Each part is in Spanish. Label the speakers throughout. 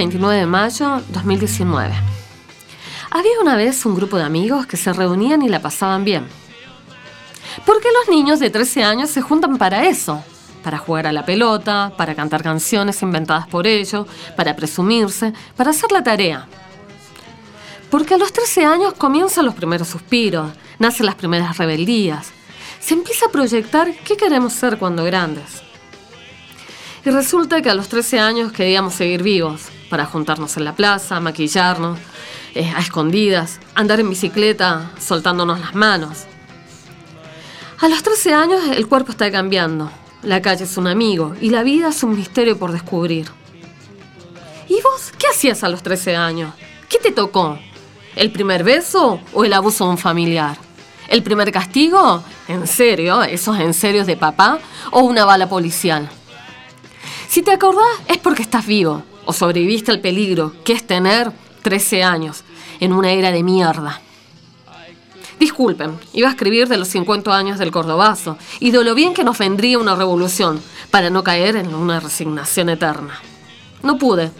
Speaker 1: Miércoles 29 de mayo 2019. Había una vez un grupo de amigos que se reunían y la pasaban bien. ¿Por qué los niños de 13 años se juntan para eso? Para jugar a la pelota, para cantar canciones inventadas por ellos, para presumirse, para hacer la tarea. Porque a los 13 años comienzan los primeros suspiros, nacen las primeras rebeldías. Se empieza a proyectar qué queremos ser cuando grandes. Y resulta que a los 13 años queríamos seguir vivos, para juntarnos en la plaza, maquillarnos, eh, a escondidas, andar en bicicleta, soltándonos las manos. A los 13 años el cuerpo está cambiando, la calle es un amigo y la vida es un misterio por descubrir. ¿Y vos qué hacías a los 13 años? ¿Qué te tocó? ¿El primer beso o el abuso de un familiar? ¿El primer castigo? ¿En serio? ¿Esos en serios de papá? ¿O una bala policial? Si te acordás es porque estás vivo o sobreviviste al peligro que es tener 13 años en una era de mierda. Disculpen, iba a escribir de los 50 años del Cordobazo y de lo bien que nos vendría una revolución para no caer en una resignación eterna. No pude,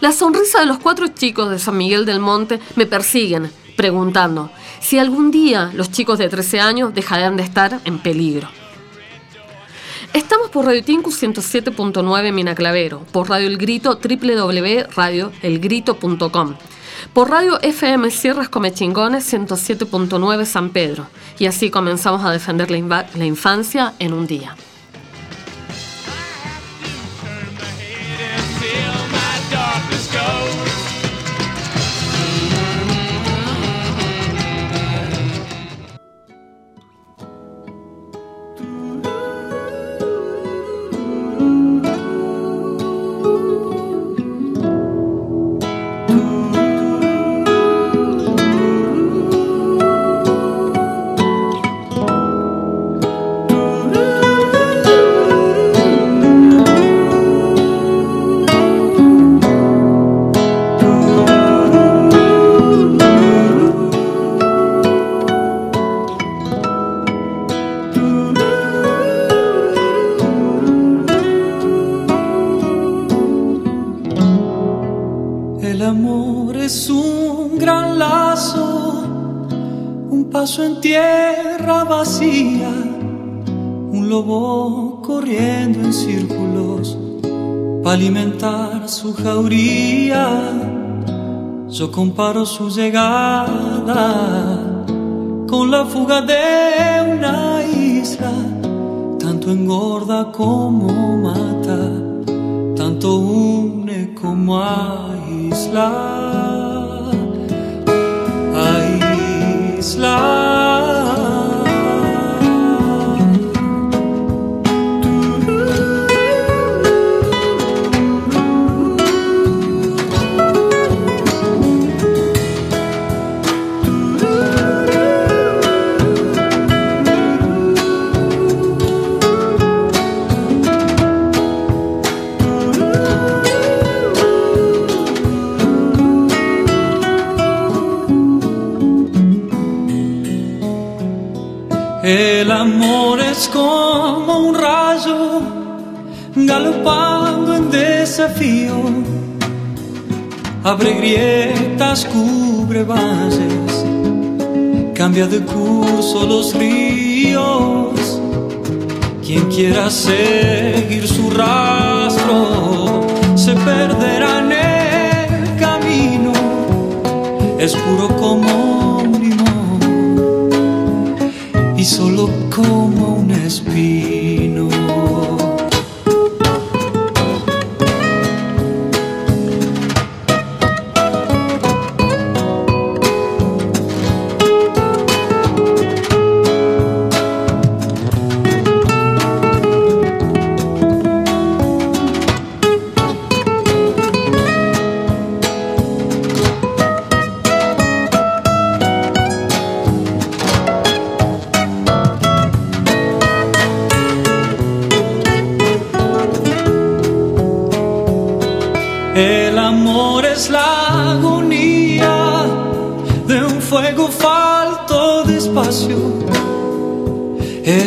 Speaker 1: la sonrisa de los cuatro chicos de San Miguel del Monte me persiguen, preguntando si algún día los chicos de 13 años dejarán de estar en peligro. Estamos por Radio Tinku 107.9 Minaclavero, por Radio El Grito www.radioelgrito.com, por Radio FM Sierras Comechingones 107.9 San Pedro, y así comenzamos a defender la, la infancia en un día.
Speaker 2: Alimentar su jauría. Yo comparo su llegada con la fuga de una isla, tanto engorda como mata, tanto une como aísla. Aísla. Abre grietas, cubre valles, cambia de curso los ríos. Quien quiera seguir su rastro se perderá en el camino. Es puro como y solo como un espino.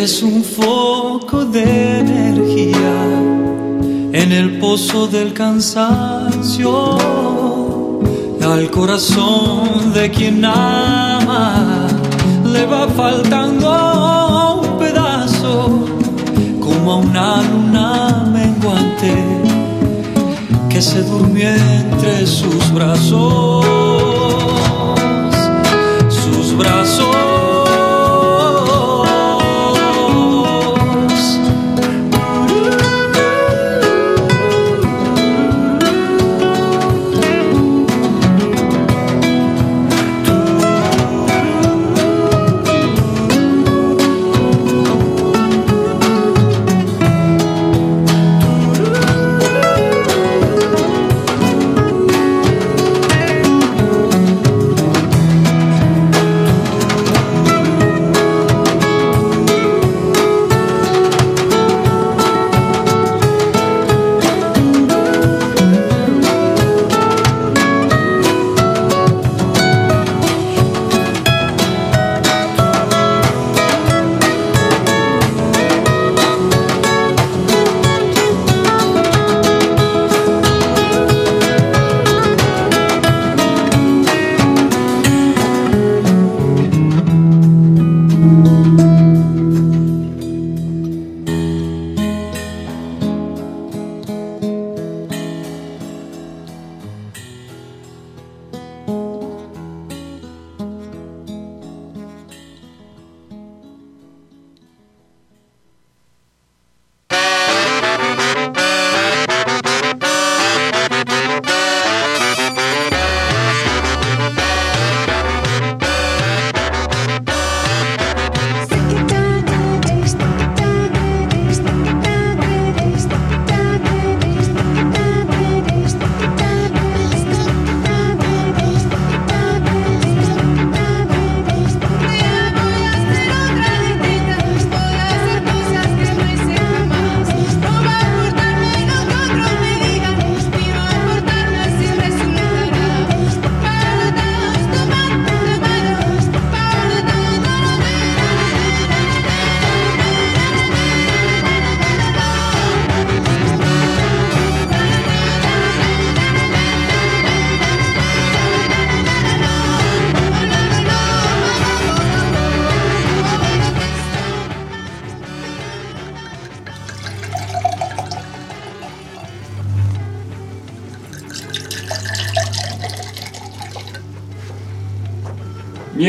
Speaker 2: Es un foco de energía en el pozo del cansancio al corazón de quien ama le va faltando un pedazo como a una luna menguante que se durmió entre sus brazos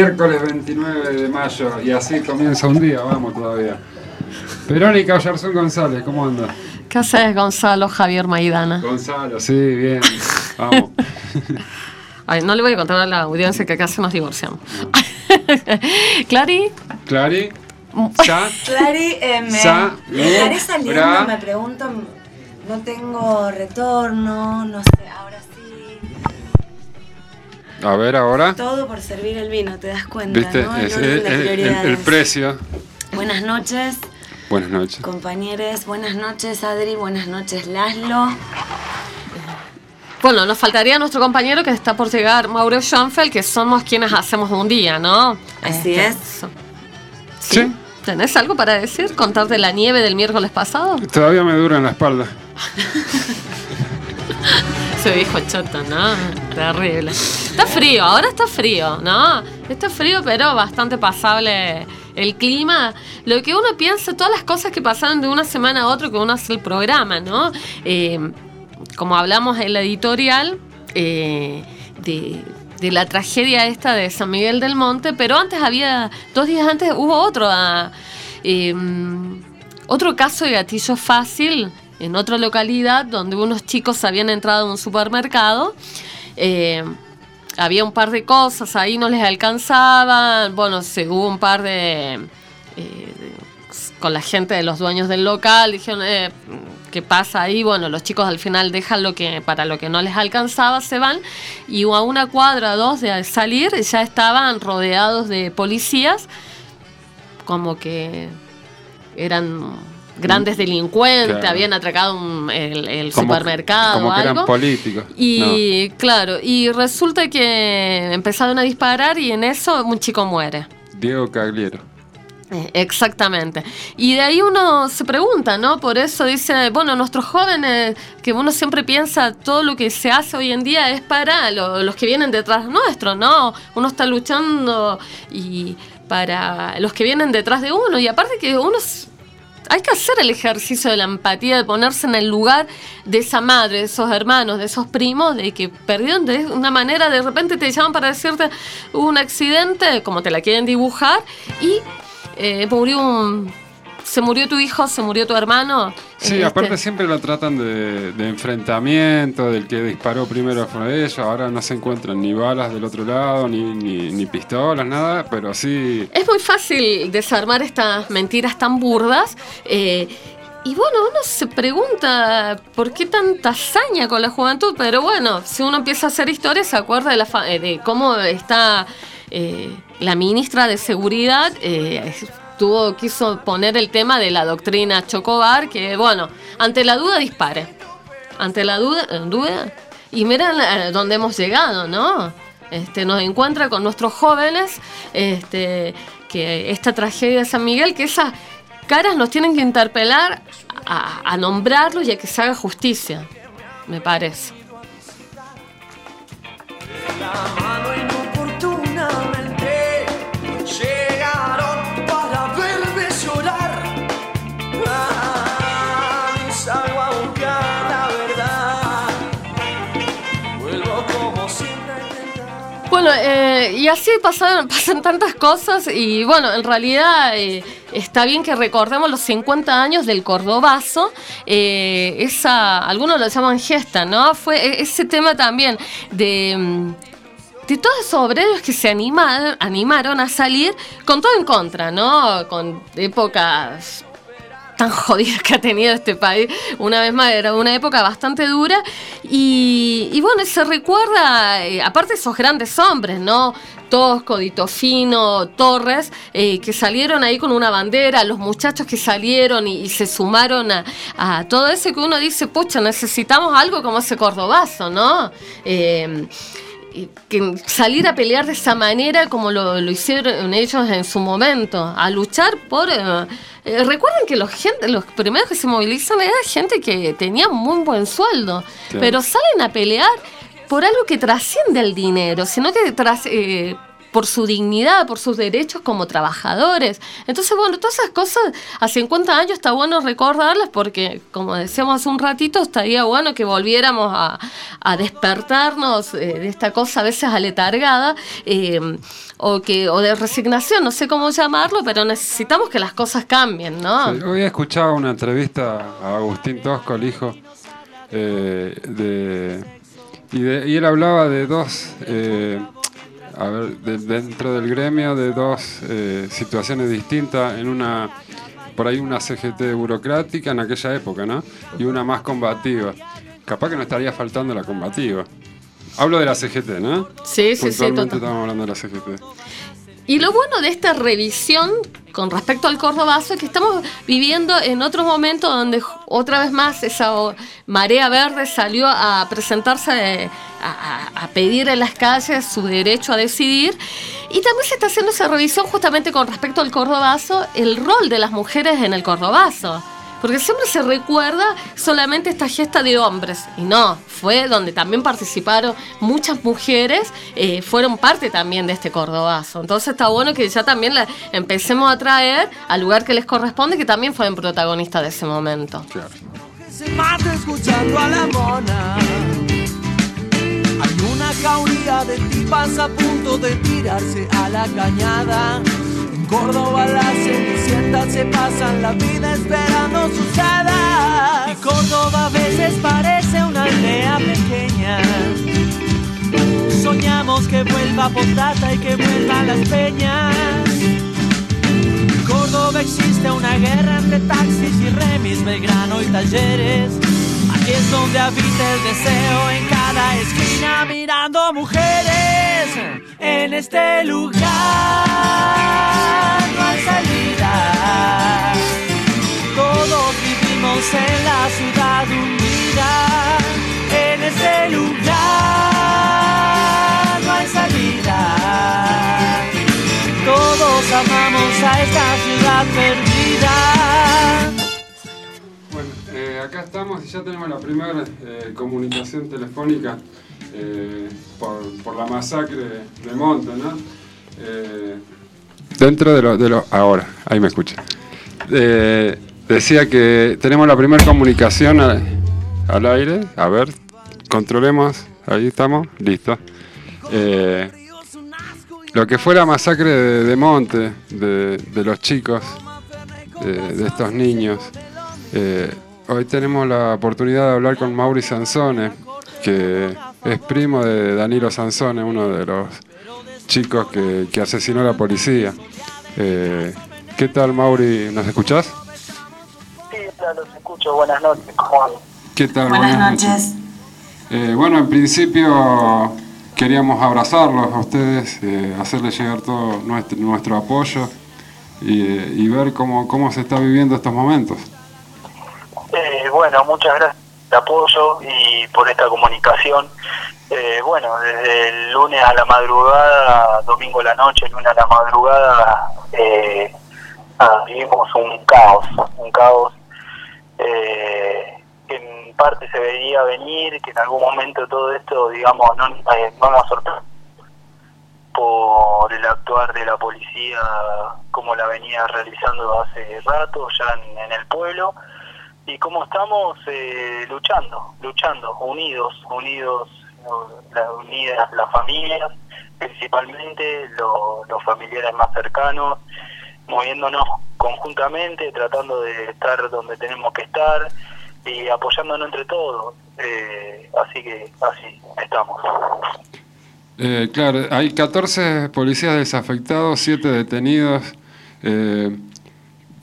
Speaker 3: Miércoles 29 de mayo y así comienza un día, vamos todavía. Verónica Oyarzún González, ¿cómo anda?
Speaker 1: ¿Qué haces, Gonzalo Javier Maidana?
Speaker 3: Gonzalo, sí, bien, vamos.
Speaker 1: Ay, no le voy a contar a la audiencia que casi nos divorciamos. Clary,
Speaker 3: Clary, ya,
Speaker 4: Clary, eh, me,
Speaker 3: Sa-
Speaker 4: me estaré saliendo,
Speaker 3: Bra-
Speaker 4: me pregunto, no tengo retorno, no sé.
Speaker 3: A ver ahora,
Speaker 4: Todo por servir el vino, te das cuenta,
Speaker 3: viste,
Speaker 4: ¿no? El
Speaker 3: Es-
Speaker 4: orden de
Speaker 3: el- el-
Speaker 4: prioridades.
Speaker 3: el precio.
Speaker 4: Buenas noches,
Speaker 3: Buenas noches.
Speaker 4: compañeros, buenas noches, Adri, buenas noches, Laszlo.
Speaker 1: Bueno, nos faltaría nuestro compañero que está por llegar, Mauro Schoenfeld, que somos quienes hacemos un día, ¿no?
Speaker 4: Así
Speaker 1: Este,
Speaker 4: es.
Speaker 3: Sí,
Speaker 1: ¿Tenés algo para decir? ¿Contar de la nieve del miércoles pasado?
Speaker 3: todavía me dura en la espalda.
Speaker 1: Se dijo choto, ¿no? Terrible. Frío, ahora está frío, ¿no? Está frío, pero bastante pasable el clima. Lo que uno piensa, todas las cosas que pasaron de una semana a otra que uno hace el programa, ¿no? Eh, como hablamos en la editorial, eh, de, de la tragedia esta de San Miguel del Monte, pero antes había, dos días antes hubo otro, ah, eh, otro caso de gatillo fácil en otra localidad donde unos chicos habían entrado a un supermercado. eh, había un par de cosas, ahí no les alcanzaban, bueno, se hubo un par de... eh, con la gente de los dueños del local, dijeron, eh, ¿qué pasa ahí? Bueno, los chicos al final dejan lo que para lo que no les alcanzaba, se van, y a una cuadra, dos de salir, ya estaban rodeados de policías, como que eran grandes delincuentes,
Speaker 3: Claro.
Speaker 1: habían atracado un- el, el
Speaker 3: Como-
Speaker 1: supermercado
Speaker 3: Como
Speaker 1: o
Speaker 3: que eran políticos.
Speaker 1: Y claro, y resulta que empezaron a disparar y en eso un chico muere.
Speaker 3: Diego Cagliero.
Speaker 1: Eh, Exactamente. Y de ahí uno se pregunta, ¿no? Por eso dice, bueno, nuestros jóvenes, que uno siempre piensa, todo lo que se hace hoy en día es para lo- los que vienen detrás nuestro, ¿no? Uno está luchando y para los que vienen detrás de uno. Y aparte que uno... Hay que hacer el ejercicio de la empatía, de ponerse en el lugar de esa madre, de esos hermanos, de esos primos, de que perdieron de una manera, de repente te llaman para decirte un accidente, como te la quieren dibujar, y eh, murió un- se murió tu hijo, se murió tu hermano.
Speaker 3: Sí,
Speaker 1: Este,
Speaker 3: aparte siempre lo tratan de, de enfrentamiento, del que disparó primero fue ellos, ahora no se encuentran ni balas del otro lado, ni, ni, ni pistolas, nada, pero sí...
Speaker 1: Es muy fácil desarmar estas mentiras tan burdas. eh, y bueno, uno se pregunta por qué tanta hazaña con la juventud, pero bueno, si uno empieza a hacer historia se acuerda de, la fa- eh, de cómo está eh, la ministra de Seguridad. eh, tuvo, quiso poner el tema de la doctrina Chocobar, que bueno, ante la duda dispare. Ante la duda, eh, duda. Y miren eh, dónde hemos llegado, ¿no? Este, nos encuentra con nuestros jóvenes, este, que esta tragedia de San Miguel, que esas caras nos tienen que interpelar a, a nombrarlos y a que se haga justicia, me parece. Y así pasan, pasan tantas cosas y bueno, en realidad eh, está bien que recordemos los 50 años del Cordobazo, eh, esa, algunos lo llaman gesta, ¿no? Fue e- ese tema también de... mm, de todos esos obreros que se animaron, animaron a salir con todo en contra, ¿no? Con épocas tan jodidas que ha tenido este país. Una vez más, era una época bastante dura. Y, bueno, se recuerda, eh, aparte esos grandes hombres, ¿no? Tosco, Ditofino, Torres, eh, que salieron ahí con una bandera, los muchachos que salieron y, se sumaron a, todo eso que uno dice, pucha, necesitamos algo como ese cordobazo, ¿no? Y que salir a pelear de esa manera como lo, lo hicieron ellos en su momento, a luchar por... eh, eh, recuerden que los, gente, los primeros que se movilizan era gente que tenía muy buen sueldo,
Speaker 3: Claro.
Speaker 1: pero salen a pelear por algo que trasciende el dinero, sino que tras, eh, por su dignidad, por sus derechos como trabajadores. Entonces, bueno, todas esas cosas a 50 años está bueno recordarlas porque, como decíamos hace un ratito, estaría bueno que volviéramos a, despertarnos eh, de esta cosa a veces aletargada eh, o, que, o de resignación, no sé cómo llamarlo, pero necesitamos que las cosas cambien, ¿no?
Speaker 3: Hoy he escuchado una entrevista a Agustín Tosco, el hijo, eh, y él hablaba de dos, eh, a ver, de- dentro del gremio, de dos eh, situaciones distintas, en una, por ahí una CGT burocrática en aquella época, ¿no? Y una más combativa. Capaz que no estaría faltando la combativa. Hablo de la CGT, ¿no?
Speaker 1: Sí, sí, sí, total.
Speaker 3: estamos hablando de la CGT.
Speaker 1: Y lo bueno de esta revisión con respecto al cordobazo es que estamos viviendo en otro momento donde otra vez más esa marea verde salió a presentarse, a- a pedir en las calles su derecho a decidir. Y también se está haciendo esa revisión justamente con respecto al cordobazo, el rol de las mujeres en el cordobazo. Porque siempre se recuerda solamente esta gesta de hombres. Y no, fue donde también participaron muchas mujeres, eh, fueron parte también de este cordobazo. Entonces está bueno que ya también la empecemos a traer al lugar que les corresponde, que también fueron protagonistas de ese momento.
Speaker 3: Claro.
Speaker 5: que se mata escuchando a la mona. Hay una jauría de tipas a punto de tirarse a la cañada. Córdoba las cenicientas se pasan la vida esperando sus hadas. Y Córdoba a veces parece una aldea pequeña. Soñamos que vuelva Potata y que vuelvan las peñas. Córdoba existe una guerra entre taxis y remis, Belgrano y talleres. Aquí es donde habita el deseo en cada esquina mirando mujeres. En este lugar no hay salida. Todos vivimos en la ciudad unida. En este lugar no hay salida. Todos amamos a esta ciudad. perdida.
Speaker 3: Eh, acá estamos y ya tenemos la primera eh, comunicación telefónica eh, por, por la masacre de Monte, ¿no? Dentro de lo, de lo... Ahora, ahí me escucha. Decía que tenemos la primera comunicación al, al aire. A ver, controlemos. Ahí estamos, listo. Lo que fue la masacre de, Monte, de, de los chicos, de, estos niños. Hoy tenemos la oportunidad de hablar con Mauri Sansone, que es primo de Danilo Sansone, uno de los chicos que, que asesinó la policía. Eh, ¿Qué tal, Mauri? ¿Nos escuchás?
Speaker 6: Sí, ya los escucho. Buenas noches. ¿Cómo andan?
Speaker 3: ¿Qué tal?
Speaker 4: Buenas noches.
Speaker 3: Eh, bueno, en principio queríamos abrazarlos a ustedes, eh, hacerles llegar todo nuestro, nuestro apoyo y, eh, y ver cómo, cómo se está viviendo estos momentos.
Speaker 6: Eh, bueno, muchas gracias por el apoyo y por esta comunicación. Eh, bueno, desde el lunes a la madrugada, domingo a la noche, lunes a la madrugada, eh, vivimos un caos, un caos eh, que en parte se veía venir, que en algún momento todo esto, digamos, no, eh, no nos sorprendió por el actuar de la policía como la venía realizando hace rato ya en el pueblo y cómo estamos eh, luchando, luchando, unidos, unidos, la- unidas las familias, principalmente lo- los familiares más cercanos, moviéndonos conjuntamente, tratando de estar donde tenemos que estar y apoyándonos entre todos. Eh, así que así estamos.
Speaker 3: Eh, claro, hay 14 policías desafectados, 7 detenidos. Eh,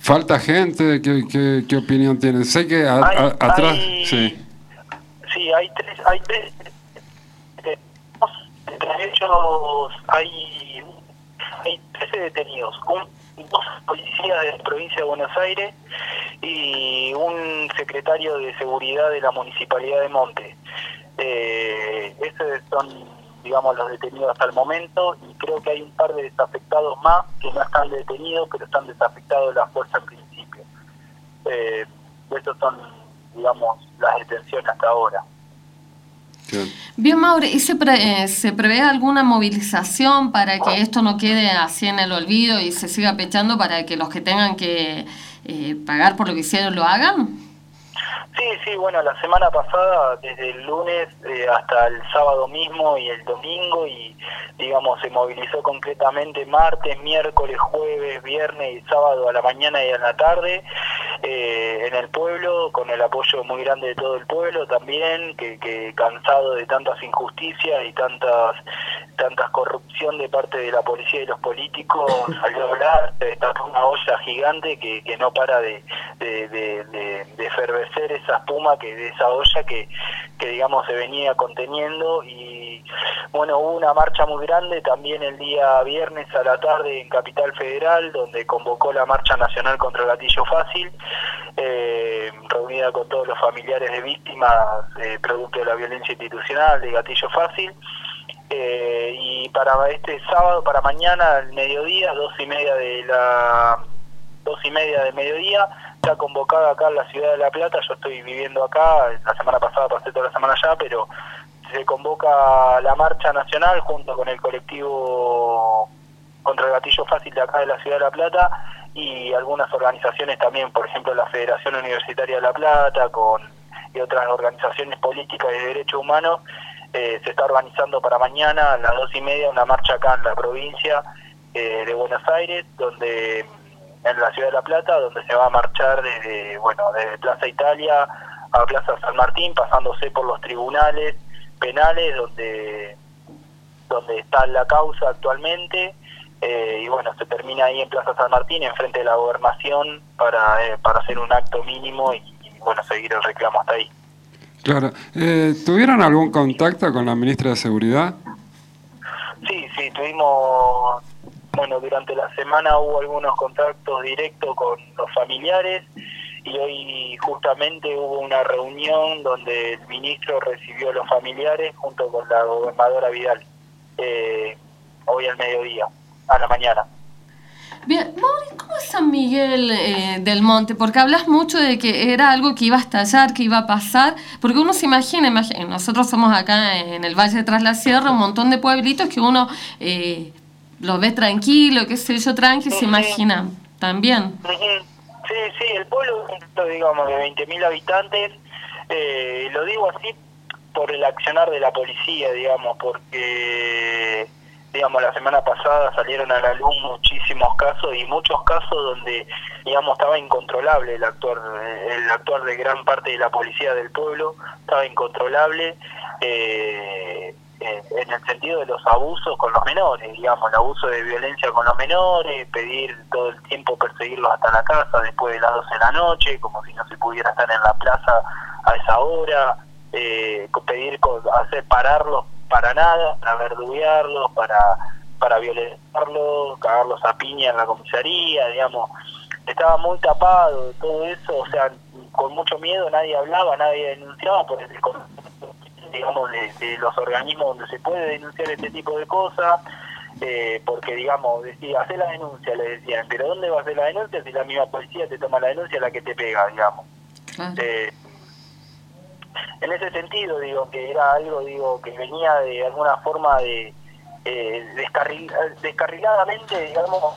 Speaker 3: ¿Falta gente? ¿Qué, qué, qué opinión tienen? Sé que a-
Speaker 6: Hay-
Speaker 3: a- atrás...
Speaker 6: hay-
Speaker 3: Sí.
Speaker 6: Sí, hay tres, hay tres, eh, entre ellos hay, hay 13 detenidos, un, dos policías de la provincia de Buenos Aires y un secretario de seguridad de la municipalidad de Monte. Eh, esos son, digamos, los detenidos hasta el momento y creo que hay un par de desafectados más que no están detenidos, pero están desafectados de la fuerza en principio. Eh, estos son, digamos, las detenciones hasta ahora.
Speaker 1: Bien, Maure, ¿y se, pre- eh, se prevé alguna movilización para que esto no quede así en el olvido y se siga pechando para que los que tengan que eh, pagar por lo que hicieron lo hagan?
Speaker 6: Sí, sí, bueno, la semana pasada, desde el lunes eh, hasta el sábado mismo y el domingo, y digamos, se movilizó concretamente martes, miércoles, jueves, viernes y sábado a la mañana y a la tarde eh, en el pueblo, con el apoyo muy grande de todo el pueblo también, que, que cansado de tantas injusticias y tantas tantas corrupción de parte de la policía y los políticos, salió a hablar, destapó una olla gigante que, que no para de, de, de, de- de efervecer esa espuma que de esa olla que, que digamos se venía conteniendo. Y bueno hubo una marcha muy grande también el día viernes a la tarde en Capital Federal donde convocó la marcha nacional contra el gatillo fácil eh, reunida con todos los familiares de víctimas eh, producto de la violencia institucional de gatillo fácil. Eh, y para este sábado, para mañana, al mediodía, dos y media de la dos y media de mediodía, está convocada acá en la ciudad de La Plata, yo estoy viviendo acá, la semana pasada pasé toda la semana allá, pero se convoca la marcha nacional junto con el colectivo contra el gatillo fácil de acá de la ciudad de La Plata y algunas organizaciones también, por ejemplo la Federación Universitaria de La Plata con y otras organizaciones políticas y de derechos humanos eh, se está organizando para mañana a las dos y media una marcha acá en la provincia eh, de Buenos Aires, donde en la ciudad de La Plata, donde se va a marchar desde bueno desde Plaza Italia a Plaza San Martín, pasándose por los tribunales penales donde donde está la causa actualmente eh, y bueno se termina ahí en Plaza San Martín enfrente de la gobernación para eh, para hacer un acto mínimo y, y, bueno seguir el reclamo hasta ahí.
Speaker 3: Claro. Eh, ¿Tuvieron algún contacto con la ministra de Seguridad?
Speaker 6: Sí, sí, tuvimos, bueno, durante la semana hubo algunos contactos directos con los familiares y hoy justamente hubo una reunión donde el ministro recibió a los familiares junto con la gobernadora Vidal, eh, hoy al mediodía, a la mañana.
Speaker 1: Bien, Mauri, ¿cómo es San Miguel eh, del Monte? Porque hablas mucho de que era algo que iba a estallar, que iba a pasar, porque uno se imagina, imagina nosotros somos acá en el Valle de Tras la Sierra, un montón de pueblitos que uno eh, los ve tranquilo, qué sé yo, tranqui, se imagina también.
Speaker 6: Sí, sí, el pueblo, digamos, de 20.000 habitantes, eh, lo digo así por el accionar de la policía, digamos, porque digamos, la semana pasada salieron a la luz muchísimos casos y muchos casos donde, digamos, estaba incontrolable el actuar, el actuar de gran parte de la policía del pueblo, estaba incontrolable. Eh, en el sentido de los abusos con los menores, digamos, el abuso de violencia con los menores, pedir todo el tiempo perseguirlos hasta la casa después de las 12 de la noche, como si no se pudiera estar en la plaza a esa hora, eh, pedir hacer pararlos para nada, para verduguearlos, para, para violentarlos, cagarlos a piña en la comisaría, digamos. Estaba muy tapado de todo eso, o sea, con mucho miedo nadie hablaba, nadie denunciaba por el digamos, de, los organismos donde se puede denunciar este tipo de cosas, eh, porque, digamos, decía, hace la denuncia, le decían, pero ¿dónde va a hacer la denuncia si la misma policía te toma la denuncia la que te pega, digamos? Eh, en ese sentido digo que era algo digo que venía de alguna forma de eh, descarriladamente digamos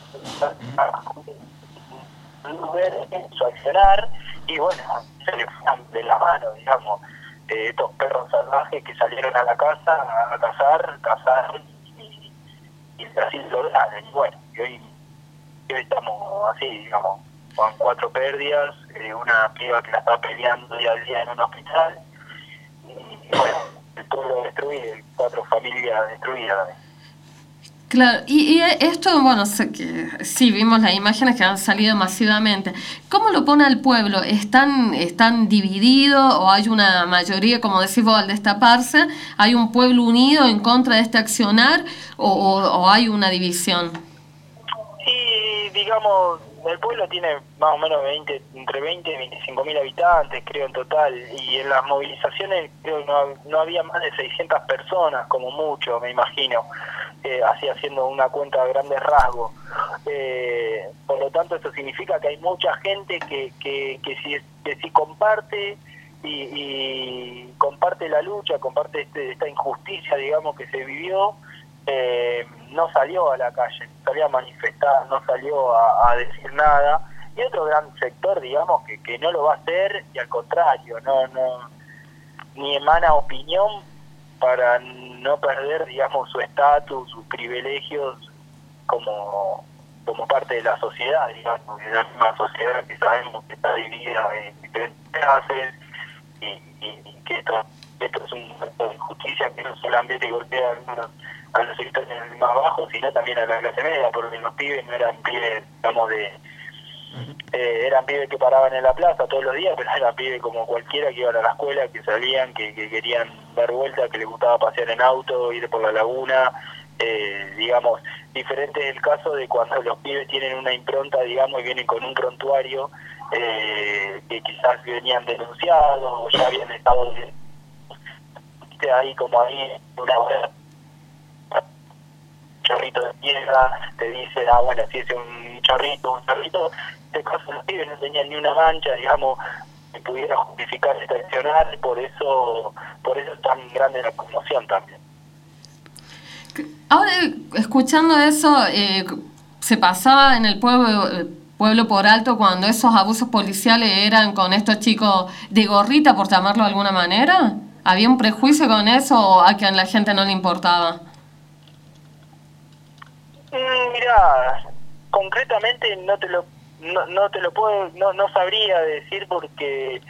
Speaker 6: su accionar y bueno se le de la mano digamos eh, estos perros salvajes que salieron a la casa a cazar cazar y, y así lograron y bueno y hoy, hoy estamos así digamos con cuatro pérdidas, eh, una piba que la está peleando día a día en un hospital, bueno, el pueblo destruido, cuatro familias destruidas.
Speaker 1: Claro, y, esto, bueno, sé que sí, vimos las imágenes que han salido masivamente. ¿Cómo lo pone el pueblo? ¿Están, ¿Están divididos o hay una mayoría, como decís vos, al destaparse? ¿Hay un pueblo unido en contra de este accionar o, o hay una división?
Speaker 6: Sí, digamos, el pueblo tiene más o menos 20, entre 20 y 25 mil habitantes, creo en total, y en las movilizaciones creo no, no había más de 600 personas, como mucho, me imagino, eh, así haciendo una cuenta a grandes rasgos. Eh, por lo tanto, eso significa que hay mucha gente que, que, que, si, que si comparte y, y comparte la lucha, comparte este, esta injusticia, digamos, que se vivió, eh, no salió a la calle, no salió a manifestar, no salió a, decir nada. Y otro gran sector, digamos, que, que no lo va a hacer y al contrario, no, no ni emana opinión para no perder, digamos, su estatus, sus privilegios como, como parte de la sociedad, digamos, de la misma sociedad que sabemos que está dividida en diferentes clases y, y, que esto, esto es un acto de injusticia que no solamente golpea a algunos a los sectores más bajos, sino también a la clase media, porque los pibes no eran pibes, digamos, de... Eh, eran pibes que paraban en la plaza todos los días, pero eran pibes como cualquiera que iban a la escuela, que salían, que, querían dar vuelta, que les gustaba pasear en auto, ir por la laguna, eh, digamos, diferente es el caso de cuando los pibes tienen una impronta, digamos, y vienen con un prontuario eh, que quizás venían denunciados o ya habían estado ahí como ahí una chorrito de piedra, te dice, ah, bueno, si es un chorrito, un chorrito, caso los pibes no tenían ni una mancha, digamos, que pudiera justificar accionar, por eso, por eso es tan grande la conmoción también.
Speaker 1: Ahora, escuchando eso, eh, se pasaba en el pueblo, pueblo por alto cuando esos abusos policiales eran con estos chicos de gorrita, por llamarlo de alguna manera. ¿Había un prejuicio con eso o a quien la gente no le importaba?
Speaker 6: Mm, mira, concretamente no te lo no, no te lo puedo no, no sabría decir porque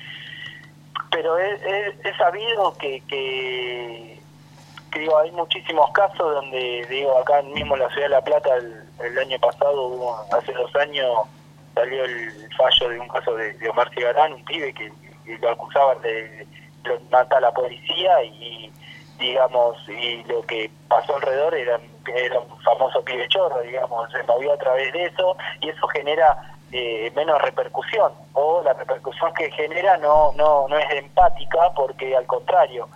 Speaker 6: pero he, sabido que, que, digo hay muchísimos casos donde digo acá mismo en la ciudad de la plata el, año pasado hace dos años salió el fallo de un caso de, Omar Cigarán un pibe que, lo acusaban de, lo a la policía y digamos y lo que pasó alrededor eran era un famoso pibe chorro, digamos, se movió a través de eso y eso genera eh, menos repercusión o la repercusión que genera no, no, no es empática porque al contrario,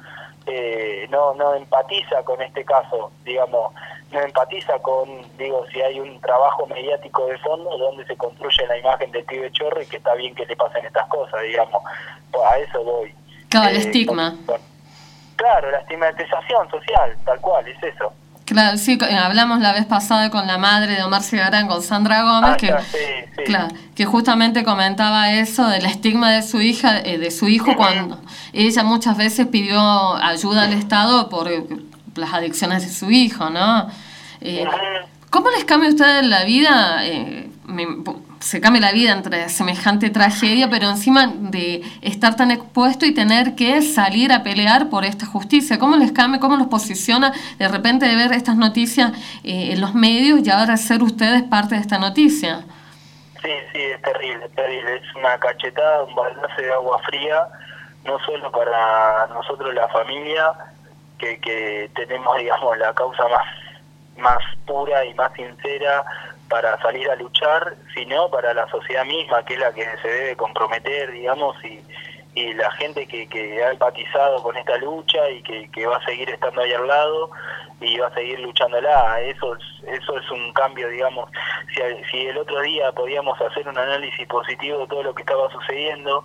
Speaker 6: eh, no, no empatiza con este caso, digamos, no empatiza con, digo, si hay un trabajo mediático de fondo donde se construye la imagen del pibe chorro y que está bien que le pasen estas cosas, digamos, pues a eso voy.
Speaker 1: Claro, el estigma.
Speaker 6: claro, la estigmatización social, tal cual, es eso.
Speaker 1: Claro, sí, eh, hablamos la vez pasada con la madre de Omar Cigarán, con Sandra Gómez,
Speaker 6: Ah,
Speaker 1: que,
Speaker 6: ya, sí, sí.
Speaker 1: claro, que justamente comentaba eso del estigma de su hija, eh, de su hijo, cuando ella muchas veces pidió ayuda al Estado por eh, las adicciones de su hijo, ¿no? Eh, ¿Cómo les cambia a ustedes la vida? Eh, me- se cambia la vida entre semejante tragedia, pero encima de estar tan expuesto y tener que salir a pelear por esta justicia. ¿Cómo les cambia, cómo los posiciona de repente de ver estas noticias eh, en los medios y ahora ser ustedes parte de esta noticia?
Speaker 6: Sí, sí, es terrible, es terrible. Es una cachetada, un baldazo de agua fría, no solo para nosotros la familia, que, que tenemos, digamos, la causa más, más pura y más sincera para salir a luchar, sino para la sociedad misma, que es la que se debe comprometer, digamos, y, y la gente que, que ha empatizado con esta lucha y que, que va a seguir estando ahí al lado y va a seguir luchándola. Eso es, eso es un cambio, digamos. Si, si el otro día podíamos hacer un análisis positivo de todo lo que estaba sucediendo,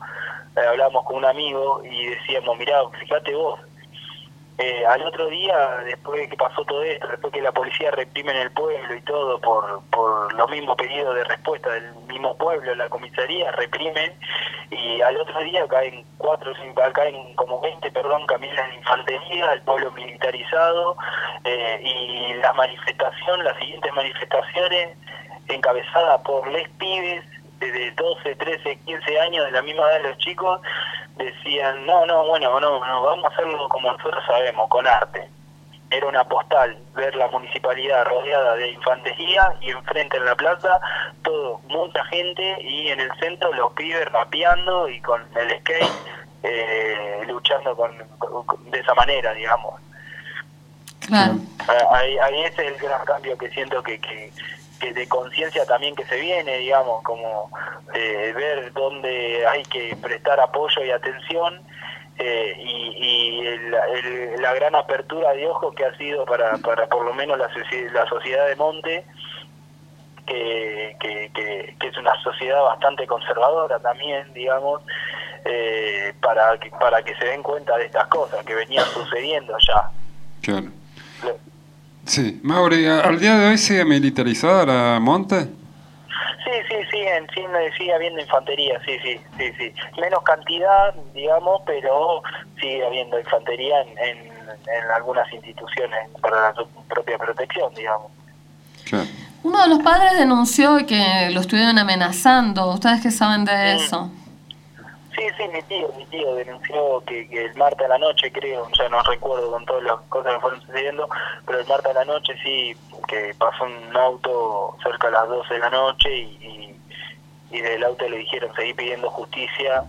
Speaker 6: eh, hablábamos con un amigo y decíamos, mirá, fíjate vos, eh, al otro día, después de que pasó todo esto, después que la policía reprime en el pueblo y todo por, por los mismos pedidos de respuesta del mismo pueblo, la comisaría reprimen y al otro día caen cuatro, caen como 20, perdón, camiones de infantería, el pueblo militarizado eh, y la manifestación, las siguientes manifestaciones encabezadas por les pibes de 12, 13, 15 años de la misma edad de los chicos decían, no, no, bueno, no, no, vamos a hacerlo como nosotros sabemos, con arte. Era una postal ver la municipalidad rodeada de infantería y enfrente en la plaza todo, mucha gente y en el centro los pibes rapeando y con el skate eh, luchando con, con- de esa manera, digamos.
Speaker 1: Claro.
Speaker 6: Ah, Ahí, ahí ese es el gran cambio que siento que, que, que de conciencia también que se viene, digamos, como eh, ver dónde hay que prestar apoyo y atención eh, y, y el- el- la gran apertura de ojos que ha sido para, para por lo menos la, la sociedad de Monte, que, que, que, que es una sociedad bastante conservadora también, digamos, eh, para, que, para que se den cuenta de estas cosas que venían sucediendo ya.
Speaker 3: Claro. Sí, Mauri, ¿a- ¿al día de hoy sigue militarizada la Monte?
Speaker 6: Sí, sí, siguen, siguen- sigue habiendo infantería, sí, sí, sí, sí. Menos cantidad, digamos, pero sigue habiendo infantería en, en, en algunas instituciones para su propia protección, digamos.
Speaker 3: Claro.
Speaker 1: Uno de los padres denunció que lo estuvieron amenazando. ¿Ustedes qué saben de eso?
Speaker 6: Sí, sí, mi tío, mi tío denunció que, que el martes a la noche, creo, ya no recuerdo con todas las cosas que fueron sucediendo, pero el martes a la noche sí, que pasó un auto cerca a las 12 de la noche y, y, y del auto le dijeron, seguí pidiendo justicia,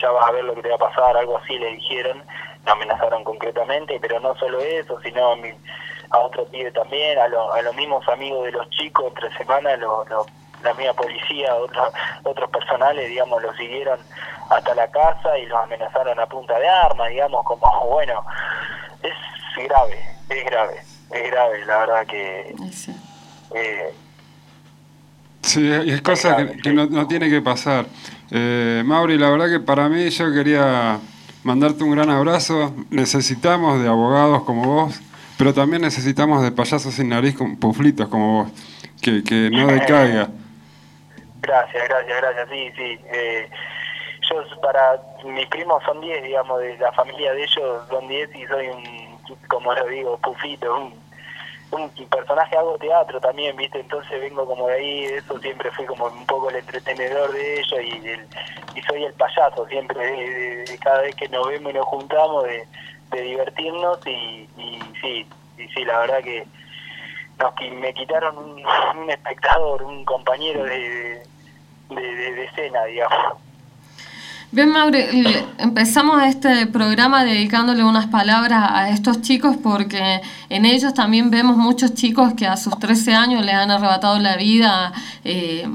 Speaker 6: ya, vas a ver lo que te va a pasar, algo así le dijeron, lo amenazaron concretamente, pero no solo eso, sino a, mi- a otro pibe también, a, lo- a los mismos amigos de los chicos, entre semanas, lo, lo- la misma policía, otros otros personales, digamos, lo siguieron hasta la casa y los amenazaron a punta de arma, digamos, como, bueno, es grave, es grave, es grave, la verdad que...
Speaker 1: Sí.
Speaker 6: eh,
Speaker 3: Sí, y es cosa que, que no, no tiene que pasar. Eh, Mauri, la verdad que para mí yo quería mandarte un gran abrazo. Necesitamos de abogados como vos, pero también necesitamos de payasos sin nariz con puflitos como vos, que, que no decaiga.
Speaker 6: Gracias, gracias, gracias, sí, sí. Eh, yo para mis primos son 10, digamos, de la familia de ellos son 10 y soy un, como lo digo, pufito, un, un personaje, hago teatro también, ¿viste? Entonces vengo como de ahí, eso siempre fui como un poco el entretenedor de ellos y, el, y soy el payaso siempre, de, cada vez que nos vemos y nos juntamos, de, de divertirnos y, y sí, y sí, la verdad que nos, me quitaron un, un espectador, un compañero de, de, de- de escena, digamos.
Speaker 1: Bien, Maure, empezamos este programa dedicándole unas palabras a estos chicos porque en ellos también vemos muchos chicos que a sus 13 años les han arrebatado la vida eh,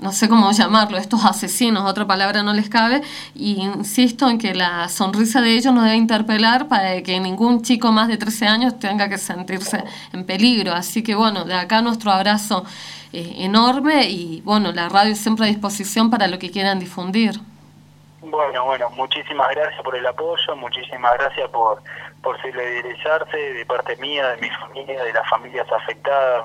Speaker 1: no sé cómo llamarlo, estos asesinos, otra palabra no les cabe, y insisto en que la sonrisa de ellos nos debe interpelar para que ningún chico más de 13 años tenga que sentirse en peligro. Así que bueno, de acá nuestro abrazo eh, enorme y bueno, la radio siempre a disposición para lo que quieran difundir.
Speaker 6: Bueno, bueno, muchísimas gracias por el apoyo, muchísimas gracias por, por solidarizarse de parte mía, de mi familia, de las familias afectadas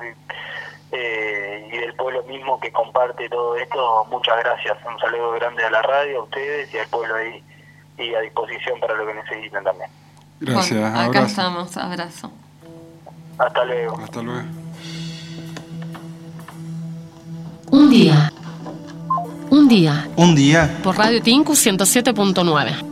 Speaker 6: eh, y del pueblo mismo que comparte todo esto. Muchas gracias, un saludo grande a la radio, a ustedes y al pueblo ahí y a disposición para lo que necesiten también.
Speaker 3: Gracias.
Speaker 1: Bueno, acá
Speaker 3: abrazo.
Speaker 1: estamos, abrazo.
Speaker 6: Hasta luego.
Speaker 3: Hasta luego.
Speaker 1: Un día. Un día.
Speaker 7: Un día.
Speaker 1: Por Radio Tinku 107.9.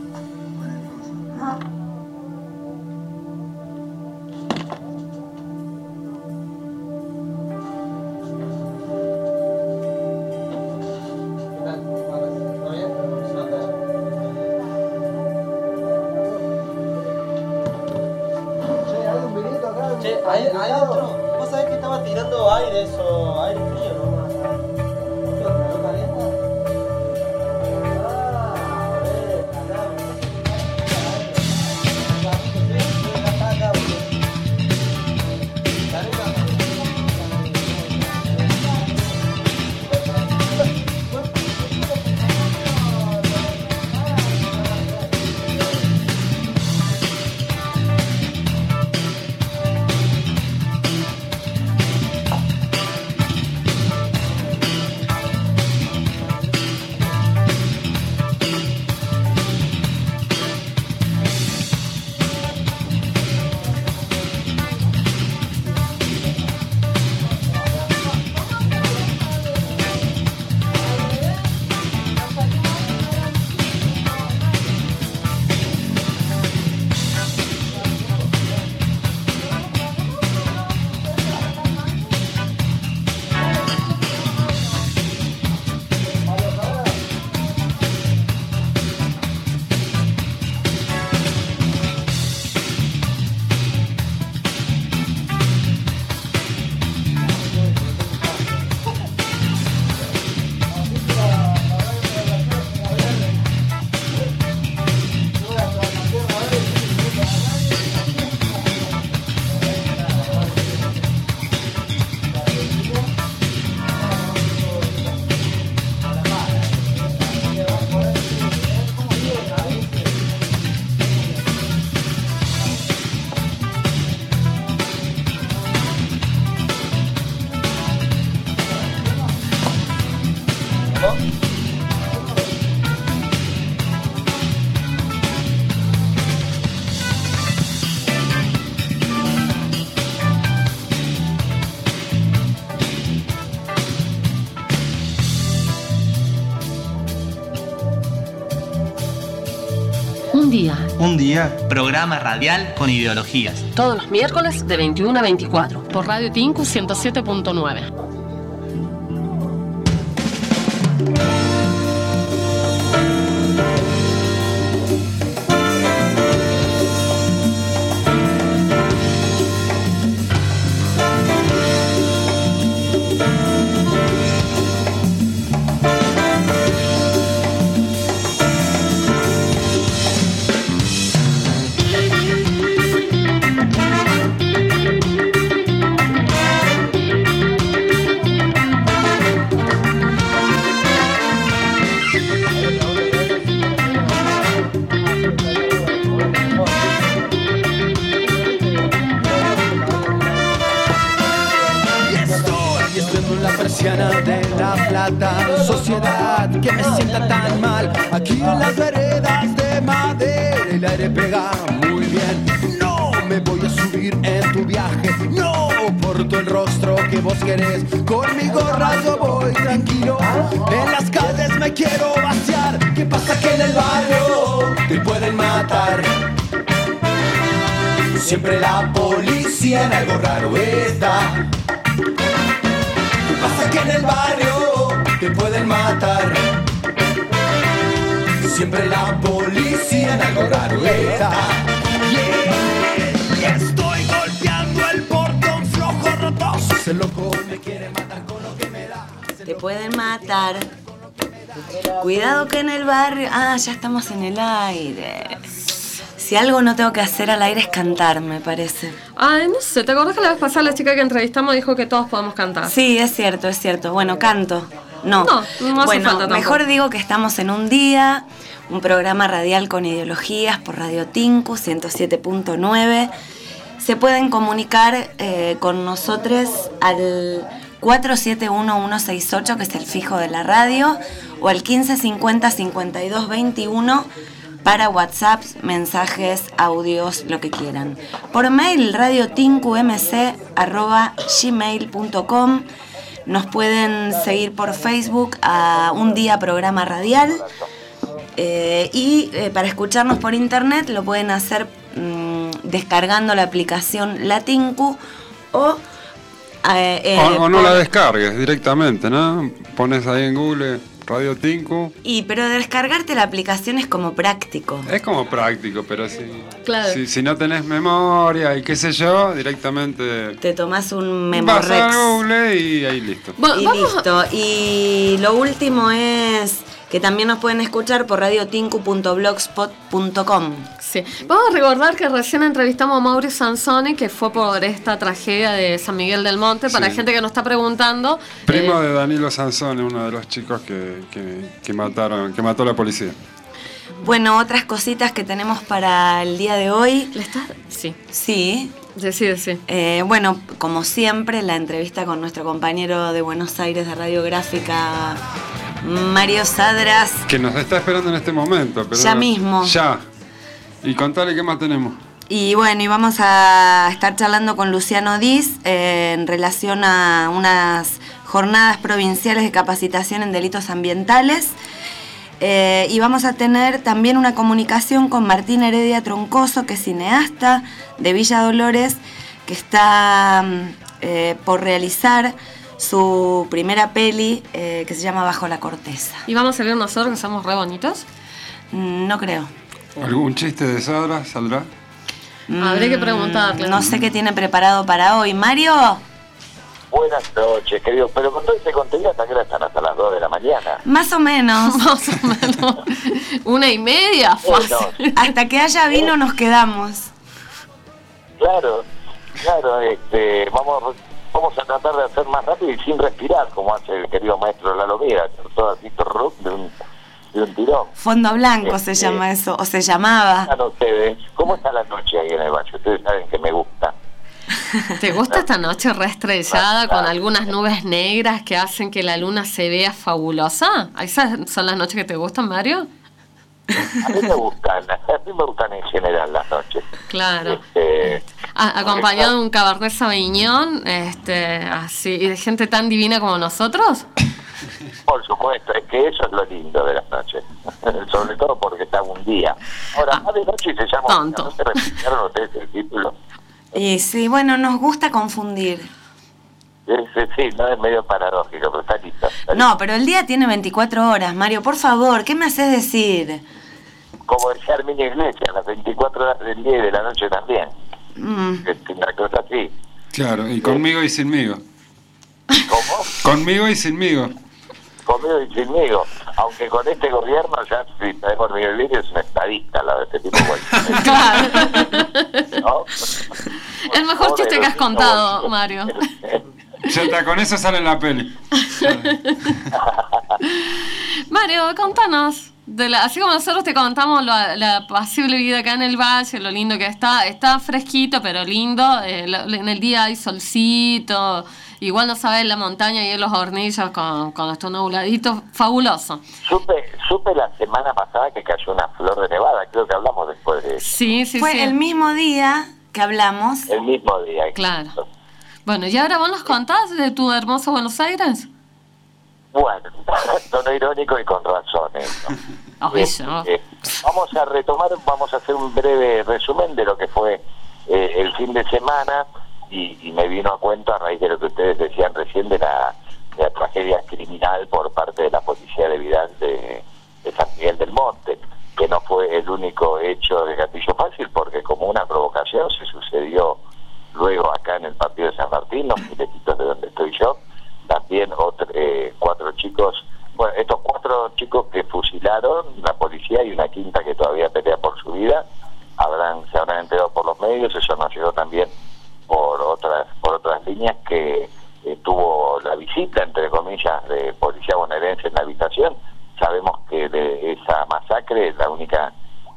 Speaker 1: día.
Speaker 8: Programa radial con ideologías.
Speaker 1: Todos los miércoles de 21 a 24. Por Radio Tinku 107.9.
Speaker 9: tan mal Aquí en las veredas de madera El aire pega muy bien No me voy a subir en tu viaje No porto el rostro que vos querés Conmigo rayo voy tranquilo En las calles me quiero vaciar ¿Qué pasa que en el barrio te pueden matar? Siempre la policía en algo raro está. ¿Qué pasa que en el barrio te pueden matar? Siempre la policía en algo raro está. Yeah. Y estoy golpeando el portón flojo rotoso. Ese loco me quiere matar con lo que me da. Ese loco
Speaker 4: pueden matar. Cuidado que en el barrio. Ah, ya estamos en el aire. Si algo no tengo que hacer al aire es cantar, me parece.
Speaker 1: Ay, no sé, ¿te acordás que la vez pasada la chica que entrevistamos dijo que todos podemos cantar?
Speaker 4: Sí, es cierto, es cierto. Bueno, canto. No.
Speaker 1: No, no hace
Speaker 4: bueno,
Speaker 1: falta tampoco.
Speaker 4: mejor digo que estamos en un día, un programa radial con ideologías por Radio Tinku 107.9. Se pueden comunicar eh, con nosotros al 471168, que es el fijo de la radio, o al 1550-5221 para WhatsApp, mensajes, audios, lo que quieran. Por mail, radiotinqumc.gmail.com Nos pueden seguir por Facebook a Un Día Programa Radial. Eh, y eh, para escucharnos por internet lo pueden hacer mm, descargando la aplicación Latinku o... eh, eh,
Speaker 3: O, o no
Speaker 4: por-
Speaker 3: la descargues directamente, ¿no? Pones ahí en Google Radio Tinku.
Speaker 4: Y pero descargarte la aplicación es como práctico.
Speaker 3: Es como práctico, pero si,
Speaker 1: Claro.
Speaker 3: si, si no tenés memoria y qué sé yo, directamente
Speaker 4: Te tomás un
Speaker 3: vas a
Speaker 4: Memorex.
Speaker 3: Google y ahí listo.
Speaker 1: Bueno,
Speaker 4: Y listo. Y lo último es que también nos pueden escuchar por radiotinku.blogspot.com.
Speaker 1: Sí. Vamos a recordar que recién entrevistamos a Mauri Sansoni, que fue por esta tragedia de San Miguel del Monte. Para
Speaker 3: Sí.
Speaker 1: la gente que nos está preguntando.
Speaker 3: Primo
Speaker 1: eh,
Speaker 3: de Danilo Sansone, uno de los chicos que, que, que mataron, que mató la policía.
Speaker 4: Bueno, otras cositas que tenemos para el día de hoy.
Speaker 1: ¿Le está? Sí.
Speaker 4: Sí.
Speaker 1: Sí, sí.
Speaker 4: Eh, bueno, como siempre, la entrevista con nuestro compañero de Buenos Aires de Radiográfica, Mario Sadras.
Speaker 3: Que nos está esperando en este momento. Pero
Speaker 4: Ya mismo.
Speaker 3: Ya. Y contale qué más tenemos.
Speaker 4: Y bueno, y vamos a estar charlando con Luciano Diz eh, en relación a unas jornadas provinciales de capacitación en delitos ambientales. Eh, y vamos a tener también una comunicación con Martín Heredia Troncoso, que es cineasta de Villa Dolores, que está mm, eh, por realizar su primera peli eh, que se llama Bajo la Corteza.
Speaker 1: ¿Y vamos a salir nosotros que somos re bonitos?
Speaker 4: Mm, No creo.
Speaker 3: ¿Algún chiste de Sadra saldrá?
Speaker 1: Habría que preguntarle.
Speaker 4: No sé qué tiene preparado para hoy. Mario.
Speaker 10: Buenas noches, querido. Pero con todo ese contenido, ¿hasta qué hora están? Hasta las 2 de la mañana.
Speaker 4: Más o menos.
Speaker 1: Más o menos. Una y media, fácil.
Speaker 10: Bueno,
Speaker 4: Hasta que haya vino nos quedamos.
Speaker 10: claro, claro, este, vamos, vamos a tratar de hacer más rápido y sin respirar, como hace el querido maestro Lalo Vega, todo así de un, de un tirón.
Speaker 4: Fondo blanco se
Speaker 10: Este.
Speaker 4: llama eso, o se llamaba.
Speaker 10: Ustedes, ¿cómo está la noche ahí en el valle? Ustedes saben que me gusta.
Speaker 1: ¿Te gusta esta noche reestrellada con algunas nubes negras que hacen que la luna se vea fabulosa? ¿Esas son las noches que te gustan, Mario?
Speaker 10: A mí me gustan, a mí me gustan en general las noches.
Speaker 1: Claro.
Speaker 10: Este,
Speaker 1: A- acompañado de un Cabernet Sauvignon, este, así, y de gente tan divina como nosotros.
Speaker 10: Por supuesto, es que eso es lo lindo de las noches. Sobre todo porque está un día. Ahora,
Speaker 1: Ah,
Speaker 10: más de noche se llama.
Speaker 1: tonto.
Speaker 10: ¿No se repitieron ustedes el título?
Speaker 4: Y sí, bueno, nos gusta confundir.
Speaker 10: Sí, no es medio paradójico, pero está listo. está
Speaker 4: No, pero el día tiene 24 horas, Mario, por favor, ¿qué me haces decir?
Speaker 10: Como decía Arminia Iglesias, las 24 horas del día y de la noche también.
Speaker 4: Mm,
Speaker 10: Es una cosa así.
Speaker 3: Claro, y conmigo y sinmigo.
Speaker 10: ¿Cómo?
Speaker 3: Conmigo y sinmigo.
Speaker 10: Conmigo y sinmigo. Aunque con este gobierno ya, si sabemos Miguel Iglesias es un estadista, la de este tipo.
Speaker 1: Claro.
Speaker 10: ¿no?
Speaker 1: El mejor chiste que has contado, Mario.
Speaker 3: Ya está, con eso sale en la peli.
Speaker 1: Mario, contanos. De la- así como nosotros te contamos lo- la pasible vida acá en el valle, lo lindo que está. Está fresquito, pero lindo. eh, lo- en el día hay solcito. Igual no sabes la montaña y en los hornillos con, con estos nubladitos. Fabuloso.
Speaker 10: Supe, supe la semana pasada que cayó una flor de nevada, creo que hablamos después de eso.
Speaker 1: Sí, sí,
Speaker 4: Fue
Speaker 1: sí.
Speaker 4: el mismo día que hablamos.
Speaker 10: El mismo día.
Speaker 1: Claro. Bueno, ¿y ahora vos nos contás de tu hermoso Buenos Aires?
Speaker 10: Bueno, tono irónico y con razones. ¿no?
Speaker 1: Ay,
Speaker 10: Este,
Speaker 1: yo.
Speaker 10: vamos a retomar, vamos a hacer un breve resumen de lo que fue eh, el fin de semana y, y me vino a cuento a raíz de lo que ustedes decían recién de la, de la tragedia criminal por parte de la policía de Vidal de, de San Miguel del Monte, que no fue el único hecho de gatillo fácil porque como una provocación se sucedió luego acá en el partido de San Martín, los miletitos de donde estoy yo, también otro, eh, cuatro chicos, bueno, estos cuatro chicos que fusilaron, la policía y una quinta que todavía pelea por su vida, habrán, se habrán enterado por los medios, eso nos llegó también por otras, por otras líneas que eh, tuvo la visita, entre comillas, de policía bonaerense en la habitación. Sabemos que de esa masacre, la única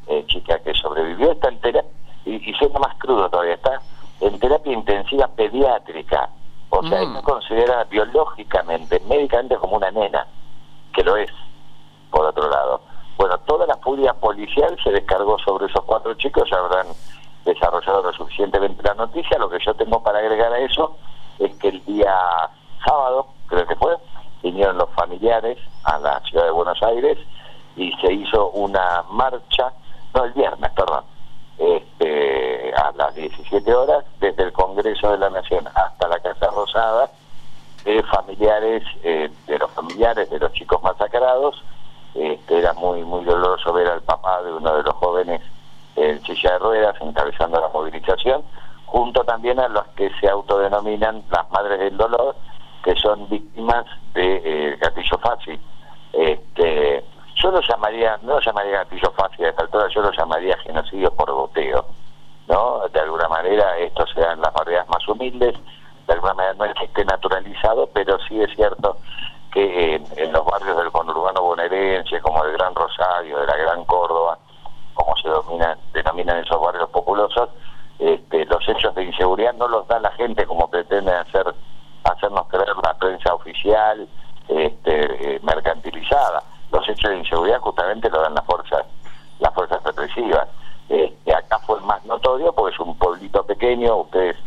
Speaker 10: eh, chica que sobrevivió está en terapia, y, y siendo más crudo todavía, está en terapia intensiva pediátrica. O sea,
Speaker 1: Mm.
Speaker 10: considerada biológicamente, médicamente como una nena, que lo es, por otro lado. Bueno, toda la furia policial se descargó sobre esos cuatro chicos, ya habrán desarrollado lo suficientemente la noticia. Lo que yo tengo para agregar a eso es que el día sábado, creo que fue, vinieron los familiares a la ciudad de Buenos Aires y se hizo una marcha, no, el viernes, perdón, este, a las 17 horas, desde el Congreso de la Nación hasta la Casa Rosada, familiares, eh, de los familiares de los chicos masacrados. Este, era muy muy doloroso ver al papá de uno de los jóvenes en silla de ruedas encabezando la movilización, junto también a los que se autodenominan las madres del dolor, que son víctimas de eh, gatillo fácil. Este, yo lo llamaría, no lo llamaría gatillo fácil a esta altura, yo lo llamaría genocidio por goteo. ¿no? De alguna manera esto se da las barriadas más humildes, de alguna manera no es que esté naturalizado, pero sí es cierto que en, los barrios del conurbano bonaerense, como el Gran Rosario, de la Gran Córdoba, como se denominan, denominan esos barrios populosos, este, los hechos de inseguridad no los da la gente como pretende hacer hacernos creer la prensa oficial este, eh, mercantilizada. Los hechos de inseguridad justamente lo dan las fuerzas las fuerzas represivas. Este, acá fue el más notorio porque es un pueblito pequeño, ustedes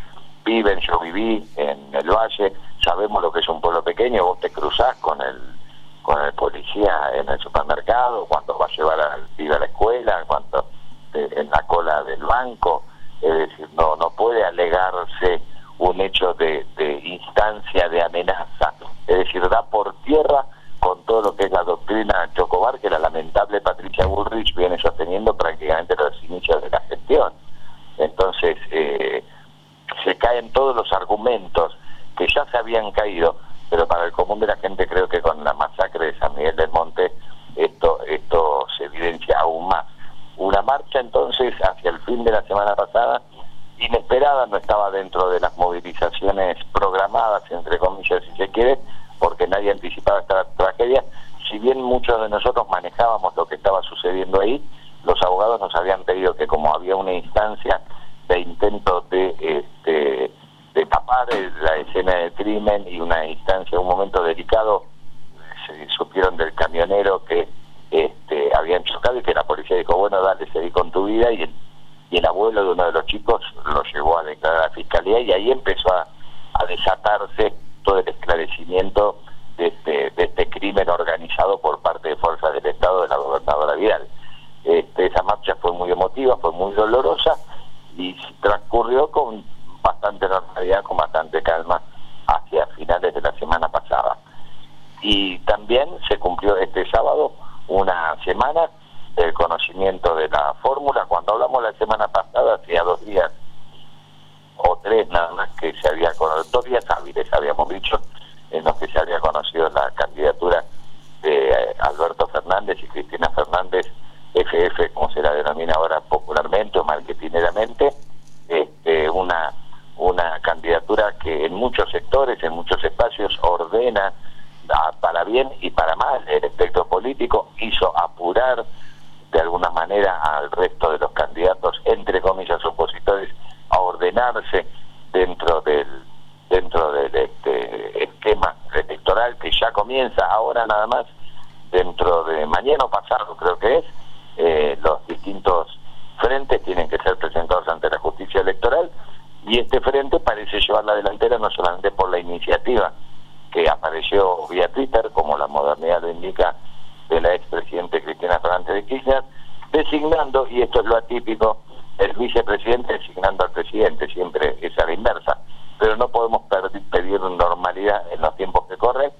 Speaker 10: viven, yo viví en el valle, sabemos lo que es un pueblo pequeño, vos te cruzás con el con el policía en el supermercado, cuando va a llevar al pibe a la escuela, cuando eh, en la cola del banco, es decir, no no puede alegarse un hecho de, de instancia de amenaza, es decir, da por tierra con todo lo que es la doctrina Chocobar que la lamentable Patricia Bullrich viene sosteniendo prácticamente los inicios de la gestión. Entonces, eh, se caen todos los argumentos que ya se habían caído, pero para el común de la gente creo que con la masacre de San Miguel del Monte esto, esto se evidencia aún más. Una marcha entonces hacia el fin de la semana pasada, inesperada, no estaba dentro de las movilizaciones programadas, entre comillas, si se quiere, porque nadie anticipaba esta tragedia. Si bien muchos de nosotros manejábamos lo que estaba sucediendo ahí, los abogados nos habían pedido que como había una instancia de intento de este, de tapar la escena del crimen y una instancia, un momento delicado, se supieron del camionero que este, habían chocado y que la policía dijo, bueno, dale, seguí con tu vida y el, y el abuelo de uno de los chicos lo llevó a declarar a la fiscalía y ahí empezó a desatarse todo el esclarecimiento de este, de este crimen organizado por parte de fuerzas del Estado de la gobernadora Vidal. Este, esa marcha fue muy emotiva, fue muy dolorosa y transcurrió con bastante normalidad, con bastante calma hacia finales de la semana pasada. Y también se cumplió este sábado una semana del conocimiento de la fórmula. Cuando hablamos la semana pasada, hacía dos días o tres nada más que se había conocido, dos días hábiles habíamos dicho, en los que se había conocido la candidatura de eh, Alberto Fernández y Cristina Fernández, FF, como se la denomina ahora popularmente o marketineramente, este, una, una candidatura que en muchos sectores, en muchos espacios, ordena para bien y para mal el espectro político, hizo apurar de alguna manera al resto de los candidatos, entre comillas, opositores, a ordenarse dentro del dentro del este, esquema electoral que ya comienza ahora nada más dentro de mañana o pasado creo que es eh, los distintos frentes tienen que ser presentados ante la justicia electoral y este frente parece llevar la delantera no solamente por la iniciativa que apareció vía Twitter, como la modernidad lo indica, de la expresidente Cristina Fernández de Kirchner, designando, y esto es lo atípico, el vicepresidente designando al presidente, siempre es a la inversa, pero no podemos pedir normalidad en los tiempos que corren,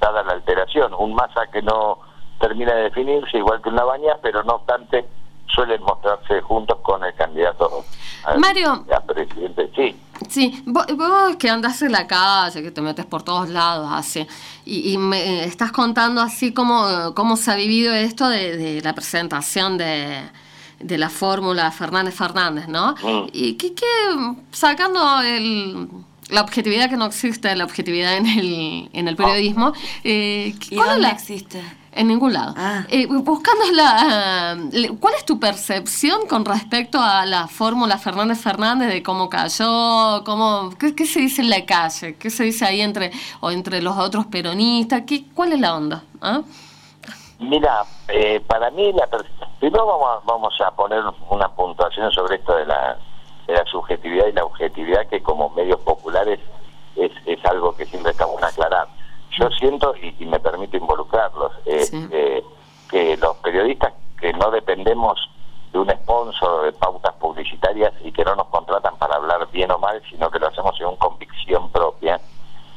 Speaker 10: dada la alteración. Un masa que no termina de definirse, igual que una baña, pero no obstante suelen mostrarse juntos con el candidato a,
Speaker 1: Mario.
Speaker 10: a presidente. Sí,
Speaker 1: Sí, vos, vos que andás en la calle, que te metes por todos lados, así, y, y me estás contando así cómo, cómo se ha vivido esto de, de la presentación de, de la fórmula Fernández Fernández, ¿no?
Speaker 10: Mm.
Speaker 1: Y que, que sacando el, la objetividad que no existe, la objetividad en el, en el periodismo, eh,
Speaker 4: ¿Y
Speaker 1: ¿cuál es
Speaker 4: dónde
Speaker 1: la-
Speaker 4: existe?
Speaker 1: En ningún lado.
Speaker 4: Ah.
Speaker 1: Eh, buscando la... ¿Cuál es tu percepción con respecto a la fórmula Fernández Fernández de cómo cayó? Cómo, qué, qué se dice en la calle? ¿Qué se dice ahí entre, o entre los otros peronistas? ¿Qué, ¿Cuál es la onda? ¿Ah?
Speaker 10: Mira, eh, para mí, la per- primero vamos a, vamos a poner una puntuación sobre esto de la, de la subjetividad y la objetividad, que como medios populares es, es algo que siempre está bueno aclarar. Yo siento, y, y me permito involucrarlos, eh,
Speaker 1: Sí.
Speaker 10: eh, que los periodistas que no dependemos de un sponsor o de pautas publicitarias y que no nos contratan para hablar bien o mal, sino que lo hacemos según convicción propia,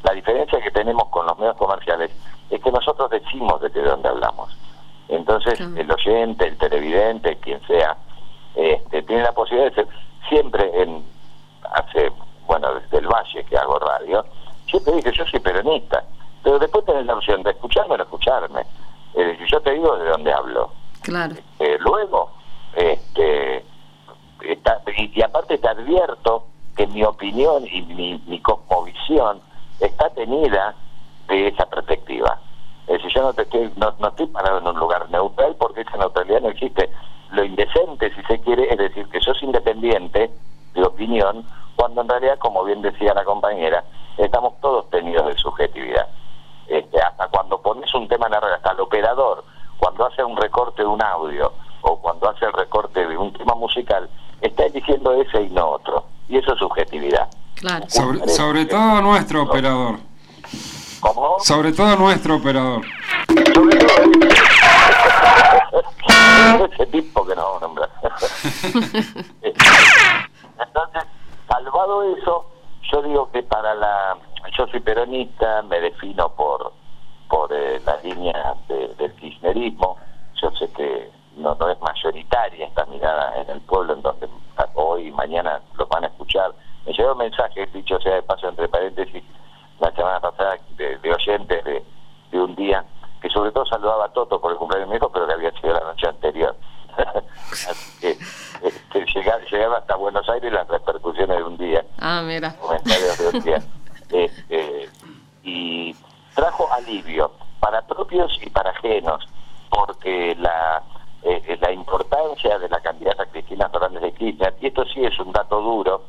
Speaker 10: la diferencia que tenemos con los medios comerciales es que nosotros decimos de de dónde hablamos. Entonces,
Speaker 1: Claro.
Speaker 10: el oyente, el televidente, quien sea, este, tiene la posibilidad de ser siempre en hace, bueno, desde el Valle que hago radio, siempre dije, yo soy peronista, pero después tenés la opción de escucharme o no escucharme. Eh, yo te digo de dónde hablo.
Speaker 1: Claro.
Speaker 10: Eh, luego, este, está- y, y aparte te advierto que mi opinión y mi, mi cosmovisión está tenida de esa perspectiva. Es decir, yo no, te estoy, no, no estoy parado en un lugar neutral porque esa neutralidad no existe. Lo indecente, si se quiere, es decir que sos independiente de opinión, cuando en realidad, como bien decía la compañera, estamos todos tenidos de subjetividad. Este, hasta cuando pones un tema en la red, hasta el operador, cuando hace un recorte de un audio o cuando hace el recorte de un tema musical, está eligiendo ese y no otro. Y eso es subjetividad.
Speaker 1: Claro.
Speaker 3: Sobre, sobre todo nuestro operador.
Speaker 10: ¿Cómo?
Speaker 3: Sobre todo nuestro operador.
Speaker 10: Sobre todo ese tipo que no vamos a nombrar. Entonces, salvado eso, yo digo que para la... Yo soy peronista, me defino por por eh, la línea de- del kirchnerismo. Yo sé que no, no es mayoritaria esta mirada en el pueblo, en donde hoy y mañana lo van a escuchar. Me llegó un mensaje, dicho sea de paso entre paréntesis, la semana pasada de, de oyentes de, de un día, que sobre todo saludaba a Toto por el cumpleaños de mi hijo, pero que había sido la noche anterior. Así que este, llegaba hasta Buenos Aires las repercusiones de un día
Speaker 1: Ah, mira.
Speaker 10: comentarios de un día. Este, y trajo alivio para propios y para ajenos, porque la, eh, la importancia de la candidata Cristina Fernández de Kirchner, y esto sí es un dato duro,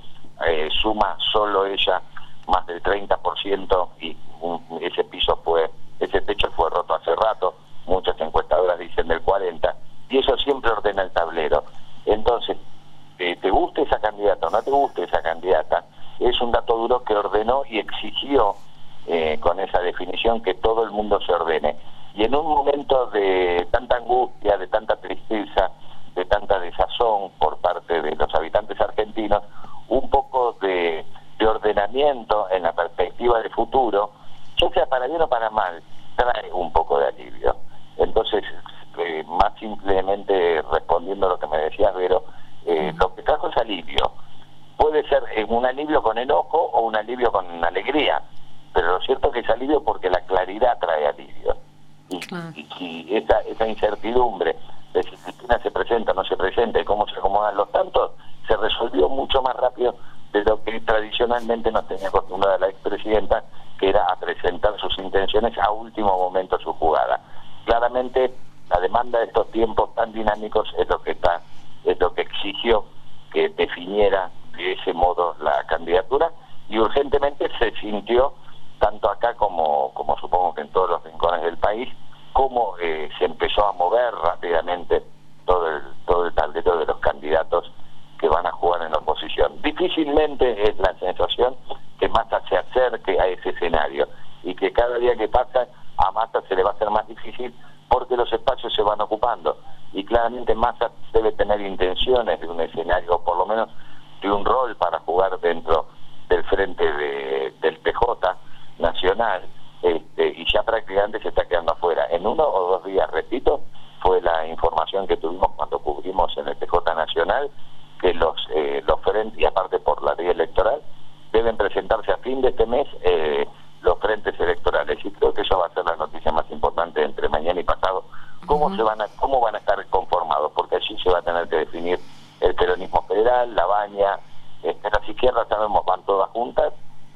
Speaker 10: eh, suma solo ella más del 30% y un- ese piso fue, ese techo fue roto hace rato, muchas encuestadoras dicen del 40%, y eso siempre ordena el tablero. Entonces, eh, te guste esa candidata o no te guste esa candidata, es un dato duro que ordenó y exigió eh, con esa definición que todo el mundo se ordene. Y en un momento de tanta angustia, de tanta tristeza, de tanta desazón por parte de los habitantes argentinos, un poco de, de ordenamiento en la perspectiva de futuro, ya sea para bien o para mal, trae un poco de alivio. Entonces, eh, más simplemente respondiendo a lo que me decías, Vero, eh, lo que trajo es alivio. Puede ser eh, un alivio con enojo o un alivio con alegría, pero lo cierto es que es alivio porque la claridad trae alivio. Y,
Speaker 1: Claro.
Speaker 10: y si esa, esa incertidumbre de si Cristina se presenta o no se presenta y cómo se acomodan los tantos, se resolvió mucho más rápido de lo que tradicionalmente nos tenía acostumbrada la expresidenta, que era a presentar sus intenciones a último momento su jugada. Claramente la demanda de estos tiempos tan dinámicos es lo que está, es lo que exigió que definiera de ese modo la candidatura y urgentemente se sintió tanto acá como, como supongo que en todos los rincones del país, cómo eh, se empezó a mover rápidamente todo el, todo el tablero de los candidatos que van a jugar en la oposición. Difícilmente es la sensación que Massa se acerque a ese escenario y que cada día que pasa a Massa se le va a hacer más difícil porque los espacios se van ocupando y claramente Massa debe tener intenciones de un escenario, o por lo menos de un rol para jugar dentro del frente de- del PJ nacional este, y ya prácticamente se está quedando afuera. En uno o dos días, repito, fue la información que tuvimos cuando cubrimos en el PJ nacional que los, eh, los frentes, y aparte por la ley electoral, de presentarse a fin de este mes eh, los frentes electorales y creo que eso va a ser la noticia más importante entre mañana y pasado. ¿Cómo, se van a, ¿Cómo van a estar conformados? Porque allí se va a tener que definir el peronismo federal, la baña, este, las izquierdas sabemos van todas juntas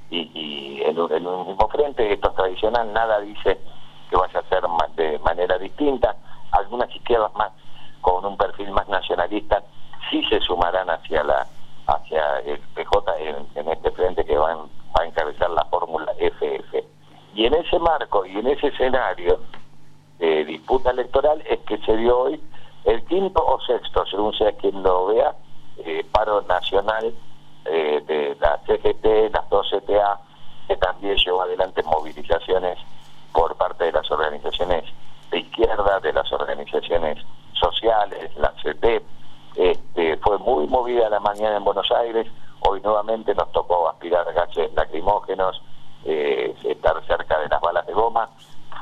Speaker 10: y, y en, un, en un mismo frente, esto es tradicional, nada dice que vaya a ser de manera distinta. Algunas izquierdas más con un perfil más nacionalista sí se sumarán hacia la hacia el PJ en, este frente que va, a encabezar la fórmula FF. Y en ese marco y en ese escenario de disputa electoral es que se dio hoy el quinto o sexto, según sea quien lo vea, eh, paro nacional eh, de la CGT, las dos CTA, que también llevó adelante movilizaciones por parte de las organizaciones de izquierda, de las organizaciones sociales, la CP. Este, fue muy movida la mañana en Buenos Aires, hoy nuevamente nos tocó aspirar gases lacrimógenos, eh, estar cerca de las balas de goma,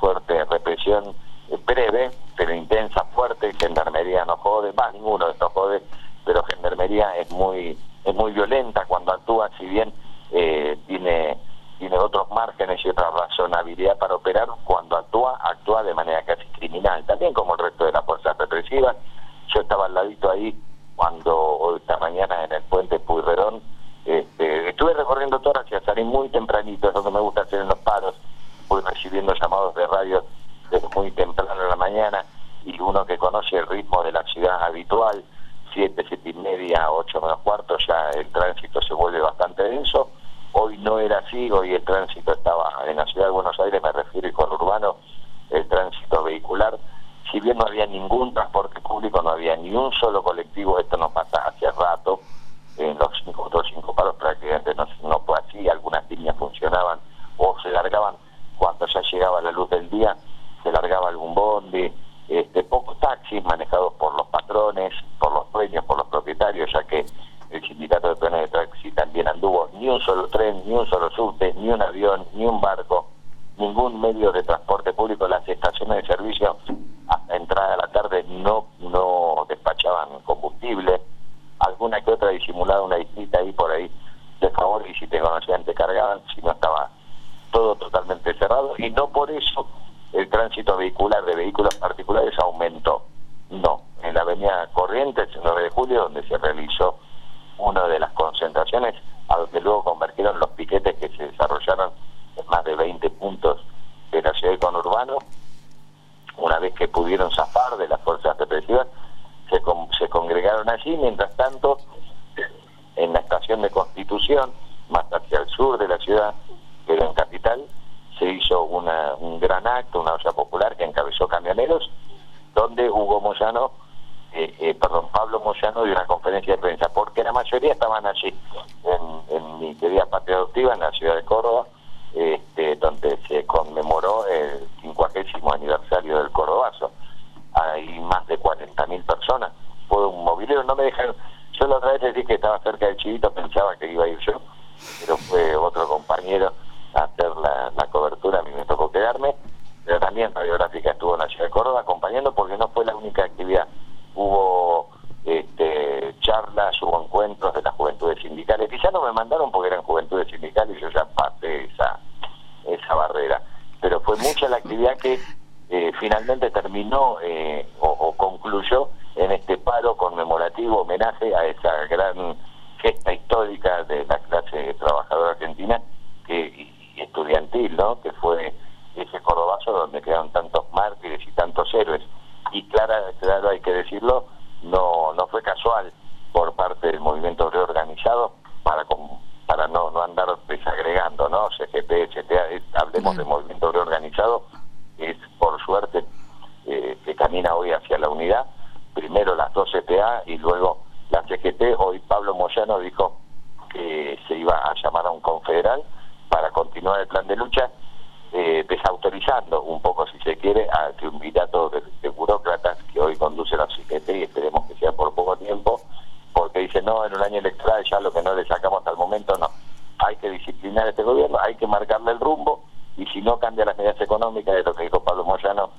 Speaker 10: fuerte represión eh, breve, pero intensa, fuerte, Gendarmería no jode, más ninguno de estos jode, pero Gendarmería es muy es muy violenta. Cuando actúa, si bien eh, tiene tiene otros márgenes y otra razonabilidad para operar, cuando actúa, actúa de manera casi criminal, también como el resto de las fuerzas represivas. Yo estaba al ladito ahí cuando esta mañana en el puente Puyredón, este, estuve recorriendo todo hacia salir muy tempranito, es lo que me gusta hacer en los paros, voy recibiendo llamados de radio desde muy temprano en la mañana y uno que conoce el ritmo de la ciudad habitual, siete, siete y media, ocho menos cuarto, ya el tránsito se vuelve bastante denso. Hoy no era así, hoy el tránsito estaba en la ciudad de Buenos Aires, me refiero con urbano, el tránsito vehicular. Si bien no había ningún transporte público, no había ni un solo colectivo, esto no pasa hace rato, en los cinco, otros cinco paros prácticamente no, no fue así, algunas líneas funcionaban o se largaban cuando ya llegaba la luz del día, se largaba algún bondi, este, pocos taxis manejados por los patrones, por los dueños, por los propietarios, ya que el sindicato de peones de taxi también anduvo, ni un solo tren, ni un solo subte, ni un avión, ni un barco, ningún medio de transporte público, las estaciones de servicio hasta entrada de la tarde no, no despachaban combustible, alguna que otra disimulada una visita ahí por ahí. De favor y si te conocían te cargaban, si no estaba todo totalmente cerrado. Y no por eso el tránsito vehicular de vehículos particulares aumentó. No, en la avenida Corrientes, el 9 de julio, donde se realizó una de las concentraciones, a donde luego convergieron los piquetes que se desarrollaron más de 20 puntos de la ciudad de conurbano, una vez que pudieron zafar de las fuerzas represivas, se congregaron allí, mientras tanto, en la estación de Constitución, más hacia el sur de la ciudad, pero en Capital, se hizo una, un gran acto, una olla popular que encabezó camioneros, donde Hugo Moyano, eh, eh, perdón, Pablo Moyano dio una conferencia de prensa, porque la mayoría estaban allí, en, en mi querida patria adoptiva, en la ciudad de Córdoba, este, donde se conmemoró el 50 aniversario del Cordobazo. Hay más de 40.000 personas, fue un movilero, no me dejan, yo la otra vez les dije que estaba cerca del Chivito, pensaba que iba a ir yo, pero fue otro compañero a hacer la, la cobertura, a mí me tocó quedarme, pero también Radiográfica estuvo en la ciudad de Córdoba acompañando porque no fue la única actividad. Hubo este, charlas, hubo encuentros de las juventudes sindicales, que no me mandaron porque eran juventudes sindicales yo ya pasé esa, esa barrera. Pero fue mucha la actividad que eh, finalmente terminó eh, o, o concluyó en este paro conmemorativo, homenaje a esa gran gesta histórica de la clase trabajadora argentina que, y, estudiantil, ¿no? Que fue ese cordobazo donde quedaron tantos mártires y tantos héroes. Y clara, claro, hay que decirlo, no, no fue casual por parte del movimiento obrero organizado para para no, no andar desagregando, ¿no? CGP, CTA, hablemos de movimiento obrero organizado, es por suerte eh, que camina hoy hacia la unidad, primero las dos CTA y luego la CGT, hoy Pablo Moyano dijo que se iba a llamar a un confederal para continuar el plan de lucha, eh, desautorizando un poco, si se quiere, al triunvirato de, de burócratas que hoy conducen a CGT y esperemos que sea por poco tiempo, porque dice, no, en un año electoral ya lo que no le sacamos hasta el momento, no. Hay que disciplinar a este gobierno, hay que marcarle el rumbo y si no cambia las medidas económicas, de lo que dijo Pablo Moyano,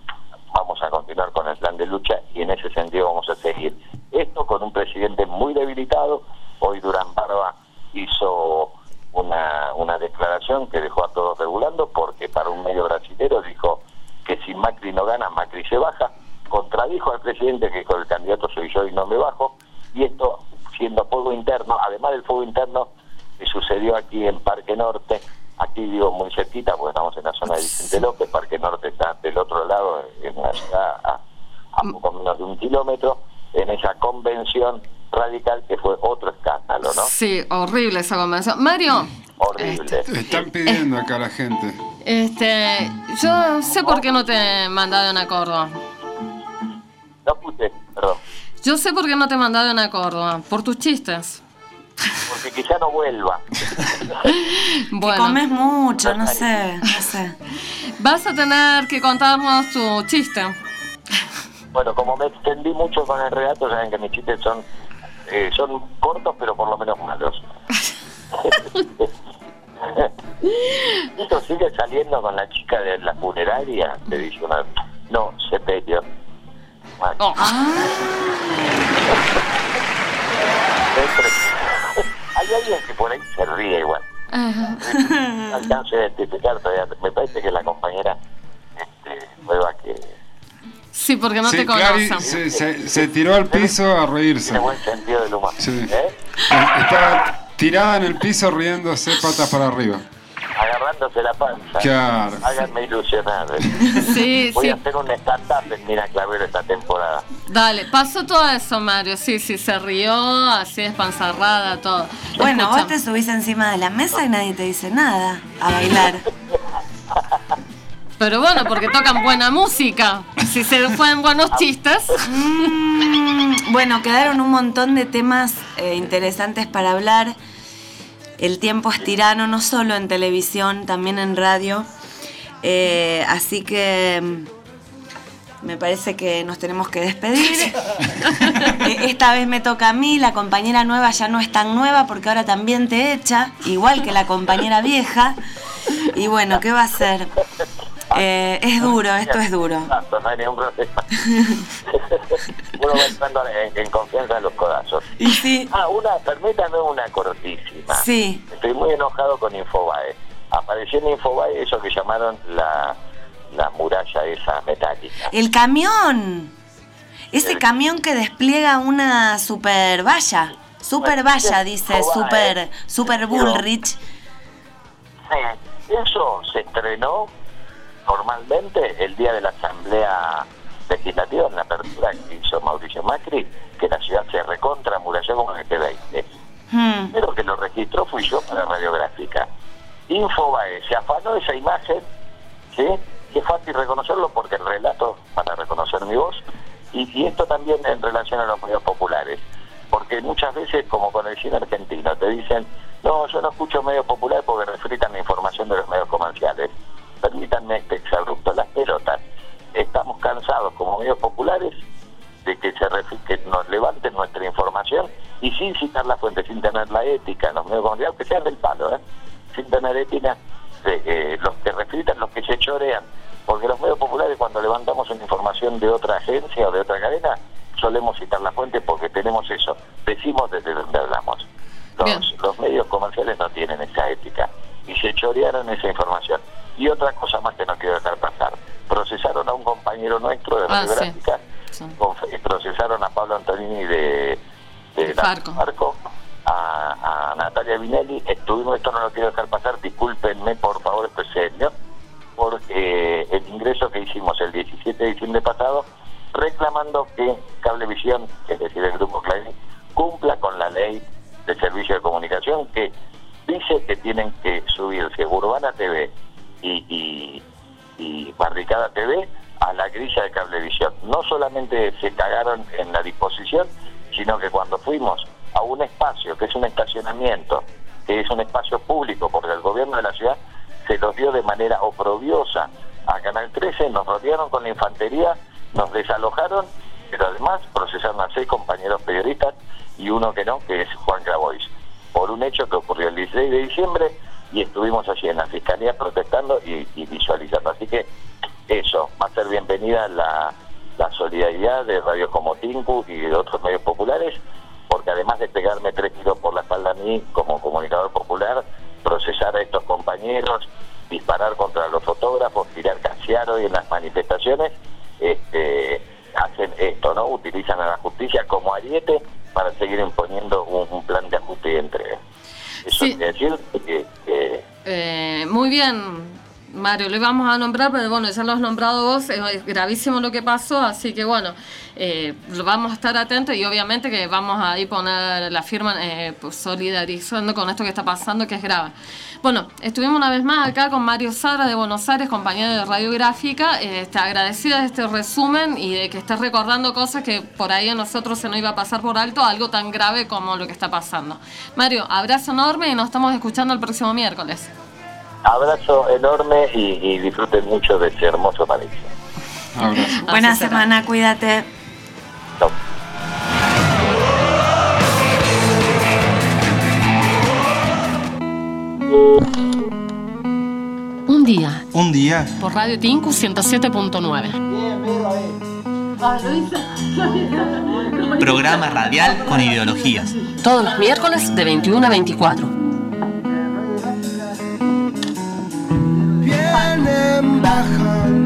Speaker 10: vamos a continuar con el plan de lucha y en ese sentido vamos a seguir. Esto con un presidente muy debilitado, hoy Durán Barba hizo una, una declaración que dejó a todos regulando porque para un medio brasilero dijo que si Macri no gana, Macri se baja, contradijo al presidente que con el candidato soy yo y no me bajo, y esto siendo fuego interno, además del fuego interno que sucedió aquí en Parque Norte, aquí digo muy cerquita, porque estamos en la zona de Vicente López, Parque Norte está del otro lado, en la ciudad a, a mm. poco menos de un kilómetro, en esa convención radical que fue otro escándalo, ¿no?
Speaker 1: Sí, horrible esa convención. Mario,
Speaker 10: Horrible.
Speaker 3: Están pidiendo acá la gente.
Speaker 1: este, yo sé por qué no te mandaron a Córdoba.
Speaker 10: No puse, perdón,
Speaker 1: Yo sé por qué no te mandaron a Córdoba, por tus chistes.
Speaker 10: porque quizá no vuelva.
Speaker 1: Bueno,
Speaker 4: Comes mucho, no sé, no sé.
Speaker 1: vas a tener que contarnos tu chiste.
Speaker 10: Bueno, como me extendí mucho con el relato, saben que mis chistes son eh, son cortos, pero por lo menos malos. Esto sigue saliendo con la chica de la funeraria, te dice una... No, sepelio.
Speaker 1: Oh,
Speaker 10: Siempre- Hay alguien que por ahí se ríe igual. No alcanzo a identificar todavía. Me parece que la compañera este, nueva que
Speaker 1: Sí, porque no
Speaker 3: Sí,
Speaker 1: te conocen.
Speaker 3: se, se- se tiró al piso a reírse.
Speaker 10: tiene buen sentido del humor.
Speaker 3: Sí.
Speaker 10: ¿Eh?
Speaker 3: Estaba tirada en el piso riéndose patas para arriba.
Speaker 10: Agarrándose la panza.
Speaker 3: Claro.
Speaker 10: Háganme ilusionar.
Speaker 1: Sí,
Speaker 10: Voy
Speaker 1: sí.
Speaker 10: a hacer un stand-up en Mira Clavero esta temporada.
Speaker 1: Dale, pasó todo eso, Mario. Sí, sí, se rió, así despanzarrada, todo.
Speaker 4: Bueno, vos te subís encima de la mesa y nadie te dice nada a bailar.
Speaker 1: Pero bueno, porque tocan buena música. Si se fueron buenos chistes.
Speaker 4: Mm, bueno, quedaron un montón de temas eh, interesantes para hablar. El tiempo es tirano, no solo en televisión, también en radio. Eh, así que mm, me parece que nos tenemos que despedir. Eh, Esta vez me toca a mí, la compañera nueva ya no es tan nueva porque ahora también te echa, igual que la compañera vieja. Y bueno, ¿qué va a ser? Eh, es duro, esto es duro.
Speaker 10: No hay ningún problema. Uno va entrando en, en confianza en los codazos.
Speaker 4: Y sí,
Speaker 10: Ah, una, permítame una cortísima.
Speaker 4: sí.
Speaker 10: Estoy muy enojado con Infobae. Apareció en Infobae eso que llamaron la, la muralla esa metálica.
Speaker 4: El camión. Ese
Speaker 10: El-
Speaker 4: camión que despliega una super valla. Super valla, dice,
Speaker 10: Infobae.
Speaker 4: super, super Bullrich.
Speaker 10: Sí, eso se estrenó normalmente el día de la asamblea legislativa en la apertura que hizo Mauricio Macri, que la ciudad se recontra muralló como en el T20.
Speaker 4: Hmm.
Speaker 10: Pero que lo registró fui yo para Radiográfica. Infobae se afanó esa imagen, ¿sí? Que es fácil reconocerlo porque el relato para reconocer mi voz. Y, y esto también en relación a los medios populares. Porque muchas veces, como con el cine argentino, te dicen, no, yo no escucho medios populares porque refritan la información de los medios comerciales. Permítanme este exabrupto, las pelotas. Estamos cansados como medios populares de que se que nos levanten nuestra información y sin citar la fuente, sin tener la ética en los medios comerciales, que sean del palo, ¿eh? sin tener ética, de, eh, los que refritan, los que se chorean, porque los medios populares cuando levantamos una información de otra agencia o de otra cadena, solemos citar la fuente porque tenemos eso, decimos desde donde hablamos. Los, los medios comerciales no tienen esa ética y se chorearon esa información. Y otra cosa más que no quiero dejar pasar, procesaron a un compañero nuestro de
Speaker 1: Ah, sí.
Speaker 10: radiográfica,
Speaker 1: Sí.
Speaker 10: conf- procesaron a Pablo Antonini de, de
Speaker 1: De
Speaker 10: la-
Speaker 1: Farco.
Speaker 10: Farco, a, a Natalia Vinelli, estuvimos, esto no lo quiero dejar pasar, discúlpenme por favor, esto es serio, porque el ingreso que hicimos el 17 de diciembre pasado, reclamando que Cablevisión, es decir, el Grupo Clarín, cumpla con la ley de servicio de comunicación que dice que tienen que subirse Urbana TV y, y, y Barricada TV a la grilla de Cablevisión. No solamente se cagaron en la disposición, sino que cuando fuimos a un espacio que es un estacionamiento, que es un espacio público, porque el gobierno de la ciudad se los dio de manera oprobiosa a Canal 13, nos rodearon con la infantería, nos desalojaron, pero además procesaron a seis compañeros periodistas y uno que no, que es Juan Grabois, por un hecho que ocurrió el 16 de diciembre y estuvimos allí en la fiscalía protestando y, visualizando. Así que eso, va a ser bienvenida la, la solidaridad de radios como Tinku y de otros medios populares, porque además de pegarme tres tiros por la espalda a mí como comunicador popular, procesar a estos compañeros, disparar contra los fotógrafos, tirar casiaro y en las manifestaciones, este, hacen esto, ¿no? Utilizan a la justicia como ariete para seguir imponiendo un, un plan de ajuste y entrega. Eso
Speaker 1: Sí.
Speaker 10: decir que, que
Speaker 1: Eh, muy bien, Mario, lo íbamos a nombrar, pero bueno, ya lo has nombrado vos, es gravísimo lo que pasó, así que bueno, eh, vamos a estar atentos y obviamente que vamos a ahí poner la firma eh, pues, solidarizando con esto que está pasando, que es grave. Bueno, estuvimos una vez más acá con Mario Sara de Buenos Aires, compañero de Radiográfica, eh, está agradecida de este resumen y de que estés recordando cosas que por ahí a nosotros se nos iba a pasar por alto, algo tan grave como lo que está pasando. Mario, abrazo enorme y nos estamos escuchando el próximo miércoles.
Speaker 10: Abrazo enorme y, y disfruten mucho de ese hermoso país.
Speaker 3: Abrazo.
Speaker 11: Buena semana, cuídate.
Speaker 10: Chau.
Speaker 1: Un día,
Speaker 8: Un día
Speaker 1: por Radio Tinku 107.9.
Speaker 12: Bien, ahí.
Speaker 8: Programa radial con ideologías.
Speaker 1: Todos los miércoles de 21 a 24.
Speaker 13: Vienen bajando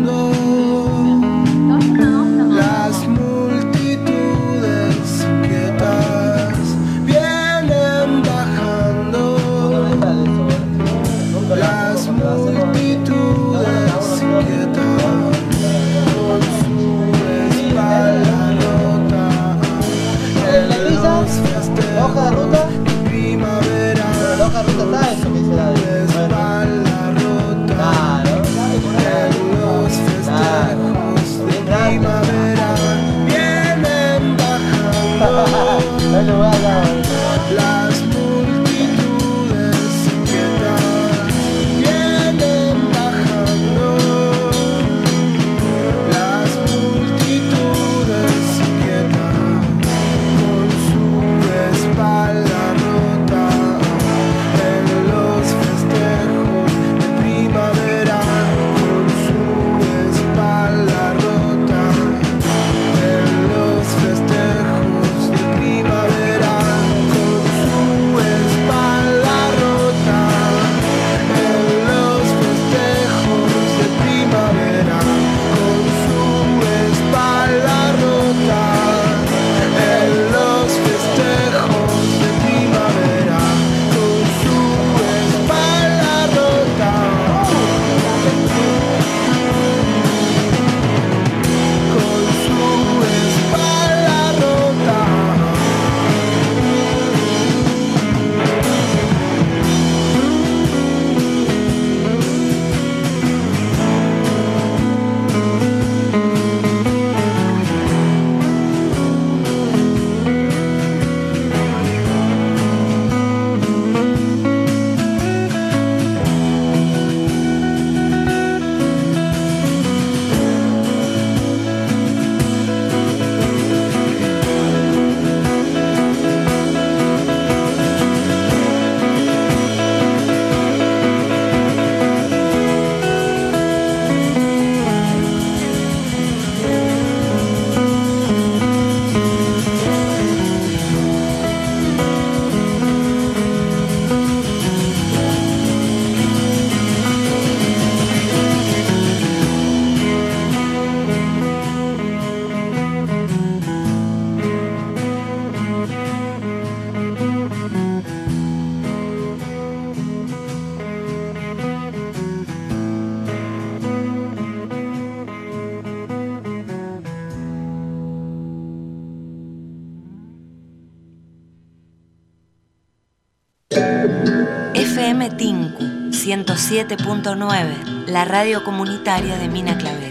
Speaker 11: 107.9, la radio comunitaria de Mina Clavero.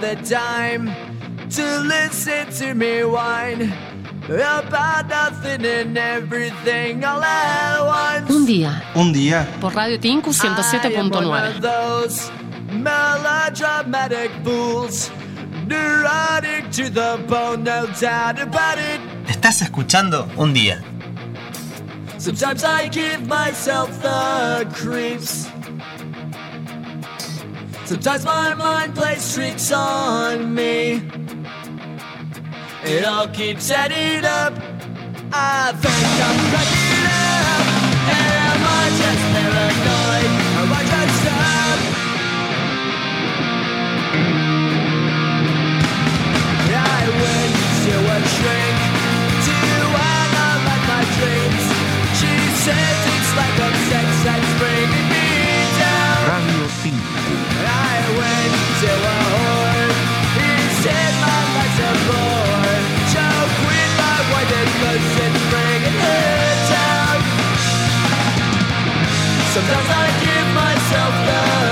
Speaker 14: The
Speaker 15: time to listen to me whine about nothing and everything all at once.
Speaker 1: Un día,
Speaker 8: Un día,
Speaker 1: por Radio Tinku
Speaker 15: I am one
Speaker 1: 107.9.
Speaker 15: of those melodramatic fools, neurotic to the bone, no doubt about it.
Speaker 8: estás escuchando Un día.
Speaker 15: Sometimes I give myself the creeps. Sometimes my mind plays tricks on me. It all keeps adding up. I think I'm cracking Sometimes I give myself the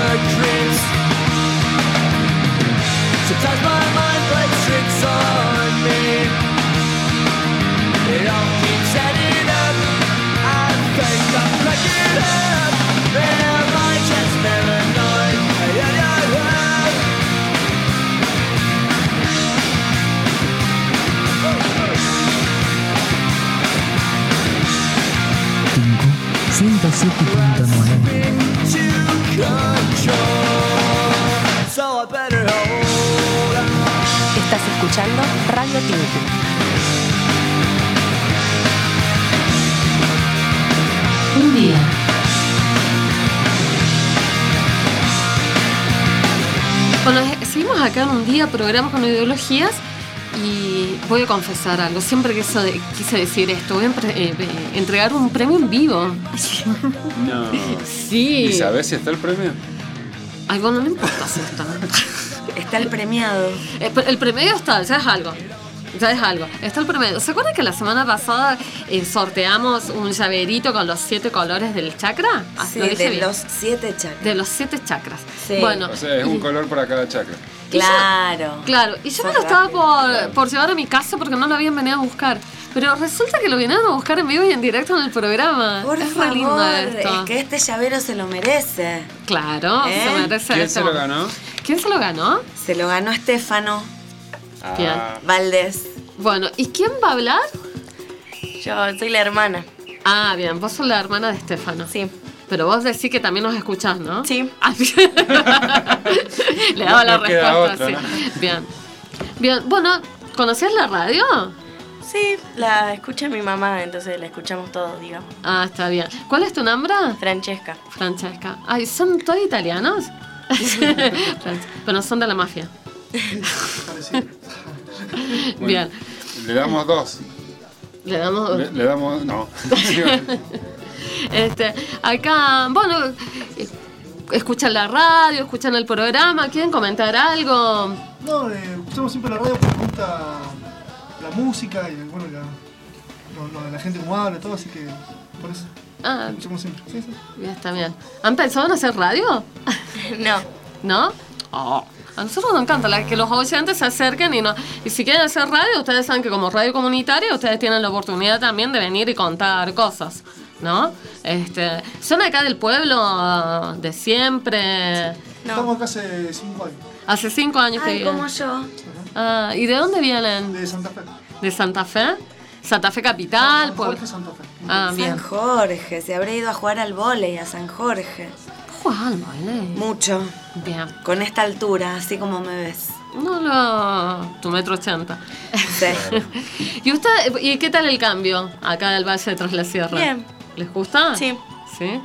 Speaker 16: Estás escuchando Radio Tinku.
Speaker 1: Un día. Bueno, seguimos acá en un día, programa con ideologías y voy a confesar algo. Siempre de- quise decir esto, voy a eh, eh, entregar un premio en vivo.
Speaker 3: No.
Speaker 1: Sí.
Speaker 3: ¿Y sabes si está el premio?
Speaker 1: Algo no me importa si está.
Speaker 4: Está el premiado.
Speaker 1: Eh, pero El premio está, ya es algo. Ya es algo. Está el premio. ¿Se acuerdan que la semana pasada eh, sorteamos un llaverito con los siete colores del chakra? Ah,
Speaker 4: Sí,
Speaker 1: ¿lo dije
Speaker 4: de
Speaker 1: bien?
Speaker 4: los siete chakras.
Speaker 1: De los siete chakras.
Speaker 4: Sí.
Speaker 1: Bueno,
Speaker 3: O sea, es un color para cada chakra.
Speaker 4: Claro.
Speaker 1: Claro, y yo me lo estaba por, por llevar a mi casa porque no lo habían venido a buscar. Pero resulta que lo vinieron a buscar en vivo y en directo en el programa.
Speaker 4: Por
Speaker 1: es re lindo
Speaker 4: favor,
Speaker 1: esto.
Speaker 4: es que este llavero se lo merece.
Speaker 1: Claro,
Speaker 4: ¿Eh?
Speaker 1: se merece
Speaker 3: ¿Quién se lo ganó?
Speaker 1: ¿Quién se lo ganó?
Speaker 4: Se lo ganó Estefano.
Speaker 3: Ah,
Speaker 4: Valdés.
Speaker 1: Bueno, ¿y quién va a hablar?
Speaker 17: Yo soy la hermana.
Speaker 1: Ah, bien, vos sos la hermana de Estefano.
Speaker 17: Sí.
Speaker 1: Pero vos decís que también nos escuchás, ¿no?
Speaker 17: Sí.
Speaker 1: Ah. Le daba la
Speaker 3: No
Speaker 1: respuesta, sí.
Speaker 3: ¿no?
Speaker 1: Bien. Bien, bueno, ¿conocías la radio?
Speaker 17: Sí, la escucha mi mamá, entonces la escuchamos todos, digamos.
Speaker 1: Ah, está bien. ¿Cuál es tu nombre?
Speaker 17: Francesca.
Speaker 1: Francesca. Ay, ¿son todos italianos? Pero son de la mafia. Bien.
Speaker 3: Le damos dos.
Speaker 1: Le damos.
Speaker 3: Le, le damos. No.
Speaker 1: Este, acá, bueno, escuchan la radio, escuchan el programa, ¿quieren comentar algo?
Speaker 18: No, eh, escuchamos siempre la radio porque nos gusta la música y bueno, la, lo, lo de la gente como habla, todo, así que por eso
Speaker 1: Ah,
Speaker 18: escuchamos siempre. Sí, sí.
Speaker 1: ya está bien. ¿Han pensado en hacer radio?
Speaker 17: No.
Speaker 1: ¿No? Oh, A nosotros nos encanta la- que los oyentes se acerquen y no. Y si quieren hacer radio, ustedes saben que como radio comunitaria, ustedes tienen la oportunidad también de venir y contar cosas, ¿no? Este, ¿Son acá del pueblo de siempre?
Speaker 18: Estamos acá hace cinco años.
Speaker 1: Hace cinco años que
Speaker 4: Ay,
Speaker 1: viven.
Speaker 4: como yo.
Speaker 1: Ah, ¿Y de dónde vienen?
Speaker 18: De Santa Fe.
Speaker 1: ¿De Santa Fe? ¿Santa Fe Capital?
Speaker 18: San
Speaker 1: pueblo-
Speaker 18: Jorge, Santa Fe.
Speaker 1: Ah, bien.
Speaker 4: San Jorge, se habrá ido a jugar al vóley a San Jorge.
Speaker 1: Juan, vale.
Speaker 4: Mucho.
Speaker 1: Bien.
Speaker 4: Con esta altura, así como me ves.
Speaker 1: No, no, tu metro ochenta.
Speaker 4: Sí.
Speaker 1: ¿Y usted, y qué tal el cambio acá del Valle de Tras la Sierra?
Speaker 17: Bien.
Speaker 1: ¿Les gusta?
Speaker 17: Sí.
Speaker 1: ¿Sí?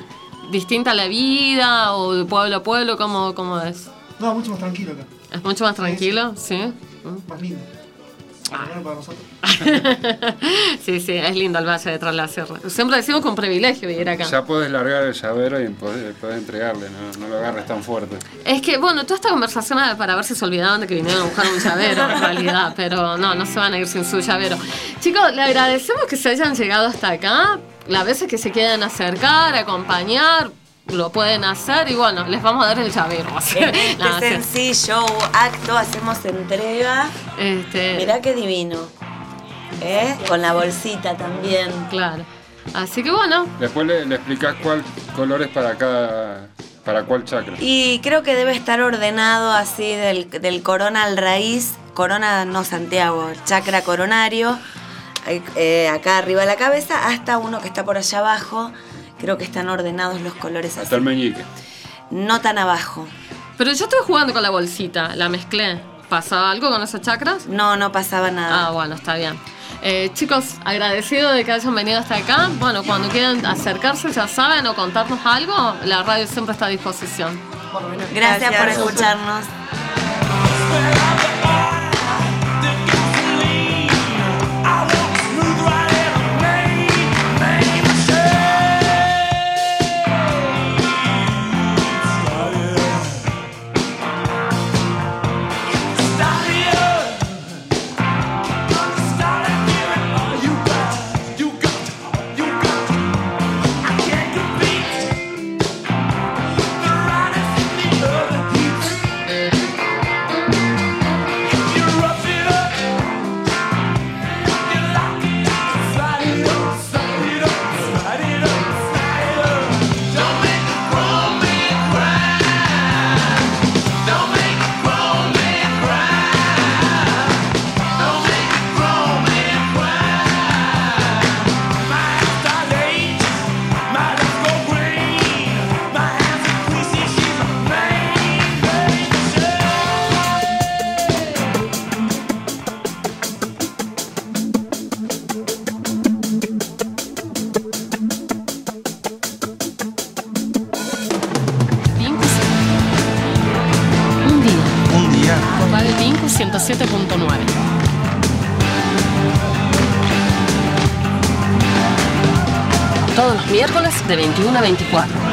Speaker 1: ¿Distinta la vida o de pueblo a pueblo? ¿Cómo, cómo es?
Speaker 18: No, mucho más tranquilo acá.
Speaker 1: ¿Es mucho más tranquilo? Sí.
Speaker 18: Más lindo.
Speaker 1: Ah.
Speaker 18: Bueno, para nosotros.
Speaker 1: sí, sí, es lindo el Valle de Tras la Sierra. Siempre decimos con privilegio vivir acá.
Speaker 3: Ya podés largar el llavero y podés, podés entregarle, no, no lo agarres tan fuerte.
Speaker 1: Es que, bueno, toda esta conversación era para ver si se olvidaban de que vinieron a buscar un llavero, en realidad, pero no, no se van a ir sin su llavero. Chicos, le agradecemos que se hayan llegado hasta acá, las veces que se quieran acercar, acompañar, lo pueden hacer y bueno, les vamos a dar el llavero.
Speaker 4: En este sencillo acto hacemos entrega.
Speaker 1: Este,
Speaker 4: Mirá qué divino. ¿Eh? Con la bolsita también.
Speaker 1: Claro. Así que bueno,
Speaker 3: Después le, le explicás cuál color es para cada. para cuál chakra.
Speaker 4: Y creo que debe estar ordenado así del, del corona al raíz, corona no Santiago, chakra coronario, eh, eh, acá arriba de la cabeza, hasta uno que está por allá abajo. Creo que están ordenados los colores
Speaker 3: Hasta el
Speaker 4: así.
Speaker 3: meñique.
Speaker 4: No tan abajo.
Speaker 1: pero yo estoy jugando con la bolsita, la mezclé. ¿Pasaba algo con esos chakras?
Speaker 4: No, no pasaba nada.
Speaker 1: Ah, bueno, está bien. Eh, chicos, agradecido de que hayan venido hasta acá. Bueno, cuando quieran acercarse, ya saben, o contarnos algo, la radio siempre está a disposición.
Speaker 4: Gracias, por escucharnos.
Speaker 1: De 21 a 24.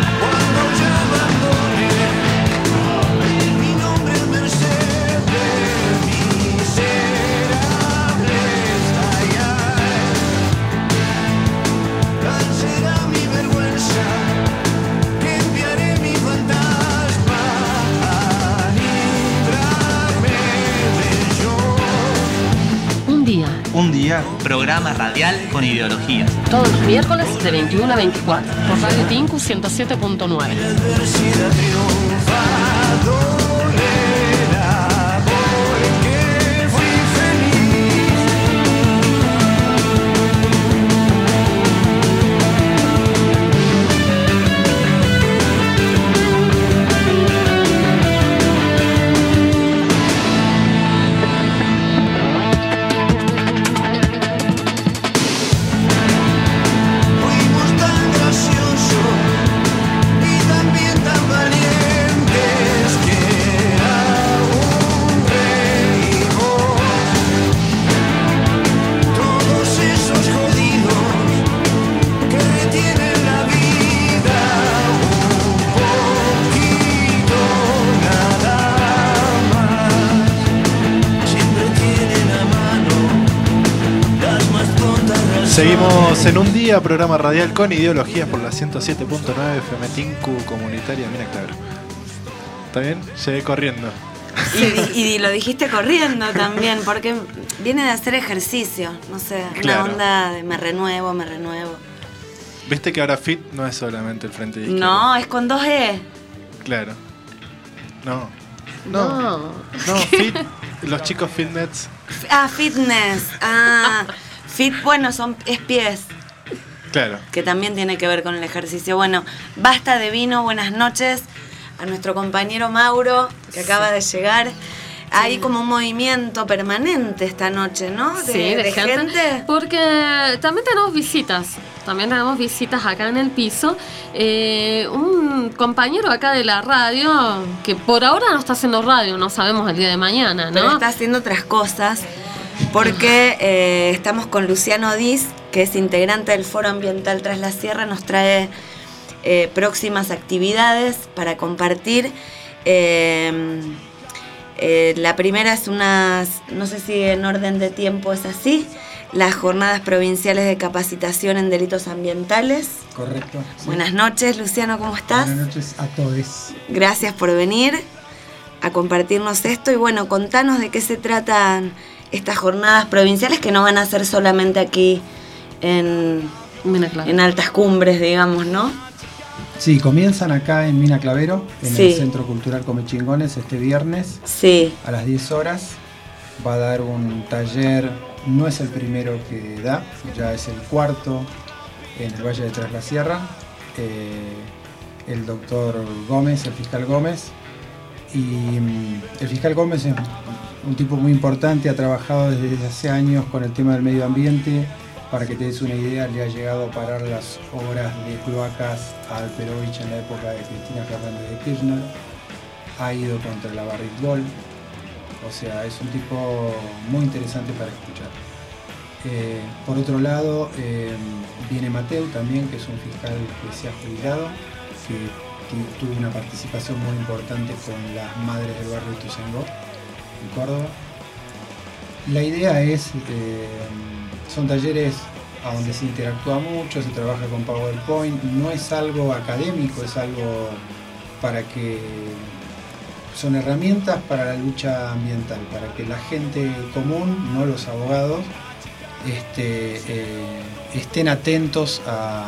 Speaker 1: Un día.
Speaker 8: Programa radial con ideología.
Speaker 1: todos los miércoles de 21 a 24. Por Radio Pinku 107.9.
Speaker 19: Seguimos en un día, programa radial con ideologías por la 107.9 FM Tinku Comunitaria. Mira, claro. ¿Está bien? Llegué corriendo.
Speaker 4: Y, lo dijiste corriendo también, porque viene de hacer ejercicio, no sé,
Speaker 19: Claro.
Speaker 4: una onda de me renuevo, me renuevo.
Speaker 19: Viste que ahora fit no es solamente el frente izquierdo.
Speaker 4: No, es con dos E.
Speaker 19: Claro. No. No. No, fit. Los chicos fitness.
Speaker 4: Ah, fitness. Ah, fit, bueno, son, es pies,
Speaker 19: Claro.
Speaker 4: que también tiene que ver con el ejercicio. Bueno, basta de vino, buenas noches a nuestro compañero Mauro, que acaba de llegar. Hay como un movimiento permanente esta noche, ¿no? De,
Speaker 1: Sí, de,
Speaker 4: de
Speaker 1: gente,
Speaker 4: gente.
Speaker 1: Porque también tenemos visitas. También tenemos visitas acá en el piso. Eh, un compañero acá de la radio, que por ahora no está haciendo radio, no sabemos el día de mañana,
Speaker 4: pero
Speaker 1: ¿no?
Speaker 4: está haciendo otras cosas porque eh, estamos con Luciano Diz, que es integrante del Foro Ambiental Tras la Sierra, nos trae eh, próximas actividades para compartir. Eh, eh, la primera es unas, no sé si en orden de tiempo es así, las jornadas provinciales de capacitación en delitos ambientales.
Speaker 20: Correcto. sí.
Speaker 4: Buenas noches, Luciano, ¿cómo estás?
Speaker 20: Buenas noches a todos.
Speaker 4: Gracias por venir a compartirnos esto y bueno, contanos de qué se tratan estas jornadas provinciales que no van a ser solamente aquí en, en altas cumbres, digamos, ¿no?
Speaker 20: Sí, comienzan acá en Mina Clavero, en
Speaker 4: Sí.
Speaker 20: el Centro Cultural Comechingones, este viernes
Speaker 4: Sí.
Speaker 20: a las 10 horas. Va a dar un taller, no es el primero que da, ya es el cuarto en el Valle de Tras la Sierra. Eh, el doctor Gómez, el fiscal Gómez. Y mm, el fiscal Gómez es un tipo muy importante, ha trabajado desde hace años con el tema del medio ambiente. Para que te des una idea, le ha llegado a parar las obras de cloacas a Alperovich en la época de Cristina Fernández de Kirchner. Ha ido contra la Barritbol. O sea, es un tipo muy interesante para escuchar. Eh, por otro lado, eh, viene Mateu también, que es un fiscal que se ha jubilado, que, que tuvo una participación muy importante con las madres del barrio Ituzaingó, en Córdoba. La idea es, eh, son talleres a donde se interactúa mucho, se trabaja con PowerPoint, no es algo académico, es algo para que son herramientas para la lucha ambiental, para que la gente común, no los abogados, este, eh, estén atentos a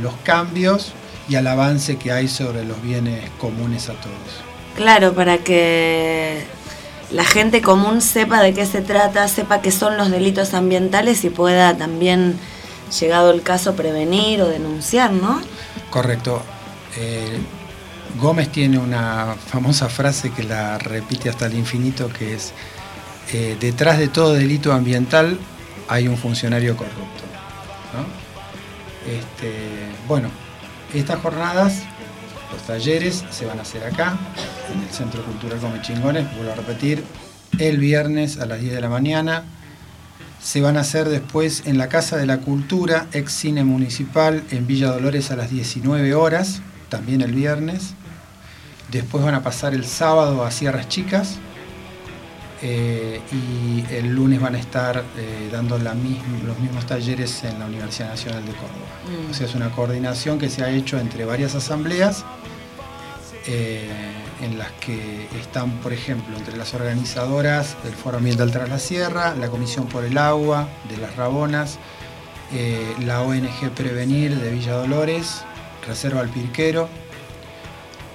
Speaker 20: los cambios y al avance que hay sobre los bienes comunes a todos.
Speaker 4: Claro, para que la gente común sepa de qué se trata, sepa qué son los delitos ambientales y pueda también, llegado el caso, prevenir o denunciar, ¿no?
Speaker 20: Correcto. Eh, Gómez tiene una famosa frase que la repite hasta el infinito, que es, eh, detrás de todo delito ambiental hay un funcionario corrupto. Este, bueno, estas jornadas, los talleres se van a hacer acá, en el Centro Cultural Come Chingones, vuelvo a repetir, el viernes a las 10 de la mañana. Se van a hacer después en la Casa de la Cultura, ex cine municipal, en Villa Dolores a las 19 horas, también el viernes. Después van a pasar el sábado a Sierras Chicas. eh, y el lunes van a estar eh, dando la los mismos talleres en la Universidad Nacional de Córdoba.
Speaker 4: Mm.
Speaker 20: O sea, es una coordinación que se ha hecho entre varias asambleas, eh, en las que están, por ejemplo, entre las organizadoras del Foro Ambiental Tras la Sierra, la Comisión por el Agua de las Rabonas, eh, la ONG Prevenir de Villa Dolores, Reserva al Pirquero,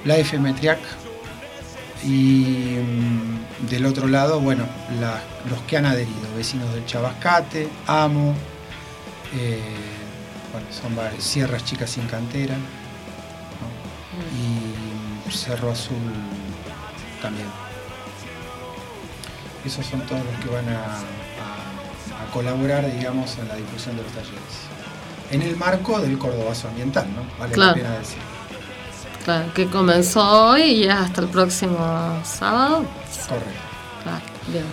Speaker 20: la FMTRIAC y mm, del otro lado, bueno, la- los que han adherido, vecinos del Chabascate, AMO, eh, bueno, son varios, Sierras Chicas sin Cantera ¿no? y mm, Cerro Azul también. Esos son todos los que van a, a- a colaborar, digamos, en la difusión de los talleres. En el marco del Cordobazo Ambiental, ¿no? Vale
Speaker 1: Claro.
Speaker 20: la pena decir.
Speaker 1: Claro, que comenzó hoy y es hasta el próximo sábado.
Speaker 20: Correcto.
Speaker 1: Claro, bien.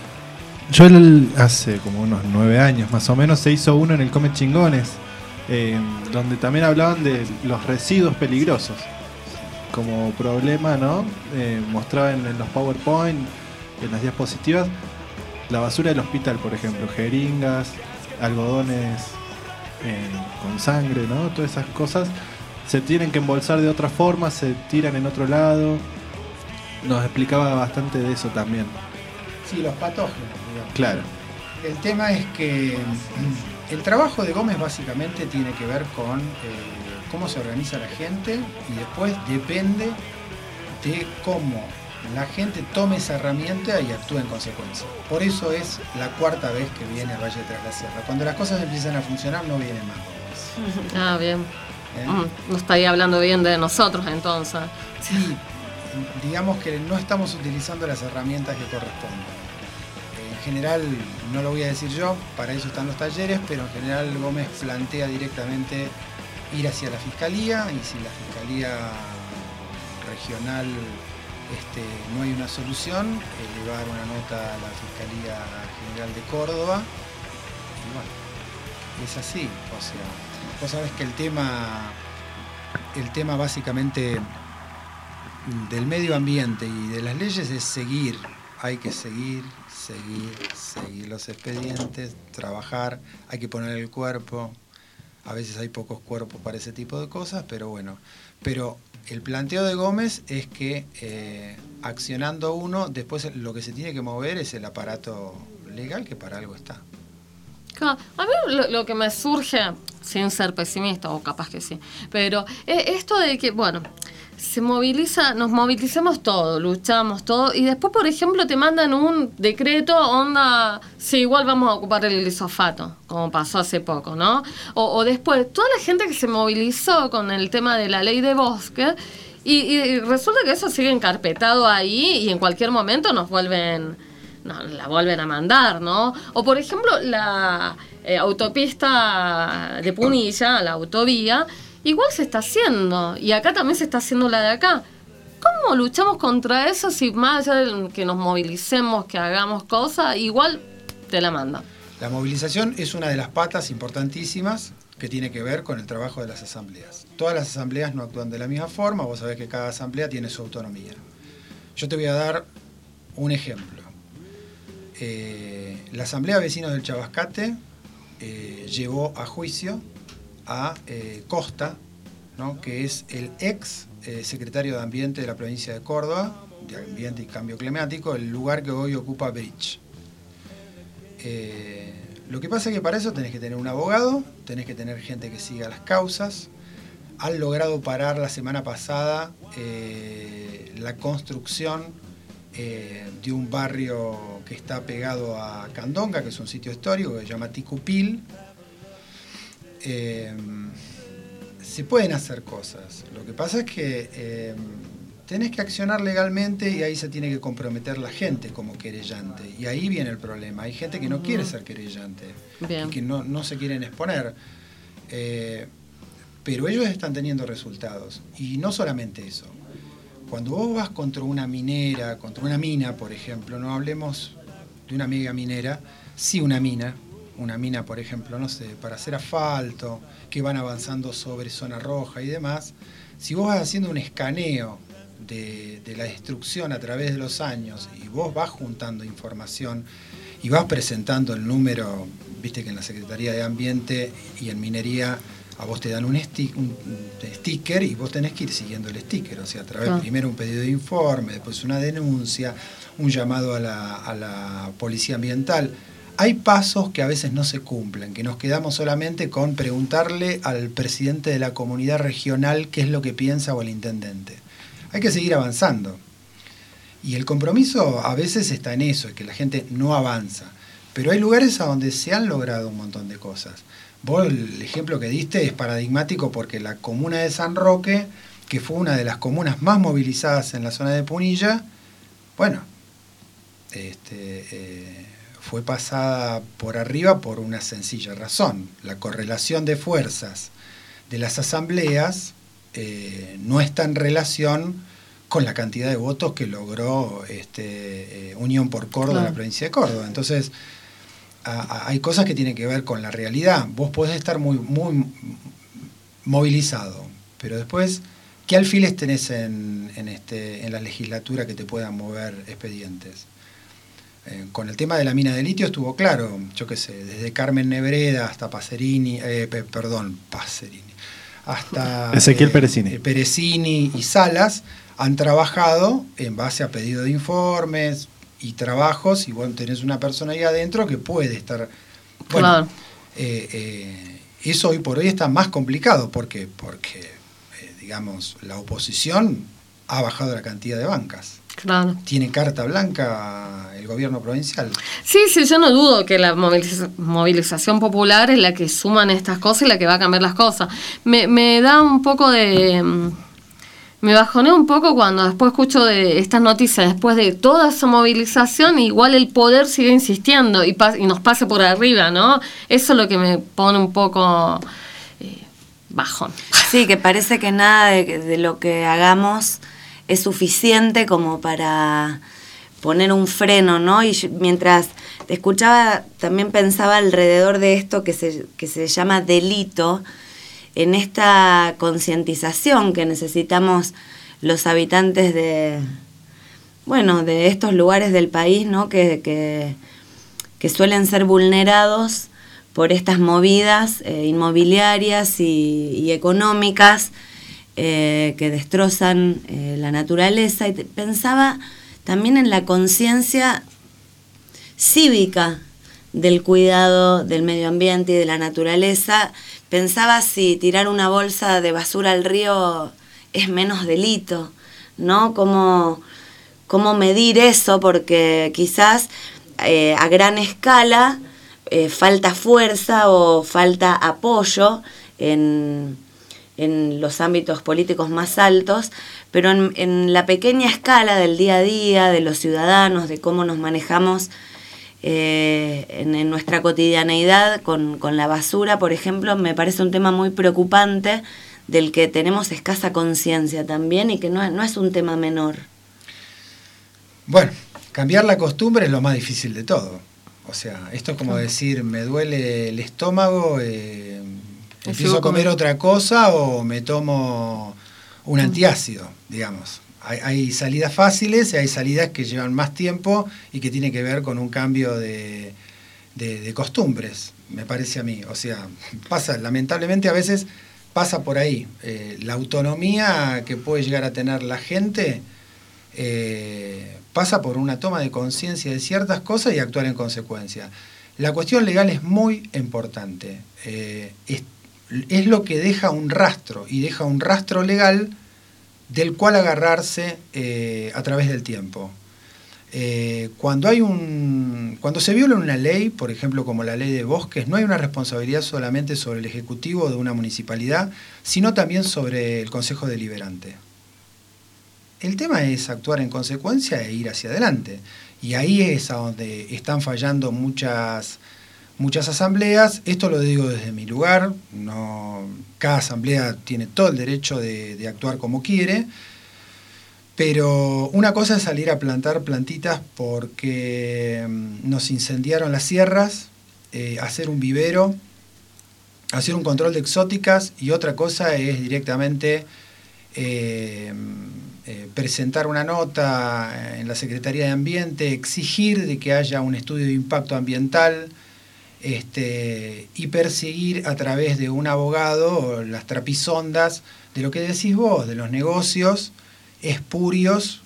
Speaker 19: Yo el- hace como unos nueve años más o menos se hizo uno en el Come Chingones, eh, donde también hablaban de los residuos peligrosos como problema, ¿no? Eh, mostraban en los PowerPoint, en las diapositivas, la basura del hospital, por ejemplo, jeringas, algodones eh, con sangre, ¿no? Todas esas cosas se tienen que embolsar de otra forma, se tiran en otro lado. Nos explicaba bastante de eso también.
Speaker 20: Sí, los patógenos, digamos.
Speaker 19: Claro.
Speaker 20: El tema es que el trabajo de Gómez básicamente tiene que ver con eh, cómo se organiza la gente y después depende de cómo la gente tome esa herramienta y actúe en consecuencia. Por eso es la cuarta vez que viene al Valle Tras la Sierra. Cuando las cosas empiezan a funcionar no viene más.
Speaker 1: Ah, bien.
Speaker 20: ¿eh?
Speaker 1: Mm, no estaría hablando bien de nosotros entonces.
Speaker 20: Sí, digamos que no estamos utilizando las herramientas que corresponden. En general, no lo voy a decir yo, para eso están los talleres, pero en general Gómez plantea directamente ir hacia la fiscalía y si la fiscalía regional este, no hay una solución, elevar una nota a la Fiscalía General de Córdoba. Y bueno, es así. O sea, vos sabés que el tema, el tema básicamente del medio ambiente y de las leyes es seguir hay que seguir, seguir, seguir los expedientes, trabajar, hay que poner el cuerpo. A veces hay pocos cuerpos para ese tipo de cosas, pero bueno. Pero el planteo de Gómez es que eh, accionando uno, después lo que se tiene que mover es el aparato legal que para algo está.
Speaker 1: A mí lo, que me surge, sin ser pesimista, o capaz que sí, pero es esto de que, bueno, se moviliza, nos movilizamos todo, luchamos todo, y después, por ejemplo, te mandan un decreto, onda, sí, igual vamos a ocupar el glisofato, como pasó hace poco, ¿no? O, o después, toda la gente que se movilizó con el tema de la ley de bosque, y, y resulta que eso sigue encarpetado ahí y en cualquier momento nos vuelven no, la vuelven a mandar, ¿no? O por ejemplo, la eh, autopista de Punilla, la autovía, igual se está haciendo. Y acá también se está haciendo la de acá. ¿Cómo luchamos contra eso si más allá de que nos movilicemos, que hagamos cosas, igual te la mandan?
Speaker 20: La movilización es una de las patas importantísimas que tiene que ver con el trabajo de las asambleas. Todas las asambleas no actúan de la misma forma, vos sabés que cada asamblea tiene su autonomía. Yo te voy a dar un ejemplo. Eh, la Asamblea Vecinos del Chabascate eh, llevó a juicio a eh, Costa, que es el ex eh, secretario de Ambiente de la provincia de Córdoba, de Ambiente y Cambio Climático, el lugar que hoy ocupa Bridge. Eh, lo que pasa es que para eso tenés que tener un abogado, tenés que tener gente que siga las causas. Han logrado parar la semana pasada la construcción de un barrio que está pegado a Candonga, que es un sitio histórico que se llama Ticupil. Eh, se pueden hacer cosas. Lo que pasa es que eh, tenés que accionar legalmente y ahí se tiene que comprometer la gente como querellante. Y ahí viene el problema. Hay gente que no quiere ser querellante
Speaker 1: Bien.
Speaker 20: y que no, no se quieren exponer. Eh, pero ellos están teniendo resultados. Y no solamente eso. Cuando vos vas contra una minera, contra una mina, por ejemplo, no hablemos de una mega minera, sí una mina, una mina, por ejemplo, no sé, para hacer asfalto, que van avanzando sobre zona roja y demás, si vos vas haciendo un escaneo de, de la destrucción a través de los años y vos vas juntando información y vas presentando el número, viste que en la Secretaría de Ambiente y en Minería a vos te dan un, sti- un sticker y vos tenés que ir siguiendo el sticker, o sea, a través
Speaker 1: Claro.
Speaker 20: primero un pedido de informe, después una denuncia, un llamado a la, a la policía ambiental. Hay pasos que a veces no se cumplen, que nos quedamos solamente con preguntarle al presidente de la comunidad regional qué es lo que piensa o al intendente. Hay que seguir avanzando. Y el compromiso a veces está en eso, es que la gente no avanza. Pero hay lugares a donde se han logrado un montón de cosas. Vos el ejemplo que diste es paradigmático porque la comuna de San Roque, que fue una de las comunas más movilizadas en la zona de Punilla, bueno, este, eh, fue pasada por arriba por una sencilla razón. La correlación de fuerzas de las asambleas eh, no está en relación con la cantidad de votos que logró este, eh, Unión por Córdoba en la
Speaker 1: Claro.
Speaker 20: provincia de Córdoba. Entonces, a- a- hay cosas que tienen que ver con la realidad. Vos podés estar muy, muy movilizado, pero después, ¿qué alfiles tenés en, en este, en la legislatura que te puedan mover expedientes? Eh, con el tema de la mina de litio estuvo claro, yo qué sé, desde Carmen Nebreda hasta Pacerini, eh, pe- perdón, Pacerini, hasta
Speaker 19: Ezequiel
Speaker 20: eh,
Speaker 19: Perecini.
Speaker 20: eh, y Salas han trabajado en base a pedido de informes y trabajos, y vos tenés una persona ahí adentro que puede estar... Bueno,
Speaker 1: Claro.
Speaker 20: eh, eh, eso hoy por hoy está más complicado. ¿Por qué? Porque, eh, digamos, la oposición ha bajado la cantidad de bancas.
Speaker 1: Claro.
Speaker 20: Tiene carta blanca el gobierno provincial.
Speaker 1: Sí, sí, yo no dudo que la moviliza- movilización popular es la que suman estas cosas y la que va a cambiar las cosas. Me, me da un poco de... mm, Me bajoneo un poco cuando después escucho de estas noticias, después de toda esa movilización, igual el poder sigue insistiendo y, pa- y nos pase por arriba, ¿no? Eso es lo que me pone un poco eh, bajón.
Speaker 4: Sí, que parece que nada de, de lo que hagamos es suficiente como para poner un freno, ¿no? Y mientras te escuchaba, también pensaba alrededor de esto que se, que se llama delito, en esta concientización que necesitamos los habitantes de, bueno, de estos lugares del país, ¿no? Que, que, que suelen ser vulnerados por estas movidas eh, inmobiliarias y económicas eh, que destrozan eh, la naturaleza. Y pensaba también en la conciencia cívica del cuidado del medio ambiente y de la naturaleza. Pensaba si tirar una bolsa de basura al río es menos delito, ¿no? Cómo, cómo medir eso, porque quizás eh, a gran escala falta fuerza o falta apoyo en, en los ámbitos políticos más altos, pero en, en la pequeña escala del día a día, de los ciudadanos, de cómo nos manejamos eh, en, en nuestra cotidianeidad con, con la basura, por ejemplo, me parece un tema muy preocupante del que tenemos escasa conciencia también y que no, no es un tema menor.
Speaker 20: Bueno, cambiar la costumbre es lo más difícil de todo. O sea, esto es como decir, me duele el estómago, eh, empiezo a comer otra cosa o me tomo un antiácido, digamos. Hay, hay salidas fáciles y hay salidas que llevan más tiempo y que tiene que ver con un cambio de, de- de costumbres, me parece a mí. O sea, pasa, lamentablemente a veces pasa por ahí. Eh, la autonomía que puede llegar a tener la gente eh, pasa por una toma de conciencia de ciertas cosas y actuar en consecuencia. La cuestión legal es muy importante. Eh, es, es lo que deja un rastro y deja un rastro legal del cual agarrarse eh, a través del tiempo. Eh, cuando hay un cuando se viola una ley, por ejemplo como la ley de bosques, no hay una responsabilidad solamente sobre el ejecutivo de una municipalidad, sino también sobre el Consejo Deliberante. El tema es actuar en consecuencia e ir hacia adelante. Y ahí es a donde están fallando muchas, muchas asambleas. Esto lo digo desde mi lugar. No, cada asamblea tiene todo el derecho de, actuar como quiere. Pero una cosa es salir a plantar plantitas porque mm, nos incendiaron las sierras, eh, hacer un vivero, hacer un control de exóticas y otra cosa es directamente eh, eh, presentar una nota en la Secretaría de Ambiente, exigir de que haya un estudio de impacto ambiental este, y perseguir a través de un abogado las trapisondas de lo que decís vos, de los negocios espurios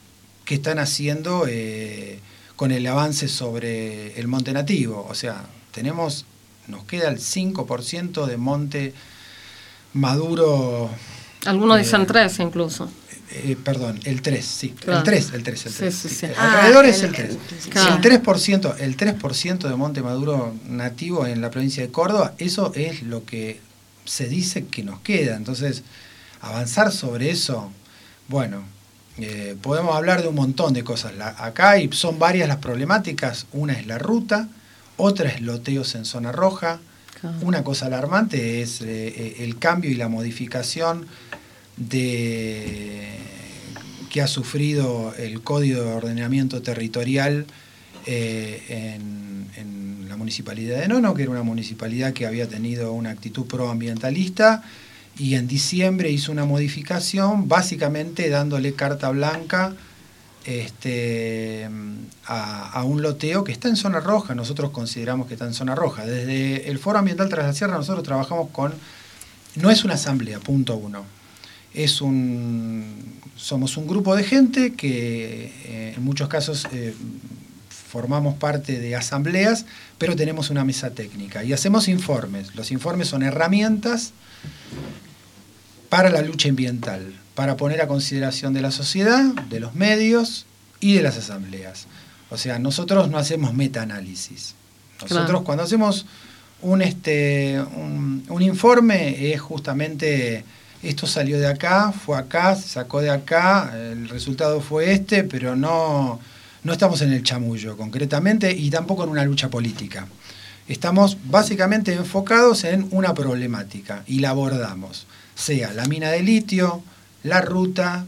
Speaker 20: que están haciendo eh, con el avance sobre el monte nativo. O sea, tenemos, nos queda el 5% de monte maduro.
Speaker 1: Algunos
Speaker 20: eh,
Speaker 1: dicen tres incluso.
Speaker 20: eh, perdón, el 3, sí.
Speaker 1: Claro.
Speaker 20: El 3, el 3, el
Speaker 1: Sí,
Speaker 20: 3.
Speaker 1: sí, sí.
Speaker 20: Alrededor
Speaker 1: Ah,
Speaker 20: es
Speaker 1: el-
Speaker 20: el 3.
Speaker 1: el- claro.
Speaker 20: El 3%, el 3% de monte maduro nativo en la provincia de Córdoba, eso es lo que se dice que nos queda. Entonces, avanzar sobre eso, bueno, eh, podemos hablar de un montón de cosas. La- acá hay, son varias las problemáticas. Una es la ruta, otra es loteos en zona roja. Una cosa alarmante es eh, eh, el cambio y la modificación de que ha sufrido el Código de Ordenamiento Territorial eh, en, en la municipalidad de Nono, que era una municipalidad que había tenido una actitud proambientalista y en diciembre hizo una modificación, básicamente dándole carta blanca este, a, un loteo que está en zona roja, nosotros consideramos que está en zona roja. Desde el Foro Ambiental Tras la Sierra nosotros trabajamos con, no es una asamblea, punto uno, es un, somos un grupo de gente que eh, en muchos casos eh, formamos parte de asambleas, pero tenemos una mesa técnica y hacemos informes. Los informes son herramientas para la lucha ambiental, para poner a consideración de la sociedad, de los medios y de las asambleas. O sea, nosotros no hacemos metaanálisis. Nosotros
Speaker 21: Claro.
Speaker 20: cuando hacemos un, este, un, un informe es justamente esto salió de acá, fue acá, se sacó de acá, el resultado fue este, pero no, no estamos en el chamullo concretamente y tampoco en una lucha política. Estamos básicamente enfocados en una problemática y la abordamos, sea la mina de litio, la ruta,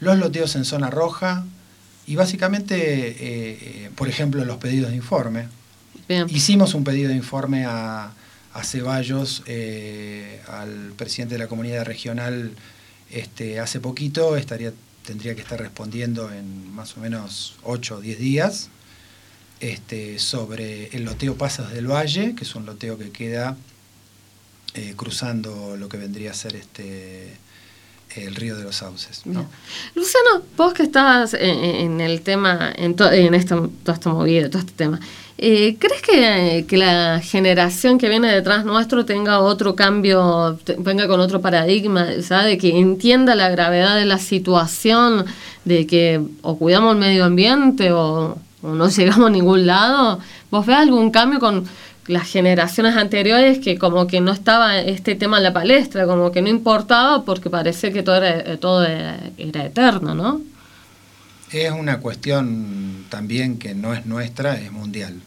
Speaker 20: los loteos en zona roja y básicamente, eh, eh, por ejemplo, los pedidos de informe. Hicimos un pedido de informe a, a Ceballos, eh, al presidente de la comunidad regional, este, hace poquito, estaría tendría que estar respondiendo en más o menos 8 o 10 días, este, sobre el loteo Pasas del Valle, que es un loteo que queda eh, cruzando lo que vendría a ser este, el río de los sauces. ¿no?
Speaker 1: Luciano, vos que estás en, el tema, en, to- en esta, toda esta todo este tema, eh, ¿crees que, que la generación que viene detrás nuestro tenga otro cambio, venga con otro paradigma, ¿sabe? que entienda la gravedad de la situación, de que o cuidamos el medio ambiente o, o no llegamos a ningún lado? ¿Vos ves algún cambio con las generaciones anteriores que como que no estaba este tema en la palestra, como que no importaba porque parece que todo era, eh, todo era, era eterno, ¿no?
Speaker 20: Es una cuestión también que no es nuestra, es mundial.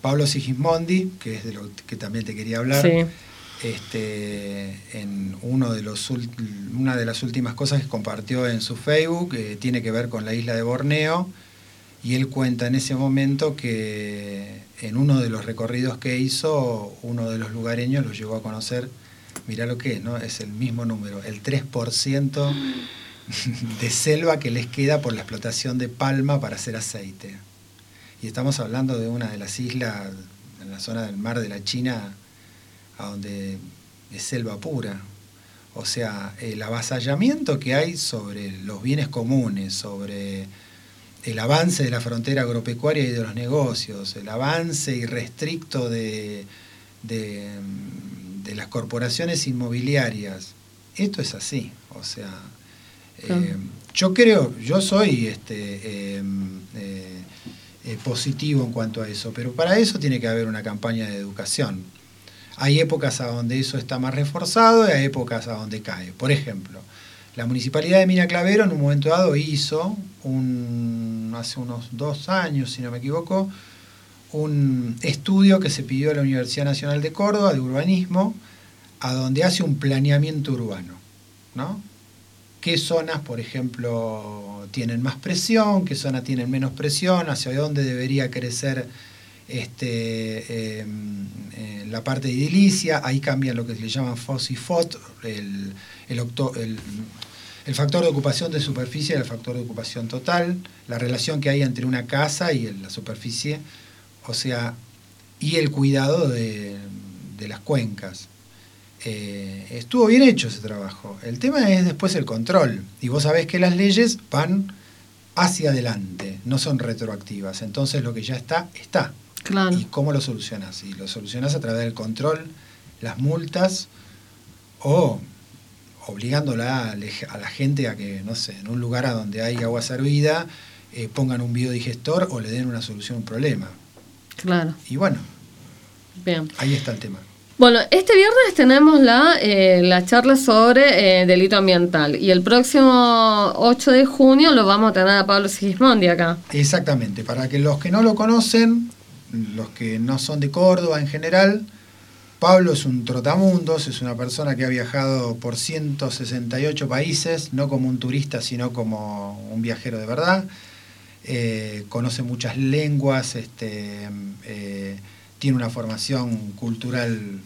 Speaker 20: Pablo Sigismondi, que es de lo que también te quería hablar,
Speaker 1: Sí.
Speaker 20: este, en uno de los una de las últimas cosas que compartió en su Facebook eh, tiene que ver con la isla de Borneo y él cuenta en ese momento que en uno de los recorridos que hizo, uno de los lugareños lo llegó a conocer, mirá lo que es, ¿no? Es el mismo número, el 3% de selva que les queda por la explotación de palma para hacer aceite. Y estamos hablando de una de las islas en la zona del mar de la China, a donde es selva pura. O sea, el avasallamiento que hay sobre los bienes comunes, sobre el avance de la frontera agropecuaria y de los negocios, el avance irrestricto de, de, de las corporaciones inmobiliarias. Esto es así. O sea, eh, yo creo, yo soy este, eh, eh, eh, positivo en cuanto a eso, pero para eso tiene que haber una campaña de educación. Hay épocas a donde eso está más reforzado y hay épocas a donde cae. Por ejemplo, la municipalidad de Mina Clavero en un momento dado hizo, un, hace unos dos años, si no me equivoco, un estudio que se pidió a la Universidad Nacional de Córdoba de urbanismo, a donde hace un planeamiento urbano. ¿no? qué zonas, por ejemplo, tienen más presión, qué zonas tienen menos presión, hacia dónde debería crecer este, eh, eh, la parte de edilicia, ahí cambian lo que le llaman FOS y FOT, el, el, factor de ocupación de superficie y el factor de ocupación total, la relación que hay entre una casa y la superficie, o sea, y el cuidado de, de las cuencas. Eh, estuvo bien hecho ese trabajo. El tema es después el control. Y vos sabés que las leyes van hacia adelante, no son retroactivas. Entonces lo que ya está, está.
Speaker 1: Claro.
Speaker 20: ¿Y cómo lo solucionás? Y lo solucionás a través del control, las multas o obligándola a, la gente a que, no sé, en un lugar a donde hay agua servida, eh, pongan un biodigestor o le den una solución a un problema.
Speaker 1: Claro.
Speaker 20: Y bueno,
Speaker 1: Bien.
Speaker 20: ahí está el tema.
Speaker 1: Bueno, este viernes tenemos la, eh, la charla sobre eh, delito ambiental y el próximo 8 de junio lo vamos a tener a Pablo Sigismondi acá.
Speaker 20: Exactamente, para que los que no lo conocen, los que no son de Córdoba en general, Pablo es un trotamundos, es una persona que ha viajado por 168 países, no como un turista, sino como un viajero de verdad. Eh, conoce muchas lenguas, este, eh, tiene una formación cultural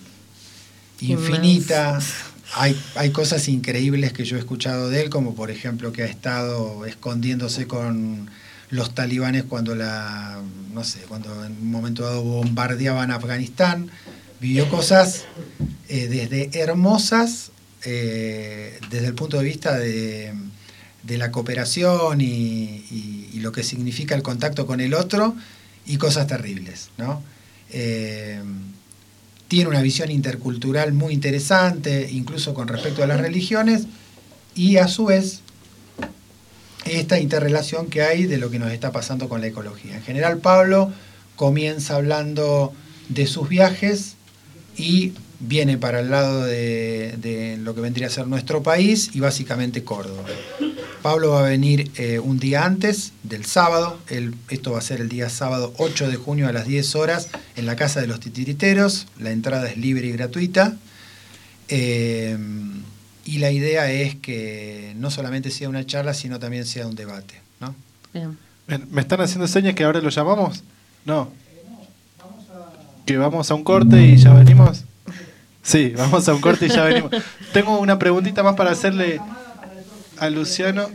Speaker 20: infinita. Hay, hay cosas increíbles que yo he escuchado de él, como por ejemplo que ha estado escondiéndose con los talibanes cuando la, no sé, cuando en un momento dado bombardeaban Afganistán. Vivió cosas eh, desde hermosas, eh, desde el punto de vista de, de la cooperación y, lo que significa el contacto con el otro, y cosas terribles, ¿no? Eh, tiene una visión intercultural muy interesante, incluso con respecto a las religiones, y a su vez esta interrelación que hay de lo que nos está pasando con la ecología. En general, Pablo comienza hablando de sus viajes y viene para el lado de, lo que vendría a ser nuestro país y básicamente Córdoba. Pablo va a venir eh, un día antes del sábado, esto va a ser el día sábado 8 de junio a las 10 horas en la Casa de los Titiriteros, la entrada es libre y gratuita. Eh, y la idea es que no solamente sea una charla, sino también sea un debate. ¿no?
Speaker 19: ¿Me están haciendo señas que ahora lo llamamos? No. Eh, que vamos a un corte y ya venimos. Sí, vamos a un corte y ya venimos. Tengo una preguntita más para hacerle a Luciano.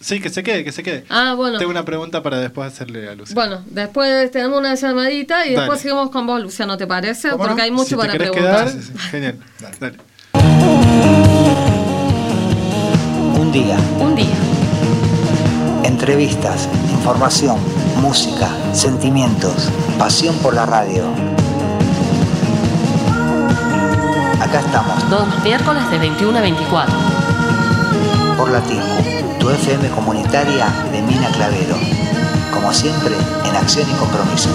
Speaker 19: Sí, que se quede, que se quede.
Speaker 1: Ah, bueno.
Speaker 19: Tengo una pregunta para después hacerle a Luciano.
Speaker 1: Bueno, después tenemos una llamadita y después seguimos con vos, Luciano, ¿te parece? Porque hay mucho
Speaker 19: si
Speaker 1: para preguntar.
Speaker 19: Quedar. Genial. Dale.
Speaker 21: Un día.
Speaker 1: Un día.
Speaker 21: Entrevistas, información, música, sentimientos, pasión por la radio. Acá estamos.
Speaker 1: Todos los miércoles de 21 a 24.
Speaker 21: Por la tu FM comunitaria de Mina Clavero. Como siempre, en acción y compromiso.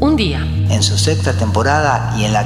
Speaker 1: Un día.
Speaker 21: En su sexta temporada y en la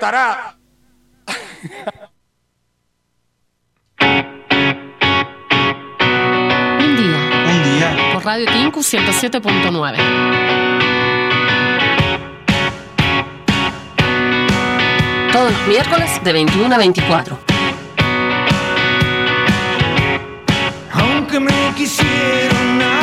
Speaker 22: estará.
Speaker 1: Un día.
Speaker 20: Un día.
Speaker 1: Por Radio Tinku 107.9. todos los miércoles de 21 a 24.
Speaker 2: Aunque me quisieron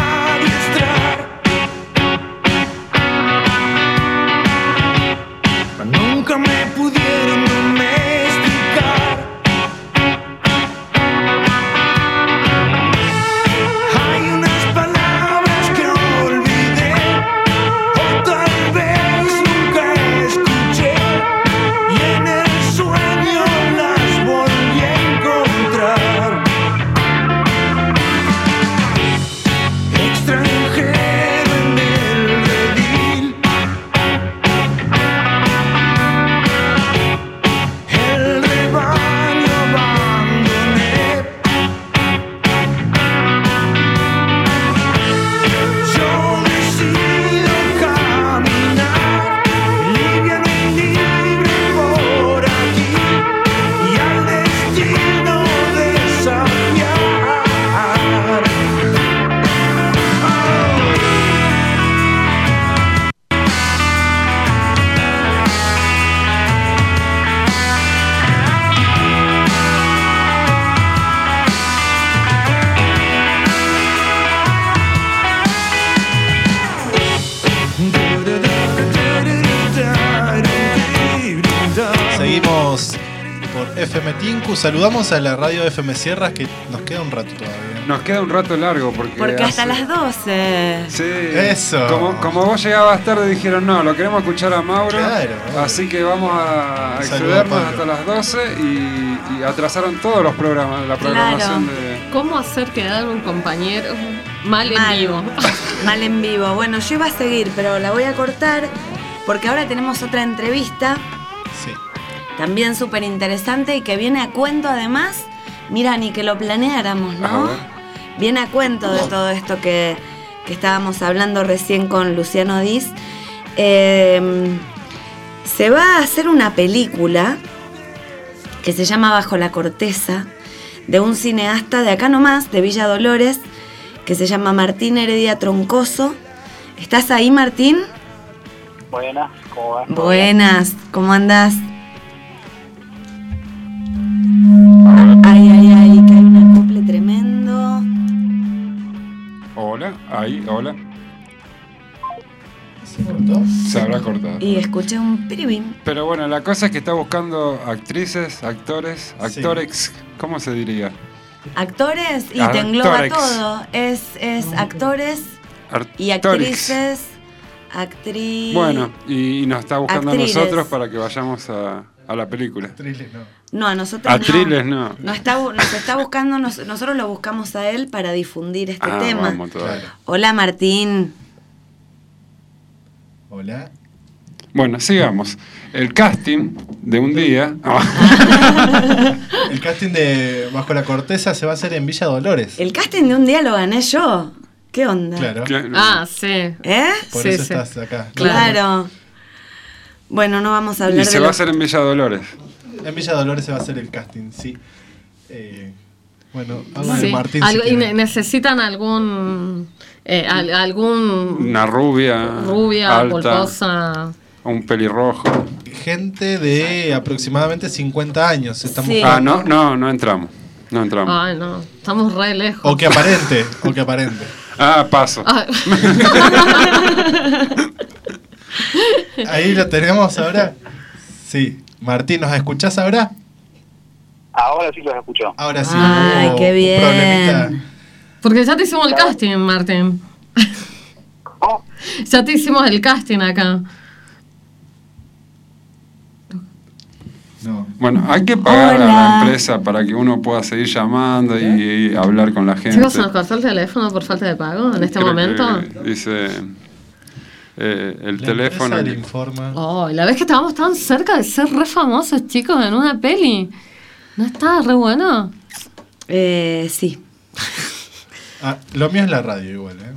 Speaker 19: Saludamos a la radio FM Sierras que nos queda un rato todavía.
Speaker 3: Nos queda un rato largo porque.
Speaker 4: Porque hasta
Speaker 3: hace-
Speaker 4: las 12.
Speaker 3: Sí.
Speaker 19: Eso.
Speaker 3: Como, como vos llegabas tarde, dijeron no, lo queremos escuchar a Mauro.
Speaker 19: Claro.
Speaker 3: Así que vamos a excedernos hasta las 12 y, y atrasaron todos los programas, la programación de.
Speaker 1: ¿Cómo hacer quedar un compañero mal en
Speaker 4: Mal.
Speaker 1: vivo?
Speaker 4: Mal en vivo. Bueno, yo iba a seguir, pero la voy a cortar porque ahora tenemos otra entrevista.
Speaker 19: Sí.
Speaker 4: También súper interesante y que viene a cuento además. Mira, ni que lo planeáramos, ¿no? Viene a cuento de todo esto que, que estábamos hablando recién con Luciano Diz. Eh, se va a hacer una película que se llama Bajo la Corteza, de un cineasta de acá nomás, de Villa Dolores, que se llama Martín Heredia Troncoso. ¿Estás ahí, Martín?
Speaker 23: Buenas, ¿cómo va?
Speaker 4: Buenas, ¿cómo andás? Ay, ay, ay, que hay un acople tremendo.
Speaker 3: Hola, ahí, hola.
Speaker 19: ¿Se cortó?
Speaker 3: Se habrá cortado.
Speaker 4: Y escuché un piribín.
Speaker 3: Pero bueno, la cosa es que está buscando actrices, actores, actores, ¿cómo se diría?
Speaker 4: Actores y te engloba todo. Es, es actores y actrices. Actriz.
Speaker 3: Bueno, y, y nos está buscando a nosotros para que vayamos a, a la película.
Speaker 4: No, a nosotros
Speaker 3: Atriles
Speaker 4: no.
Speaker 3: no.
Speaker 4: Nos está, bu- nos está buscando, nos- nosotros lo buscamos a él para difundir este
Speaker 3: Ah,
Speaker 4: tema.
Speaker 3: vamos.
Speaker 4: Hola Martín.
Speaker 19: Hola.
Speaker 3: Bueno, sigamos. El casting de un día.
Speaker 19: El casting de Bajo la Corteza se va a hacer en Villa Dolores.
Speaker 4: El casting de un día lo gané yo. ¿Qué onda?
Speaker 19: Claro.
Speaker 1: Ah, sí.
Speaker 4: ¿Eh?
Speaker 19: Por
Speaker 1: Sí,
Speaker 19: eso
Speaker 1: sí.
Speaker 19: estás acá.
Speaker 4: Claro. Bueno, no vamos a hablar
Speaker 3: Y
Speaker 4: de
Speaker 3: se va a hacer en Villa Dolores.
Speaker 19: En Villa Dolores se va a hacer el casting, sí. Eh, bueno, algo
Speaker 1: Sí.
Speaker 19: de Martín.
Speaker 1: Algo-
Speaker 19: si
Speaker 1: y ne- necesitan algún eh, al- algún
Speaker 3: Una rubia.
Speaker 1: rubia,
Speaker 3: alta,
Speaker 1: polposa.
Speaker 3: Un pelirrojo.
Speaker 19: Gente de aproximadamente 50 años. Estamos
Speaker 3: Ah, no, no, no entramos. No entramos.
Speaker 1: Ay, no, estamos re lejos.
Speaker 19: O que aparente, o que aparente.
Speaker 3: Ah, paso.
Speaker 1: Ah.
Speaker 19: Ahí lo tenemos ahora. Sí. Martín, ¿nos escuchás ahora?
Speaker 23: Ahora sí los escucho.
Speaker 19: Ahora sí.
Speaker 4: Ay, qué bien.
Speaker 19: problemita.
Speaker 1: Porque ya te hicimos el casting, Martín. Ya te hicimos el casting acá.
Speaker 3: Bueno, hay que pagar a la empresa para que uno pueda seguir llamando y, y hablar con la gente.
Speaker 1: Chicos, ¿se nos cortó el teléfono por falta de pago en este
Speaker 3: Creo
Speaker 1: momento?
Speaker 3: dice eh, el
Speaker 19: La
Speaker 3: teléfono.
Speaker 19: le informa.
Speaker 1: Oh, la vez que estábamos tan cerca de ser re famosos, chicos, en una peli. ¿No está re bueno?
Speaker 4: Eh, sí.
Speaker 19: Ah, lo mío es la radio igual, ¿eh?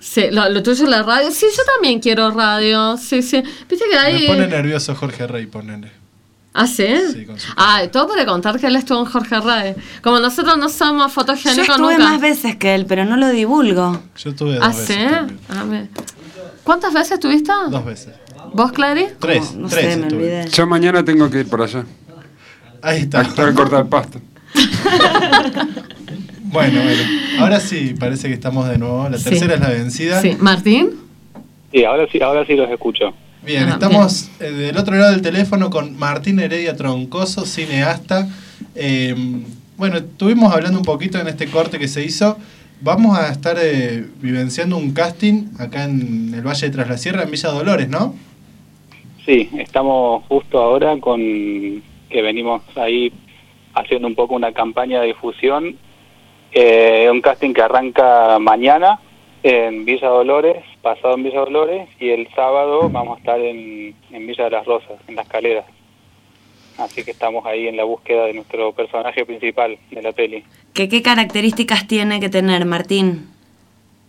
Speaker 1: Sí, lo, lo tuyo es la radio. Sí, yo también quiero radio. Sí, sí. Viste que hay.
Speaker 19: Me pone nervioso Jorge Rey, ponele.
Speaker 1: ¿Ah, sí?
Speaker 19: Sí, con su-
Speaker 1: Ah, todo para contar que él estuvo en Jorge Ray. Como nosotros no somos
Speaker 4: Yo
Speaker 1: fotogénicos
Speaker 4: estuve
Speaker 1: nunca.
Speaker 4: más veces que él, pero no lo divulgo.
Speaker 19: Yo tuve dos
Speaker 1: ¿Ah,
Speaker 19: veces.
Speaker 1: sí?
Speaker 19: también.
Speaker 1: A ver. ¿Cuántas veces estuviste?
Speaker 19: Dos veces.
Speaker 1: ¿Vos, Clary?
Speaker 19: Tres,
Speaker 4: No
Speaker 19: tres
Speaker 4: sé, me olvidé.
Speaker 3: Yo mañana tengo que ir por allá.
Speaker 19: Ahí está.
Speaker 3: Que cortar el pasto.
Speaker 19: Bueno, bueno. Ahora sí, parece que estamos de nuevo. La
Speaker 1: Sí.
Speaker 19: tercera es la vencida.
Speaker 1: Sí. ¿Martín?
Speaker 23: Sí, ahora sí, ahora sí los escucho.
Speaker 19: Bien,
Speaker 1: Ah,
Speaker 19: estamos eh, del otro lado del teléfono con Martín Heredia Troncoso, cineasta. Eh, bueno, estuvimos hablando un poquito en este corte que se hizo. Vamos a estar eh, vivenciando un casting acá en el Valle de Tras la Sierra, en Villa Dolores, ¿no?
Speaker 23: Sí, estamos justo ahora con que venimos ahí haciendo un poco una campaña de difusión. Eh, un casting que arranca mañana en Villa Dolores, pasado en Villa Dolores, y el sábado vamos a estar en, en Villa de las Rosas, en las Caleras. Así que estamos ahí en la búsqueda de nuestro personaje principal de la peli.
Speaker 4: ¿Qué, ¿Qué características tiene que tener Martín?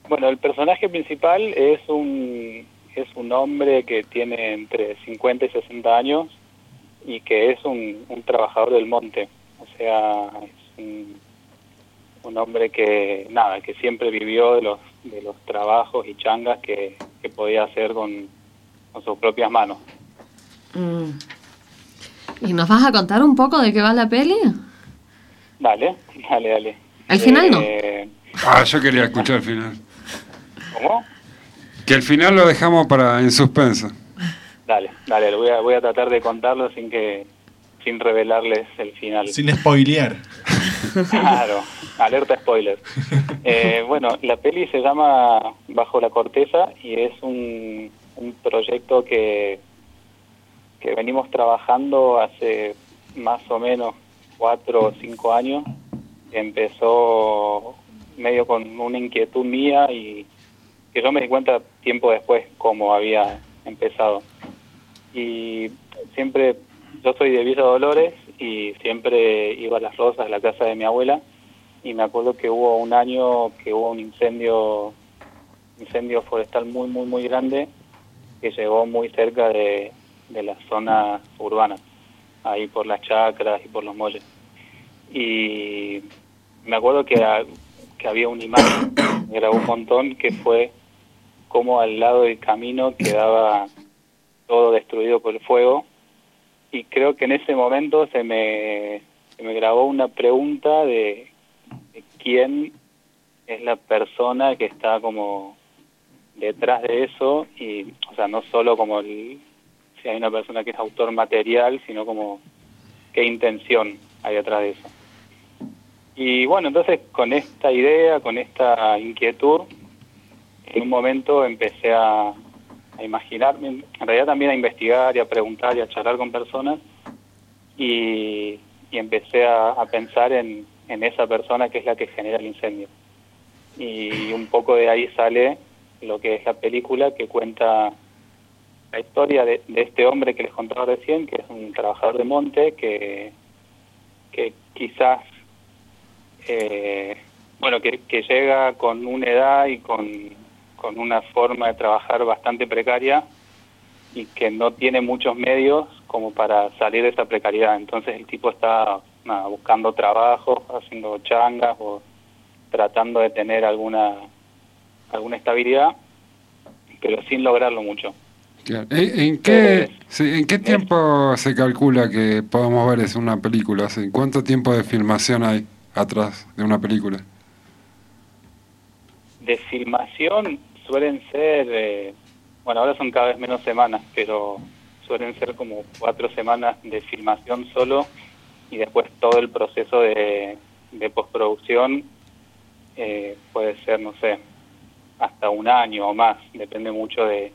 Speaker 23: Bueno, el personaje principal es un es un hombre que tiene entre 50 y 60 años y que es un, un trabajador del monte. O sea, es un, un hombre que, nada, que siempre vivió de los, de los trabajos y changas que, que podía hacer con, con sus propias manos.
Speaker 1: ¿Y nos vas a contar un poco de qué va la peli?
Speaker 23: Dale, dale, dale.
Speaker 1: ¿El final no?
Speaker 23: Eh,
Speaker 3: Ah, yo quería escuchar el final.
Speaker 23: ¿Cómo?
Speaker 3: Que el final lo dejamos para en suspenso.
Speaker 23: Dale, dale, voy a, voy a tratar de contarlo sin que sin revelarles el final.
Speaker 19: Sin spoilear.
Speaker 23: Claro, alerta spoiler. Eh, bueno, la peli se llama Bajo la Corteza y es un, un proyecto que, que venimos trabajando hace más o menos cuatro o cinco años. Empezó medio con una inquietud mía y que yo me di cuenta tiempo después cómo había empezado. Y siempre, yo soy de Villa Dolores y siempre iba a Las Rosas, a la casa de mi abuela, y me acuerdo que hubo un año que hubo un incendio, incendio forestal muy, muy, muy grande que llegó muy cerca de, de la zona urbana, ahí por las chacras y por los molles. Y me acuerdo que, que había una imagen, me grabó un montón, que fue como al lado del camino quedaba todo destruido por el fuego. Y creo que en ese momento se me, se me grabó una pregunta de, de quién es la persona que está como detrás de eso y o sea no solo como el, si hay una persona que es autor material sino como qué intención hay detrás de eso. Y bueno entonces con esta idea con esta inquietud en un momento empecé a, a imaginarme en realidad también a investigar y a preguntar y a charlar con personas y, y empecé a, a pensar en, en esa persona que es la que genera el incendio. Y un poco de ahí sale lo que es la película que cuenta la historia de, de este hombre que les contaba recién, que es un trabajador de monte que, que quizás, eh, bueno, que, que llega con una edad y con, con una forma de trabajar bastante precaria y que no tiene muchos medios como para salir de esa precariedad. Entonces el tipo está nada, buscando trabajo, haciendo changas o tratando de tener alguna alguna estabilidad, pero sin lograrlo mucho.
Speaker 3: ¿En, en qué, sí, ¿En qué tiempo se calcula que podemos ver es una película? ¿En cuánto tiempo de filmación hay atrás de una película?
Speaker 23: De filmación suelen ser, eh, bueno, ahora son cada vez menos semanas, pero suelen ser como cuatro semanas de filmación solo y después todo el proceso de, de postproducción eh, puede ser, no sé, hasta un año o más, depende mucho de,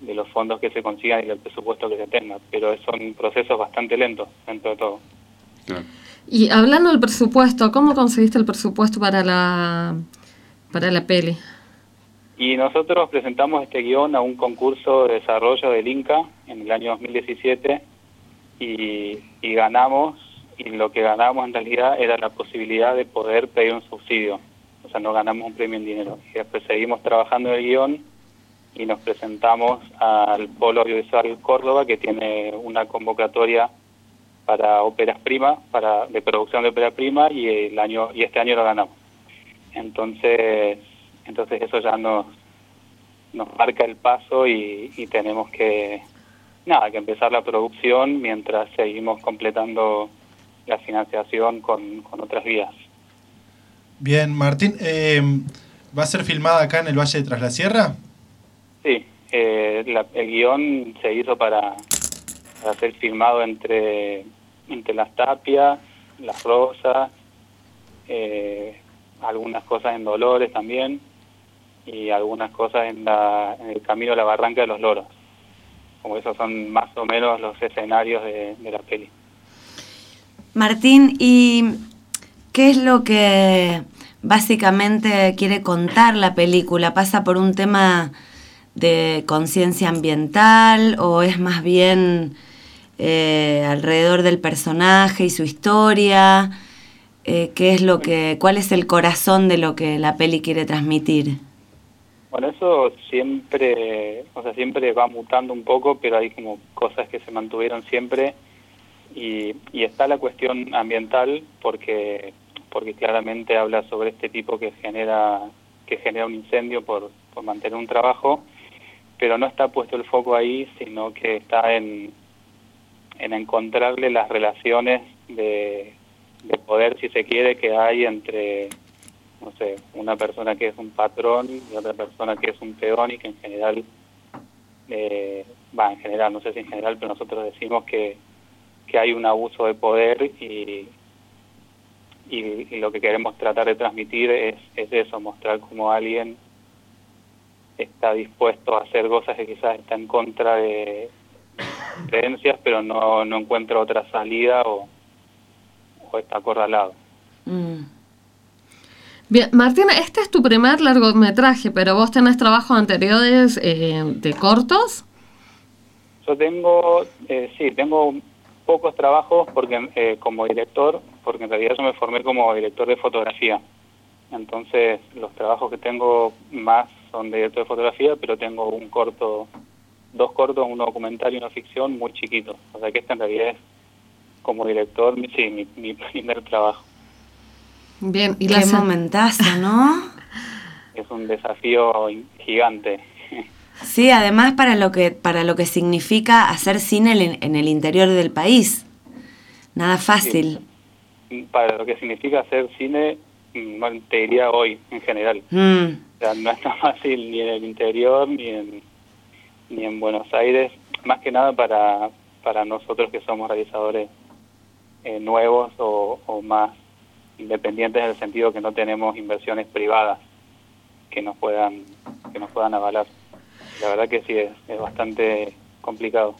Speaker 23: de los fondos que se consigan y del presupuesto que se tenga, pero son procesos bastante lentos dentro de todo.
Speaker 1: Y hablando del presupuesto, ¿cómo conseguiste el presupuesto para la para la peli?
Speaker 23: Y nosotros presentamos este guion a un concurso de desarrollo del Inca en el año 2017 y, y ganamos, y lo que ganamos en realidad era la posibilidad de poder pedir un subsidio, o sea, no ganamos un premio en dinero. Y después seguimos trabajando en el guion y nos presentamos al Polo Audiovisual Córdoba que tiene una convocatoria para óperas prima, para de producción de ópera prima y el año y este año lo ganamos. Entonces, entonces eso ya nos nos marca el paso y, y tenemos que nada, que empezar la producción mientras seguimos completando la financiación con, con otras vías.
Speaker 19: Bien, Martín, eh, ¿va a ser filmada acá en el Valle de Tras la Sierra?
Speaker 23: Sí, eh, la- el guion se hizo para, para ser filmado entre, entre las tapias, las rosas, eh, algunas cosas en Dolores también y algunas cosas en, la, en el camino de la Barranca de los Loros. Como esos son más o menos los escenarios de la peli.
Speaker 4: Martín, ¿y qué es lo que básicamente quiere contar la película? ¿Pasa por un tema de conciencia ambiental o es más bien eh, alrededor del personaje y su historia? Eh, ¿Qué es lo que, cuál es el corazón de lo que la peli quiere transmitir?
Speaker 23: Bueno, eso siempre, o sea, siempre va mutando un poco, pero hay como cosas que se mantuvieron siempre y, y está la cuestión ambiental porque porque claramente habla sobre este tipo que genera que genera un incendio por, por mantener un trabajo, pero no está puesto el foco ahí, sino que está en, en encontrarle las relaciones de, de poder, si se quiere, que hay entre no sé, una persona que es un patrón y otra persona que es un peón y que en general, eh, va, en general, no sé si en general, pero nosotros decimos que, que hay un abuso de poder y, y, y lo que queremos tratar de transmitir es, es eso, mostrar cómo alguien está dispuesto a hacer cosas que quizás está en contra de creencias, pero no, no encuentra otra salida o, o está acorralado.
Speaker 1: Mm. Bien, Martina, este es tu primer largometraje, pero vos tenés trabajos anteriores eh, de cortos.
Speaker 23: Yo tengo, eh, sí, tengo pocos trabajos porque eh, como director, porque en realidad yo me formé como director de fotografía. Entonces, los trabajos que tengo más son de director de fotografía, pero tengo un corto, dos cortos, un documental y una ficción muy chiquitos. O sea que este en realidad es, como director, mi- sí, mi, mi primer trabajo.
Speaker 1: Bien, y
Speaker 4: Qué
Speaker 1: la
Speaker 4: momentazo, ¿no?
Speaker 23: Es un desafío gigante.
Speaker 4: Sí, además para lo que para lo que significa hacer cine en, en el interior del país. Nada fácil.
Speaker 23: Para lo que significa hacer cine, diría hoy en general.
Speaker 4: Mm.
Speaker 23: O sea, no es tan fácil ni en el interior ni en, ni en Buenos Aires, más que nada para, para nosotros que somos realizadores eh, nuevos o, o más independientes en el sentido que no tenemos inversiones privadas que nos puedan que nos puedan avalar. La verdad que sí es, es bastante complicado.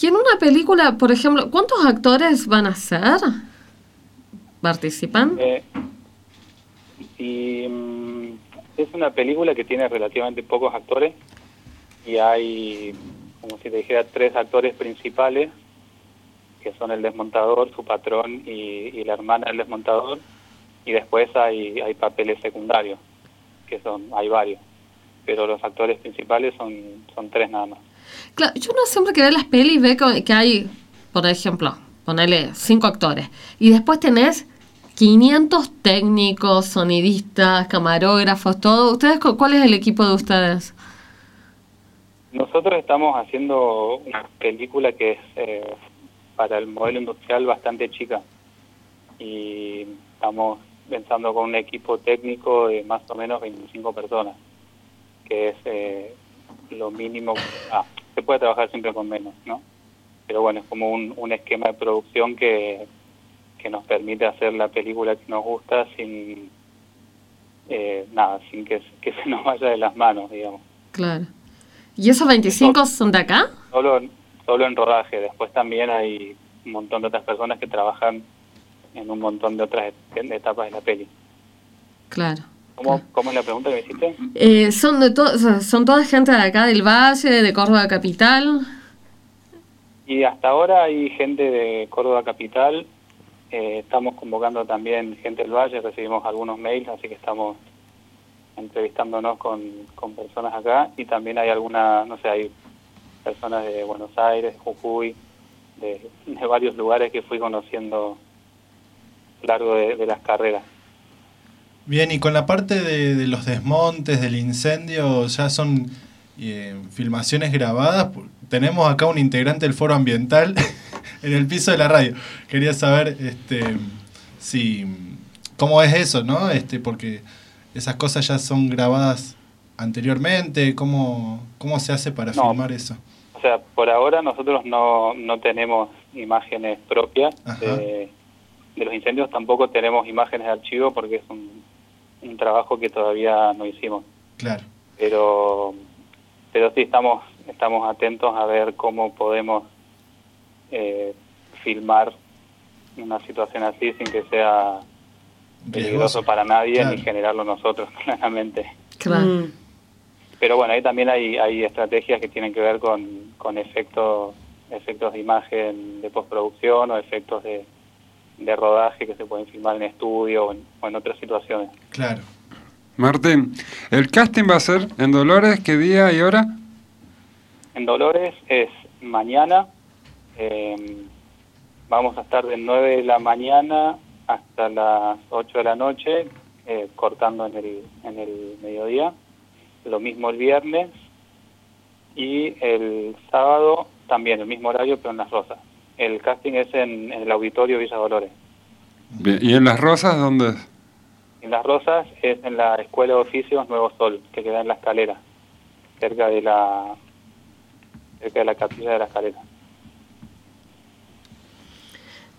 Speaker 1: Y en una película, por ejemplo, ¿cuántos actores van a ser? ¿Participan?
Speaker 23: Eh, y mm, es una película que tiene relativamente pocos actores y hay, como si te dijera, tres actores principales que son el desmontador, su patrón y, la hermana del desmontador y después hay, hay papeles secundarios, que son hay varios, pero los actores principales son, son tres nada más.
Speaker 1: Claro, yo no siempre que ve las pelis ve que hay, por ejemplo, ponerle cinco actores y después tenés 500 técnicos, sonidistas, camarógrafos, todo. ¿Ustedes cu- cuál es el equipo de ustedes?
Speaker 23: Nosotros estamos haciendo una película que es eh, para el modelo industrial bastante chica y estamos pensando con un equipo técnico de más o menos 25 personas, que es eh, lo mínimo. Ah, se puede trabajar siempre con menos, ¿no? Pero bueno, es como un esquema de producción que, que nos permite hacer la película que nos gusta sin eh, nada, sin que, que se nos vaya de las manos, digamos.
Speaker 1: Claro. ¿Y esos 25 son de acá?
Speaker 23: Solo, solo en rodaje. Después también hay un montón de otras personas que trabajan en un montón de otras et- etapas de la peli.
Speaker 1: Claro.
Speaker 23: ¿Cómo, cómo es la pregunta que me hiciste?
Speaker 1: Eh, son de to- son toda gente de acá del Valle, de Córdoba capital.
Speaker 23: Y hasta ahora hay gente de Córdoba Capital. Eh, estamos convocando también gente del Valle. Recibimos algunos mails, así que estamos entrevistándonos con, con personas acá. Y también hay alguna, no sé, hay personas de Buenos Aires, Jujuy, de, de varios lugares que fui conociendo a lo largo de- las carreras.
Speaker 19: Bien, y con la parte de, de los desmontes, del incendio, ya son eh, filmaciones grabadas. Tenemos acá un integrante del foro ambiental en el piso de la radio. Quería saber este, si cómo es eso, ¿no? Este, porque esas cosas ya son grabadas anteriormente. ¿Cómo, cómo se hace para
Speaker 23: No.
Speaker 19: filmar eso?
Speaker 23: O sea, por ahora nosotros no, no tenemos imágenes propias de, de los incendios, tampoco tenemos imágenes de archivo porque es un, un trabajo que todavía no hicimos.
Speaker 19: Claro.
Speaker 23: Pero, pero sí estamos, estamos atentos a ver cómo podemos eh, filmar una situación así sin que sea peligroso para nadie
Speaker 19: Claro.
Speaker 23: ni generarlo nosotros, claramente.
Speaker 1: Claro.
Speaker 4: Mm.
Speaker 23: Pero bueno, ahí también hay, hay estrategias que tienen que ver con, con efectos, efectos de imagen de postproducción o efectos de, de rodaje que se pueden filmar en estudio o en, o en otras situaciones.
Speaker 19: Claro.
Speaker 3: Martín, ¿el casting va a ser en Dolores? ¿Qué día y hora?
Speaker 23: En Dolores es mañana, eh, vamos a estar de 9 de la mañana hasta las 8 de la noche, eh, cortando en el, en el mediodía. Lo mismo el viernes y el sábado también, el mismo horario, pero en Las Rosas. El casting es en, en el auditorio Villa Dolores.
Speaker 3: Bien, ¿Y en Las Rosas dónde es?
Speaker 23: En Las Rosas es en la Escuela de Oficios Nuevo Sol, que queda en la escalera, cerca de la cerca de la capilla de la escalera.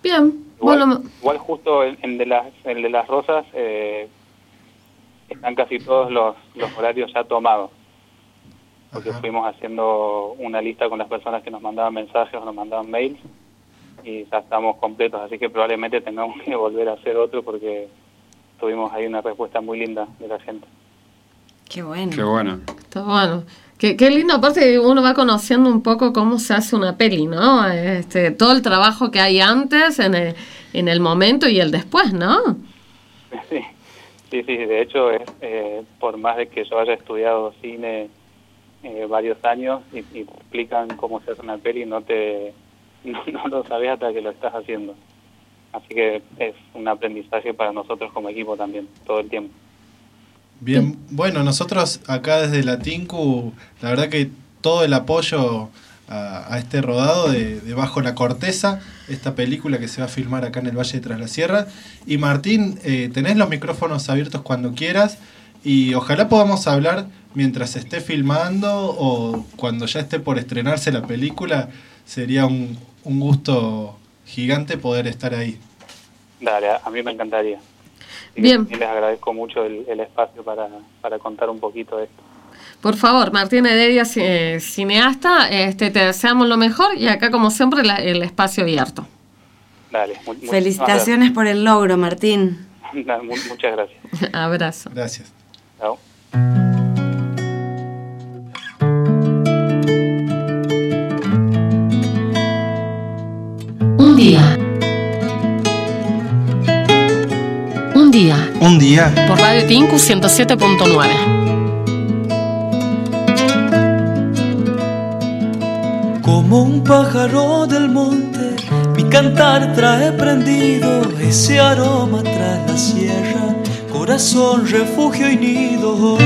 Speaker 1: Bien,
Speaker 23: Igual,
Speaker 1: bueno,
Speaker 23: igual justo en, en de las, el de las rosas eh, están casi todos los, los horarios ya tomados. Porque fuimos haciendo una lista con las personas que nos mandaban mensajes o nos mandaban mails y ya estamos completos, así que probablemente tengamos que volver a hacer otro porque tuvimos ahí una respuesta muy linda de la gente.
Speaker 4: Qué bueno.
Speaker 3: Qué bueno.
Speaker 1: Está bueno. Qué, qué lindo, aparte uno va conociendo un poco cómo se hace una peli, ¿no? Este, todo el trabajo que hay antes, en el, en el momento y el después, ¿no?
Speaker 23: Sí, sí, sí, de hecho, eh, por más de que yo haya estudiado cine eh, varios años y, te explican cómo se hace una peli, no te no lo sabes hasta que lo estás haciendo. Así que es un aprendizaje para nosotros como equipo también, todo el tiempo.
Speaker 19: Bien, bueno, nosotros acá desde la TINCU, la verdad que todo el apoyo a, a este rodado de, de Bajo la Corteza, esta película que se va a filmar acá en el Valle de Tras la Sierra. Y Martín, eh, tenés los micrófonos abiertos cuando quieras y ojalá podamos hablar mientras se esté filmando o cuando ya esté por estrenarse la película. Sería un, un gusto gigante poder estar ahí.
Speaker 23: Dale, a, a mí me encantaría. Así
Speaker 1: Bien.
Speaker 23: también les agradezco mucho el, el espacio para, para contar un poquito de esto.
Speaker 1: Por favor, Martín Heredia, eh, cineasta, este, te deseamos lo mejor y acá, como siempre, la- el espacio abierto.
Speaker 23: Dale, mu- muchísimas
Speaker 4: Felicitaciones por el logro, Martín.
Speaker 23: muchas gracias.
Speaker 1: Abrazo.
Speaker 19: Gracias.
Speaker 23: Chao.
Speaker 24: Día. Un día.
Speaker 1: Por Radio Tinku 107.9.
Speaker 2: Como un pájaro del monte, mi cantar trae prendido ese aroma tras la sierra, corazón, refugio y nido.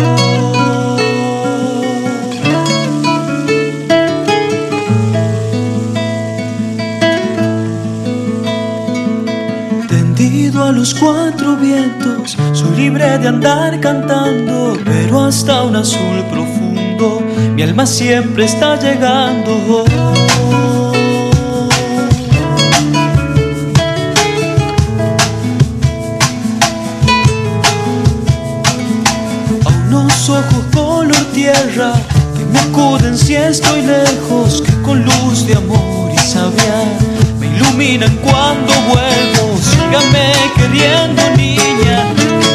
Speaker 2: A los cuatro vientos, soy libre de andar cantando, pero hasta un azul profundo, mi alma siempre está llegando. A unos ojos color tierra que me acuden si estoy lejos, que con luz de amor y sabiar me iluminan cuando vuelvo. Sígame queriendo, niña,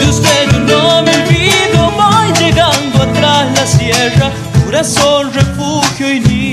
Speaker 2: de usted yo no me olvido. Voy llegando atrás la sierra, corazón, refugio y nido.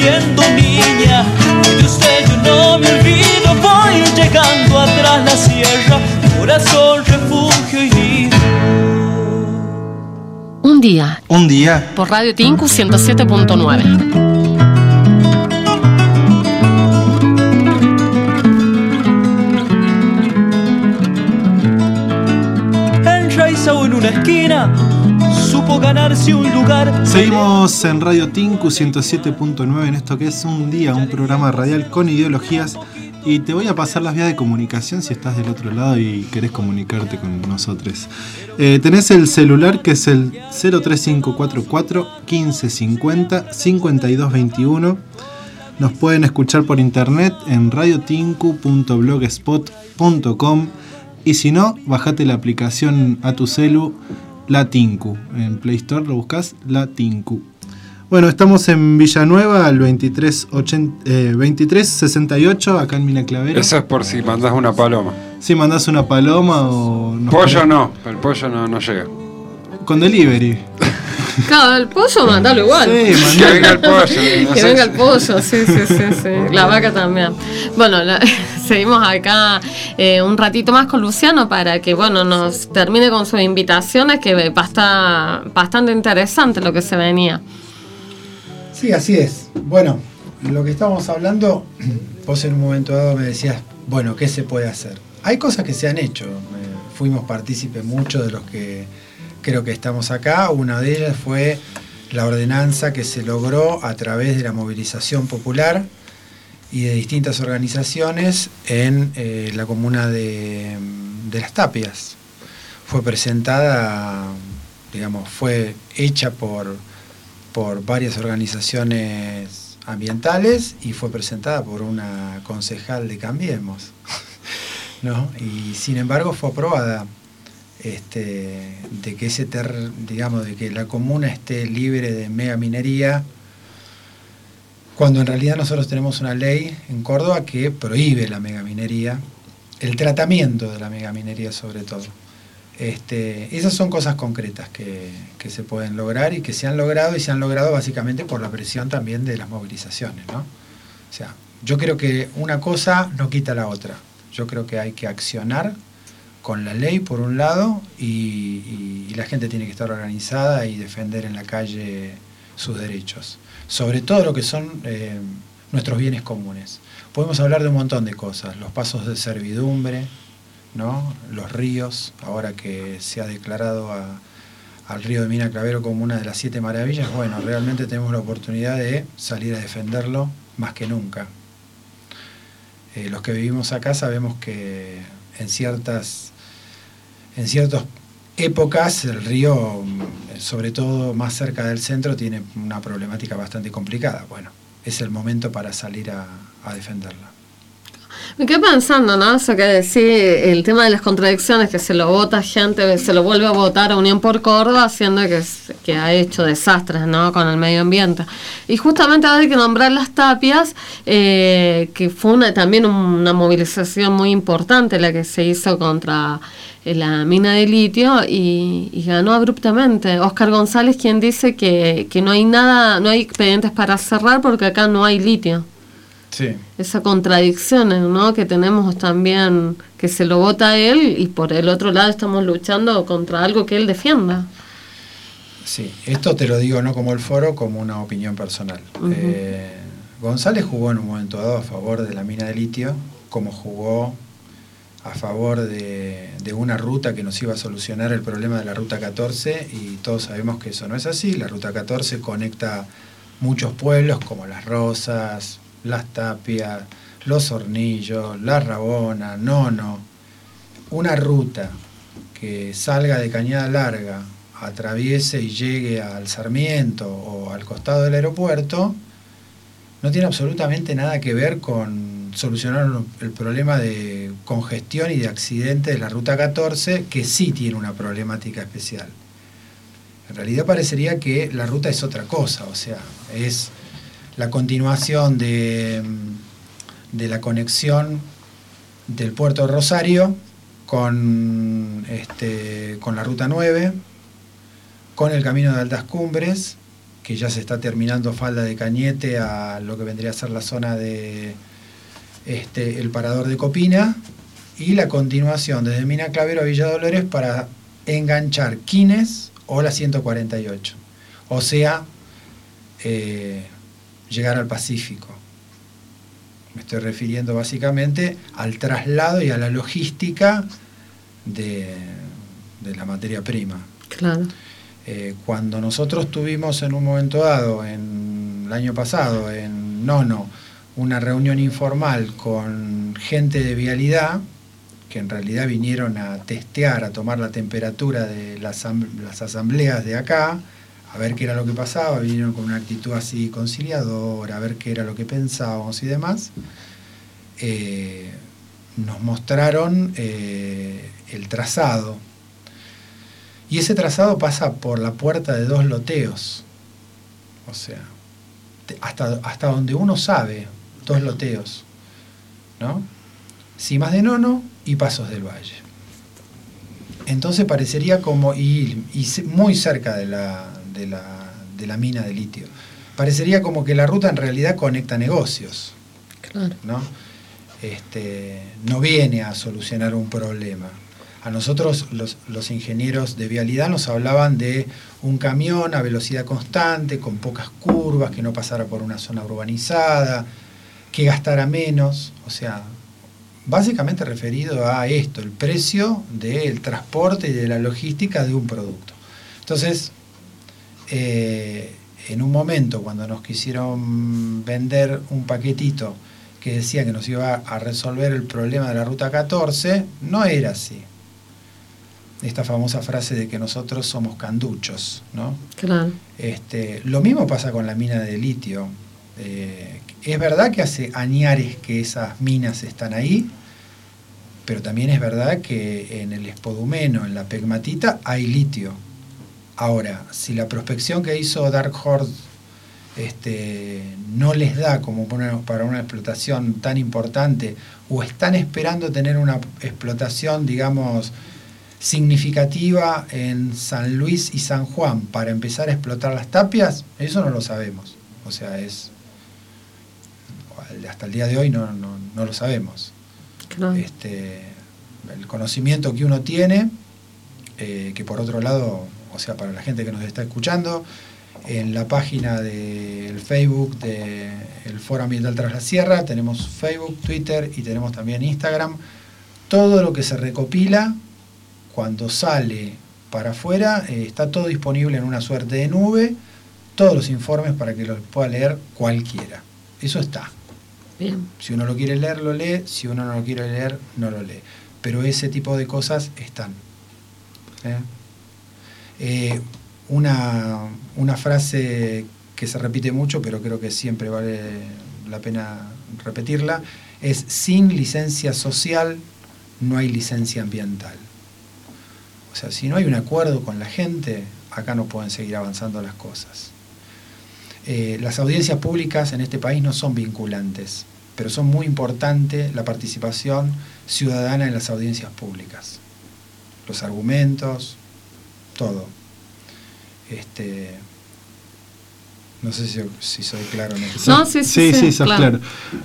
Speaker 2: Sígame queriendo, niña, que de usted yo no me olvido. Voy llegando atrás la sierra, corazón, refugio y nido.
Speaker 1: Un día.
Speaker 7: Un día.
Speaker 1: Por Radio Tinku 107.9.
Speaker 2: Enraizado en una esquina,
Speaker 19: Seguimos en Radio Tinku 107.9 en esto que es Un Día, un programa radial con ideologías Y te voy a pasar las vías de comunicación si estás del otro lado y querés comunicarte con nosotros. Eh, tenés el celular que es el 03544 1550 5221. Nos pueden escuchar por internet en radiotinku.blogspot.com y si no, bajate la aplicación a tu celu La Tinku. En Play Store lo buscas La Tinku. Bueno, estamos en Villanueva al 2380, eh, 2368, acá en Mina Clavero.
Speaker 3: Eso es por si mandás una paloma.
Speaker 19: Si mandás una paloma o...
Speaker 3: Pollo no, el pollo no, no llega.
Speaker 19: Con delivery.
Speaker 1: Claro, el pollo mandalo igual.
Speaker 19: Sí, mandalo.
Speaker 3: Que venga el pollo, no
Speaker 1: que
Speaker 3: sé.
Speaker 1: venga el pollo, sí, sí, sí, sí. La vaca también. Bueno, la- seguimos acá eh, un ratito más con Luciano para que, bueno, nos termine con sus invitaciones, que basta, bastante interesante lo que se venía.
Speaker 20: Sí, así es. Bueno, lo que estábamos hablando, vos en un momento dado me decías, bueno, ¿qué se puede hacer? Hay cosas que se han hecho. Me- fuimos partícipes muchos de los que creo que estamos acá. Una de ellas fue la ordenanza que se logró a través de la movilización popular y de distintas organizaciones en eh, la comuna de, de Las Tapias. Fue presentada, digamos, fue hecha por, por varias organizaciones ambientales y fue presentada por una concejal de Cambiemos. ¿no? Y sin embargo fue aprobada este, de que ese ter- digamos, de que la comuna esté libre de megaminería, cuando en realidad nosotros tenemos una ley en Córdoba que prohíbe la megaminería, el tratamiento de la megaminería sobre todo. Este, esas son cosas concretas que, que se pueden lograr y que se han logrado y se han logrado básicamente por la presión también de las movilizaciones. ¿no? O sea, yo creo que una cosa no quita la otra. Yo creo que hay que accionar con la ley por un lado y, la gente tiene que estar organizada y defender en la calle sus derechos. Sobre todo lo que son eh, nuestros bienes comunes. Podemos hablar de un montón de cosas, los pasos de servidumbre, ¿no? los ríos, ahora que se ha declarado a- al río de Mina Clavero como una de las siete maravillas, bueno, realmente tenemos la oportunidad de salir a defenderlo más que nunca. Eh, los que vivimos acá sabemos que en ciertas, en ciertas épocas el río, sobre todo más cerca del centro, tiene una problemática bastante complicada. Bueno, es el momento para salir a defenderla.
Speaker 1: Me quedé pensando, ¿no? Eso que decir, el tema de las contradicciones, que se lo vota gente, se lo vuelve a votar a Unión por Córdoba, siendo que, que ha hecho desastres, ¿no? Con el medio ambiente. Y justamente ahora hay que nombrar las tapias, eh, que fue una, también una movilización muy importante la que se hizo contra eh, la mina de litio y, y ganó abruptamente. Oscar González, quien dice que, que no hay nada, no hay expedientes para cerrar porque acá no hay litio
Speaker 20: Sí.
Speaker 1: esa contradicción ¿no? que tenemos también, que se lo vota a él y por el otro lado estamos luchando contra algo que él defienda.
Speaker 20: Sí, esto te lo digo no como el foro, como una opinión personal. Eh, González jugó en un momento dado a favor de la mina de litio, como jugó a favor de, de una ruta que nos iba a solucionar el problema de la ruta 14 y todos sabemos que eso no es así. La ruta 14 conecta muchos pueblos como Las Rosas, Las Tapias, Los Hornillos, La Rabona, Nono. Una ruta que salga de Cañada Larga, atraviese y llegue al Sarmiento o al costado del aeropuerto, no tiene absolutamente nada que ver con solucionar el problema de congestión y de accidente de la Ruta 14, que sí tiene una problemática especial. En realidad parecería que la ruta es otra cosa, o sea, es la continuación de, de la conexión del puerto de Rosario con, este, con la Ruta 9, con el camino de Altas Cumbres, que ya se está terminando falda de Cañete a lo que vendría a ser la zona de este, el parador de Copina, y la continuación desde Mina Clavero a Villa Dolores para enganchar Quines o la 148. O sea, eh, llegar al Pacífico. Me estoy refiriendo básicamente al traslado y a la logística de, de la materia prima.
Speaker 1: Claro.
Speaker 20: Eh, cuando nosotros tuvimos en un momento dado, en el año pasado, en Nono, una reunión informal con gente de vialidad, que en realidad vinieron a testear, a tomar la temperatura de las, las asambleas de acá, a ver qué era lo que pasaba, vinieron con una actitud así conciliadora, a ver qué era lo que pensábamos y demás. Eh, nos mostraron eh, el trazado. Y ese trazado pasa por la puerta de dos loteos. O sea, hasta, hasta donde uno sabe, dos loteos. ¿No? Cimas de Nono y Pasos del Valle. Entonces parecería como, y, muy cerca de la, de, la, de la mina de litio, parecería como que la ruta en realidad conecta negocios.
Speaker 1: Claro.
Speaker 20: ¿no? Este, no viene a solucionar un problema. A nosotros los, los ingenieros de vialidad nos hablaban de un camión a velocidad constante, con pocas curvas, que no pasara por una zona urbanizada, que gastara menos, o sea, básicamente referido a esto, el precio del transporte y de la logística de un producto. Entonces, eh, en un momento cuando nos quisieron vender un paquetito que decía que nos iba a resolver el problema de la ruta 14, no era así. Esta famosa frase de que nosotros somos canduchos, ¿no?
Speaker 1: Claro.
Speaker 20: Este, lo mismo pasa con la mina de litio. Eh, es verdad que hace añares que esas minas están ahí, pero también es verdad que en el espodumeno, en la pegmatita, hay litio. Ahora, si la prospección que hizo Dark Horse este, no les da como para una, para una explotación tan importante, o están esperando tener una explotación, digamos, significativa en San Luis y San Juan para empezar a explotar las tapias, eso no lo sabemos. O sea, es hasta el día de hoy no, no, no lo sabemos.
Speaker 1: Claro.
Speaker 20: Este, el conocimiento que uno tiene, eh, que por otro lado, o sea, para la gente que nos está escuchando, en la página del Facebook del Foro Ambiental Tras la Sierra, tenemos Facebook, Twitter y tenemos también Instagram. Todo lo que se recopila cuando sale para afuera, eh, está todo disponible en una suerte de nube, todos los informes para que los pueda leer cualquiera. Eso está.
Speaker 1: Bien.
Speaker 20: Si uno lo quiere leer, lo lee, si uno no lo quiere leer, no lo lee. Pero ese tipo de cosas están. ¿eh? Eh, una, una frase que se repite mucho, pero creo que siempre vale la pena repetirla, es sin licencia social no hay licencia ambiental. O sea, si no hay un acuerdo con la gente, acá no pueden seguir avanzando las cosas. Eh, las audiencias públicas en este país no son vinculantes, pero son muy importantes la participación ciudadana en las audiencias públicas. Los argumentos, todo. Este, no sé si, si soy claro en esto.
Speaker 1: No, sí, sí, sí,
Speaker 19: sos
Speaker 1: claro.
Speaker 19: claro.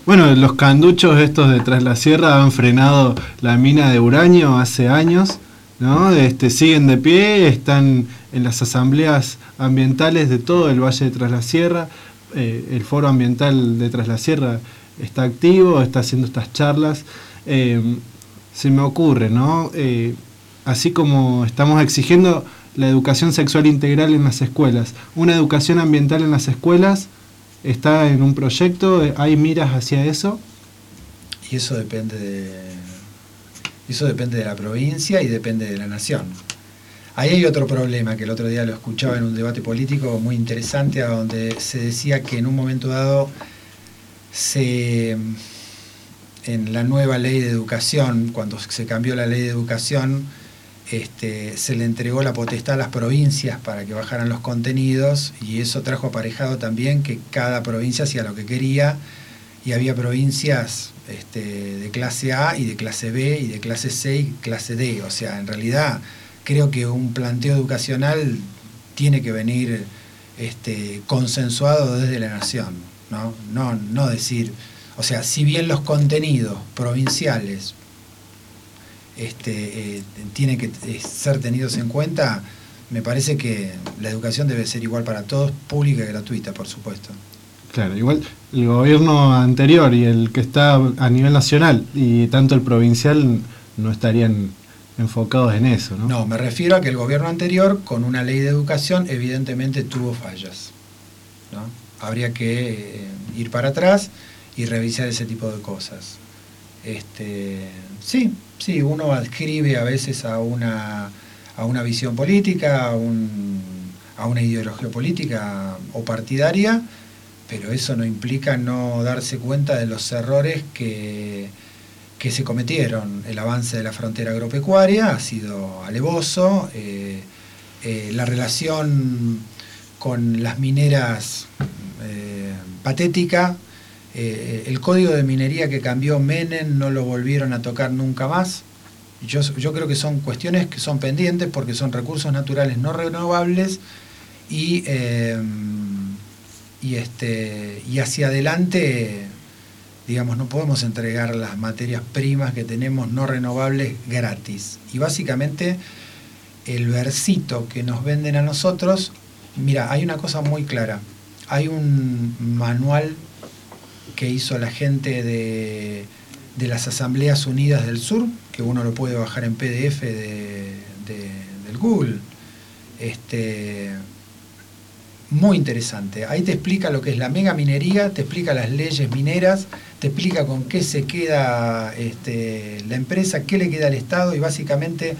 Speaker 19: Bueno, los canduchos estos de Tras la Sierra han frenado la mina de uranio hace años, ¿no? Este, siguen de pie, están en las asambleas ambientales de todo el Valle de Tras la Sierra. Eh, el Foro Ambiental de Tras la Sierra está activo, está haciendo estas charlas. Eh, se me ocurre, ¿no? Eh, así como estamos exigiendo la educación sexual integral en las escuelas, una educación ambiental en las escuelas está en un proyecto, eh, hay miras hacia eso.
Speaker 20: Y eso depende de, eso depende de la provincia y depende de la nación. Ahí hay otro problema que el otro día lo escuchaba en un debate político muy interesante, donde se decía que en un momento dado se en la nueva ley de educación, cuando se cambió la ley de educación, este, se le entregó la potestad a las provincias para que bajaran los contenidos y eso trajo aparejado también que cada provincia hacía lo que quería y había provincias este, de clase A y de clase B y de clase C y clase D. O sea, en realidad creo que un planteo educacional tiene que venir este, consensuado desde la nación, ¿no? No, no decir, o sea, si bien los contenidos provinciales este, eh, tienen que eh, ser tenidos en cuenta, me parece que la educación debe ser igual para todos, pública y gratuita, por supuesto.
Speaker 19: Claro, igual el gobierno anterior y el que está a nivel nacional y tanto el provincial no estarían enfocados en eso, ¿no?
Speaker 20: No, me refiero a que el gobierno anterior, con una ley de educación, evidentemente tuvo fallas. ¿no? Habría que eh, ir para atrás y revisar ese tipo de cosas. Este, sí, sí, uno adscribe a veces a una, a una visión política, a, un, a una ideología política o partidaria, pero eso no implica no darse cuenta de los errores que, que se cometieron. El avance de la frontera agropecuaria ha sido alevoso, eh, eh, la relación con las mineras eh, patética, eh, el código de minería que cambió Menem no lo volvieron a tocar nunca más. Yo, yo creo que son cuestiones que son pendientes porque son recursos naturales no renovables y, eh, y, este, y hacia adelante, digamos, no podemos entregar las materias primas que tenemos no renovables gratis. Y básicamente el versito que nos venden a nosotros, mira, hay una cosa muy clara. Hay un manual que hizo la gente de, de las Asambleas Unidas del Sur, que uno lo puede bajar en PDF de, de- del Google. Este, muy interesante. Ahí te explica lo que es la mega minería, te explica las leyes mineras, te explica con qué se queda este, la empresa, qué le queda al Estado y básicamente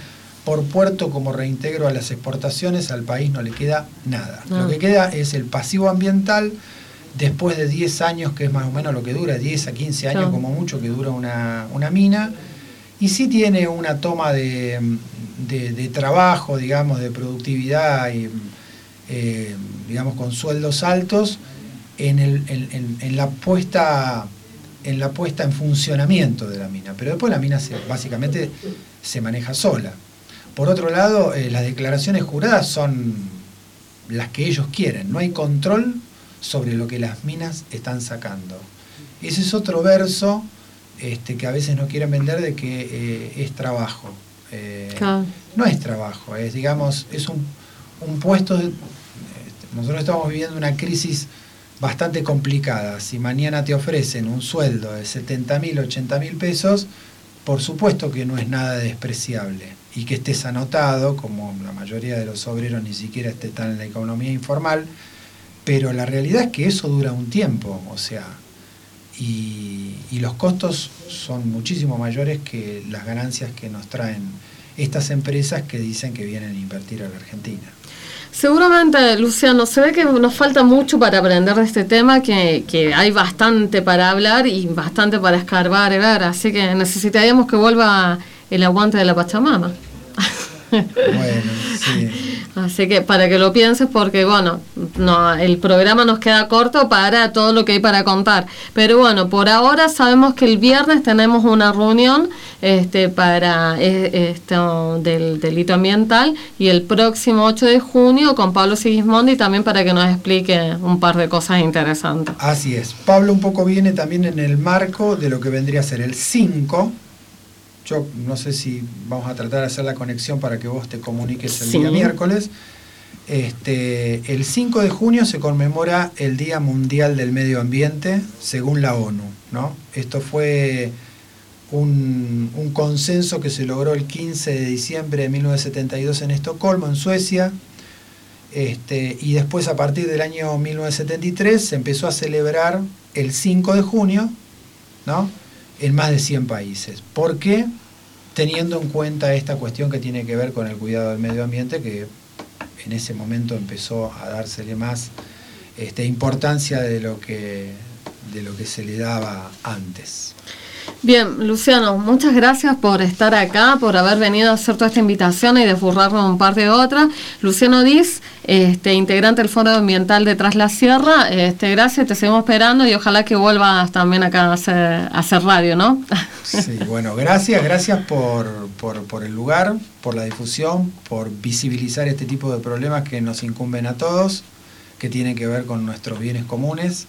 Speaker 20: por puerto como reintegro a las exportaciones al país no le queda nada.
Speaker 1: Ah.
Speaker 20: Lo que queda es el pasivo ambiental después de 10 años, que es más o menos lo que dura, 10 a 15 años como mucho que dura una, una mina, y sí tiene una toma de, de- de trabajo, digamos, de productividad y, eh, digamos, con sueldos altos en, el- en- en- en la puesta en la puesta en funcionamiento de la mina, pero después la mina se- básicamente se maneja sola. Por otro lado, eh, las declaraciones juradas son las que ellos quieren, no hay control sobre lo que las minas están sacando. Ese es otro verso este, que a veces no quieren vender de que eh, es trabajo. Eh,
Speaker 1: Claro.
Speaker 20: no es trabajo, es digamos, es un, un puesto. de- este, nosotros estamos viviendo una crisis bastante complicada. Si mañana te ofrecen un sueldo de 70 mil, 80 mil pesos, por supuesto que no es nada despreciable. Y que estés anotado, como la mayoría de los obreros ni siquiera están en la economía informal, pero la realidad es que eso dura un tiempo, o sea, y, los costos son muchísimo mayores que las ganancias que nos traen estas empresas que dicen que vienen a invertir a la Argentina.
Speaker 1: Seguramente, Luciano, se ve que nos falta mucho para aprender de este tema, que, que hay bastante para hablar y bastante para escarbar y ver, así que necesitaríamos que vuelva el aguante de la Pachamama.
Speaker 20: Bueno, sí.
Speaker 1: Así que para que lo pienses, porque bueno, no, el programa nos queda corto para todo lo que hay para contar. Pero bueno, por ahora sabemos que el viernes tenemos una reunión este, para eh, esto del delito ambiental y el próximo 8 de junio con Pablo Sigismondi también para que nos explique un par de cosas interesantes.
Speaker 20: Así es. Pablo un poco viene también en el marco de lo que vendría a ser el 5. Yo no sé si vamos a tratar de hacer la conexión para que vos te comuniques el
Speaker 1: Sí.
Speaker 20: día miércoles. Este, el 5 de junio se conmemora el Día Mundial del Medio Ambiente según la ONU. ¿no? Esto fue un, un consenso que se logró el 15 de diciembre de 1972 en Estocolmo, en Suecia. Este, y después a partir del año 1973 se empezó a celebrar el 5 de junio, ¿no? En más de 100 países. ¿Por qué? Teniendo en cuenta esta cuestión que tiene que ver con el cuidado del medio ambiente, que en ese momento empezó a dársele más este, importancia de lo, que, de lo que se le daba antes.
Speaker 1: Bien, Luciano, muchas gracias por estar acá, por haber venido a hacer toda esta invitación y desburrarnos un par de otras. Luciano Diz, este, integrante del Foro Ambiental de Tras la Sierra, este, gracias, te seguimos esperando y ojalá que vuelvas también acá a hacer, a hacer radio, ¿no?
Speaker 20: Sí, bueno, gracias, gracias por, por, por el lugar, por la difusión, por visibilizar este tipo de problemas que nos incumben a todos, que tienen que ver con nuestros bienes comunes.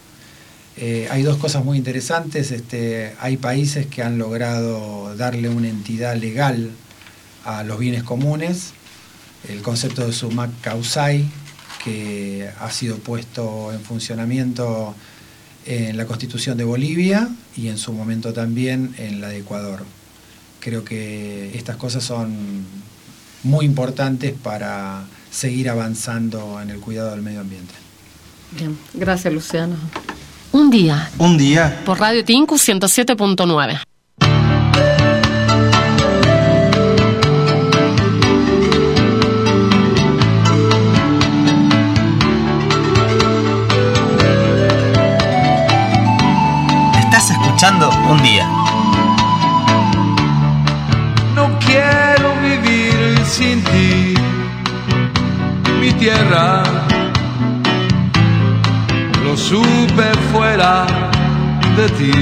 Speaker 20: Eh, hay dos cosas muy interesantes. Este, hay países que han logrado darle una entidad legal a los bienes comunes. El concepto de sumac causai, que ha sido puesto en funcionamiento en la Constitución de Bolivia y en su momento también en la de Ecuador. Creo que estas cosas son muy importantes para seguir avanzando en el cuidado del medio ambiente.
Speaker 1: Bien, gracias, Luciano.
Speaker 13: Un día.
Speaker 7: Un día.
Speaker 13: Por Radio Tinku 107.9.
Speaker 7: Estás escuchando Un día.
Speaker 5: No quiero vivir sin ti, mi tierra. Supe fuera de ti,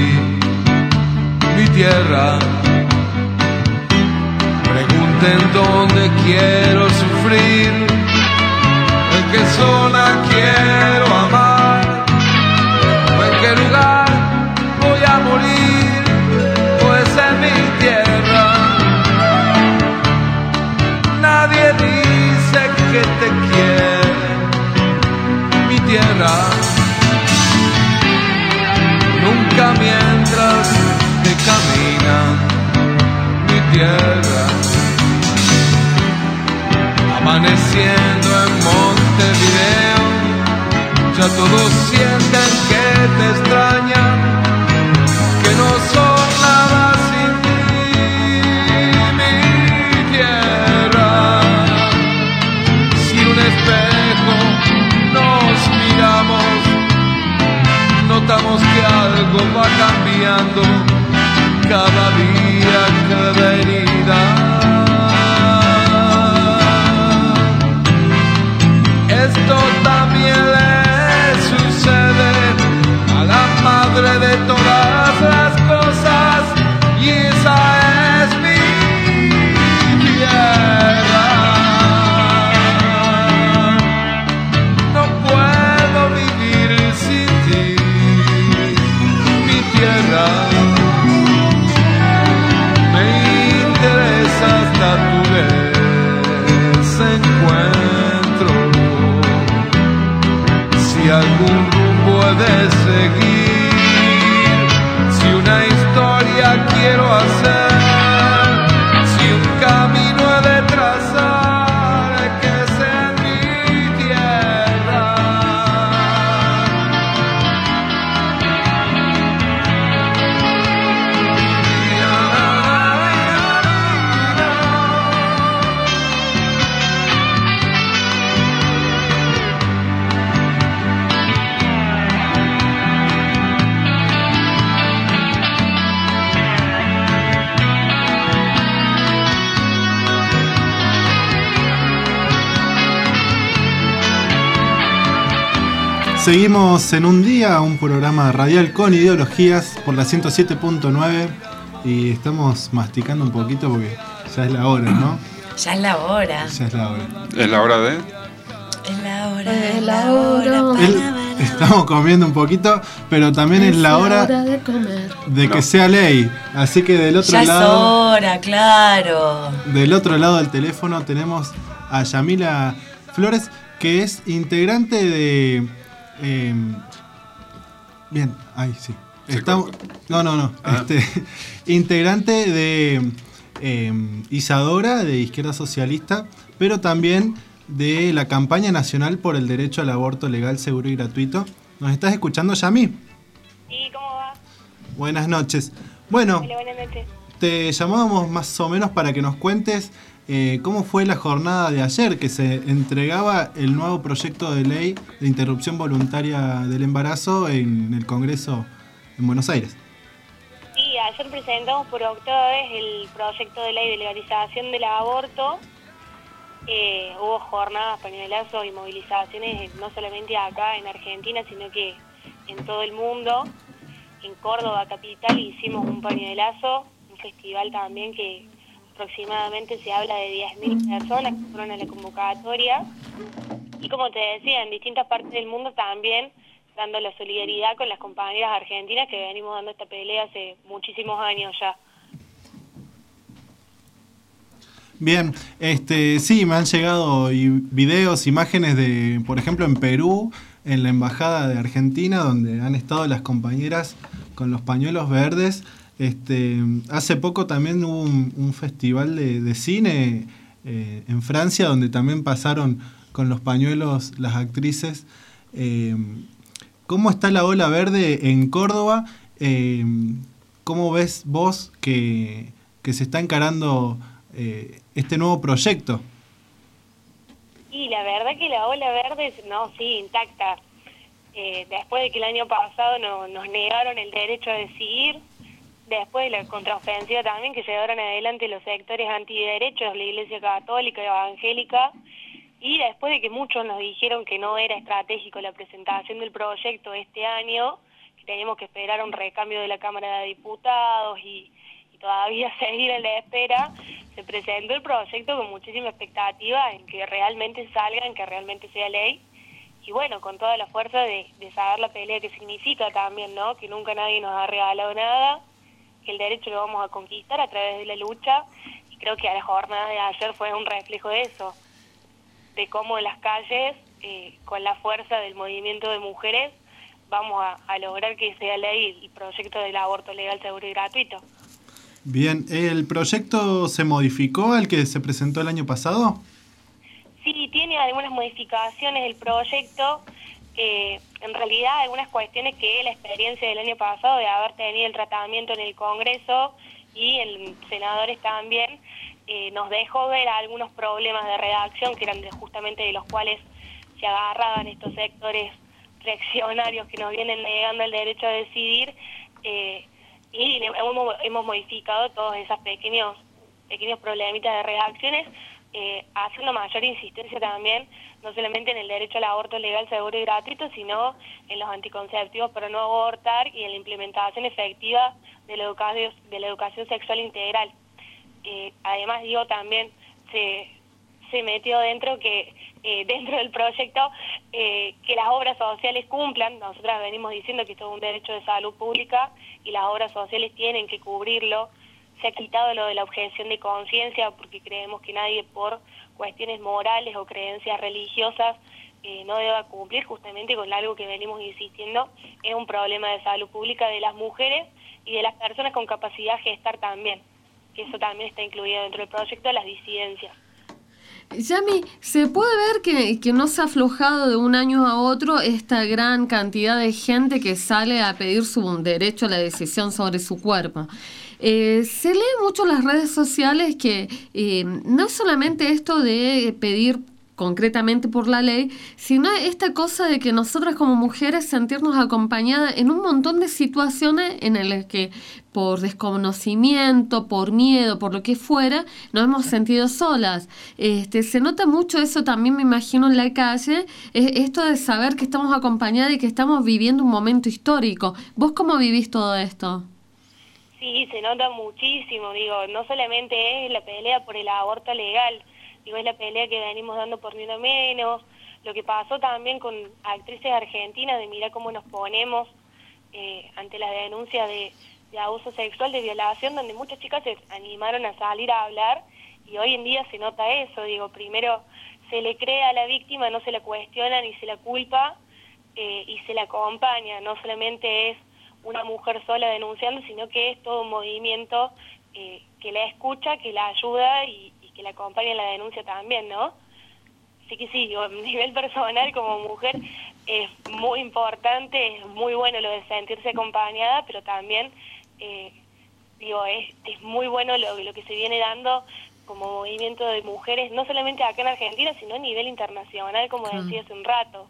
Speaker 5: mi tierra. Pregunten dónde quiero sufrir, en qué zona quiero Amaneciendo en Montevideo, ya todos sienten que te extrañan, que no son nada sin ti, mi tierra. Si un espejo nos miramos, notamos que algo va cambiando cada día,
Speaker 19: Seguimos en un día, un programa radial con ideologías por la 107.9 y estamos masticando un poquito porque ya es la hora, ¿no?
Speaker 17: Ya es la hora.
Speaker 19: Ya es la hora.
Speaker 3: ¿Es la hora de?
Speaker 17: Es la hora.
Speaker 1: Es la hora.
Speaker 19: El- estamos comiendo un poquito, pero también es la hora
Speaker 1: de comer.
Speaker 19: de que sea ley. Así que del otro
Speaker 17: Ya es
Speaker 19: lado,
Speaker 17: hora, claro.
Speaker 19: del otro lado del teléfono tenemos a Yamila Flores, que es integrante de. Eh, bien, ahí sí. Estamos, no, no, no.
Speaker 3: Ah.
Speaker 19: Este, integrante de eh, Isadora, de Izquierda Socialista, pero también de la campaña nacional por el derecho al aborto legal, seguro y gratuito. ¿Nos estás escuchando, Yami?
Speaker 25: Sí, ¿cómo va?
Speaker 19: Buenas noches. Bueno,
Speaker 25: Hola, buenas noches.
Speaker 19: te llamábamos más o menos para que nos cuentes eh, cómo fue la jornada de ayer, que se entregaba el nuevo proyecto de ley de interrupción voluntaria del embarazo en el Congreso en Buenos Aires.
Speaker 25: Sí, ayer presentamos por octava vez el proyecto de ley de legalización del aborto. Eh, hubo jornadas, pañuelazos y movilizaciones no solamente acá en Argentina, sino que en todo el mundo. En Córdoba capital hicimos un pañuelazo, un festival también que aproximadamente se habla de 10.000 personas que fueron a la convocatoria. Y como te decía, en distintas partes del mundo también dando la solidaridad con las compañeras argentinas que venimos dando esta pelea hace muchísimos años ya.
Speaker 19: Bien, este, sí, me han llegado y- videos, imágenes de, por ejemplo, en Perú, en la embajada de Argentina, donde han estado las compañeras con los pañuelos verdes. Este, hace poco también hubo un, festival de, cine eh, en Francia, donde también pasaron con los pañuelos las actrices. Eh, ¿Cómo está la ola verde en Córdoba? Eh, ¿Cómo ves vos que, se está encarando eh, este nuevo proyecto?
Speaker 25: Y la verdad que la ola verde, no, sí, intacta. Eh, después de que el año pasado no- nos negaron el derecho a decidir, después de la contraofensiva también que llevaron adelante los sectores antiderechos, la Iglesia Católica y Evangélica, y después de que muchos nos dijeron que no era estratégico la presentación del proyecto este año, que teníamos que esperar un recambio de la Cámara de Diputados y, y todavía seguir en la espera, se presentó el proyecto con muchísima expectativa en que realmente salga, en que realmente sea ley, y bueno, con toda la fuerza de, de saber la pelea que significa también, ¿no? Que nunca nadie nos ha regalado nada, que el derecho lo vamos a conquistar a través de la lucha, y creo que a la jornada de ayer fue un reflejo de eso, de cómo en las calles, eh, con la fuerza del movimiento de mujeres, vamos a, a lograr que sea ley el proyecto del aborto legal, seguro y gratuito.
Speaker 19: Bien, ¿el proyecto se modificó al que se presentó el año pasado?
Speaker 25: Sí, tiene algunas modificaciones el proyecto, eh, en realidad algunas cuestiones que la experiencia del año pasado de haber tenido el tratamiento en el Congreso y en senadores también, eh, nos dejó ver algunos problemas de redacción que eran de- justamente de los cuales se agarraban estos sectores reaccionarios que nos vienen negando el derecho a decidir eh, y hemos, hemos modificado todos esos pequeños pequeños problemitas de redacciones eh, haciendo mayor insistencia también no solamente en el derecho al aborto legal, seguro y gratuito, sino en los anticonceptivos para no abortar y en la implementación efectiva de la educación, de la educación sexual integral. Eh, además, digo, también se, se metió dentro que eh, dentro del proyecto eh, que las obras sociales cumplan. Nosotras venimos diciendo que esto es un derecho de salud pública y las obras sociales tienen que cubrirlo. Se ha quitado lo de la objeción de conciencia porque creemos que nadie por cuestiones morales o creencias religiosas eh, no deba cumplir justamente con algo que venimos insistiendo, es un problema de salud pública de las mujeres y de las personas con capacidad gestar también, que eso también está incluido dentro del proyecto de las disidencias.
Speaker 1: Yami, ¿se puede ver que, que no se ha aflojado de un año a otro esta gran cantidad de gente que sale a pedir su derecho a la decisión sobre su cuerpo? Eh, se lee mucho en las redes sociales que eh, no es solamente esto de pedir concretamente por la ley, sino esta cosa de que nosotras como mujeres sentirnos acompañadas en un montón de situaciones en las que por desconocimiento, por miedo, por lo que fuera, nos hemos sentido solas. Este, se nota mucho eso también, me imagino, en la calle, es esto de saber que estamos acompañadas y que estamos viviendo un momento histórico. ¿Vos cómo vivís todo esto?
Speaker 25: Sí, se nota muchísimo, digo, no solamente es la pelea por el aborto legal, digo, es la pelea que venimos dando por ni una menos, lo que pasó también con actrices argentinas, de mira cómo nos ponemos eh, ante las denuncias de, de abuso sexual, de violación, donde muchas chicas se animaron a salir a hablar y hoy en día se nota eso, digo, primero se le cree a la víctima, no se la cuestiona ni se la culpa eh, y se la acompaña, no solamente es una mujer sola denunciando, sino que es todo un movimiento eh, que la escucha, que la ayuda y, y que la acompaña en la denuncia también, ¿no? Así que sí, a nivel personal como mujer es muy importante, es muy bueno lo de sentirse acompañada, pero también, eh, digo, es, es muy bueno lo, lo que se viene dando como movimiento de mujeres, no solamente acá en Argentina, sino a nivel internacional, como decía hace un rato.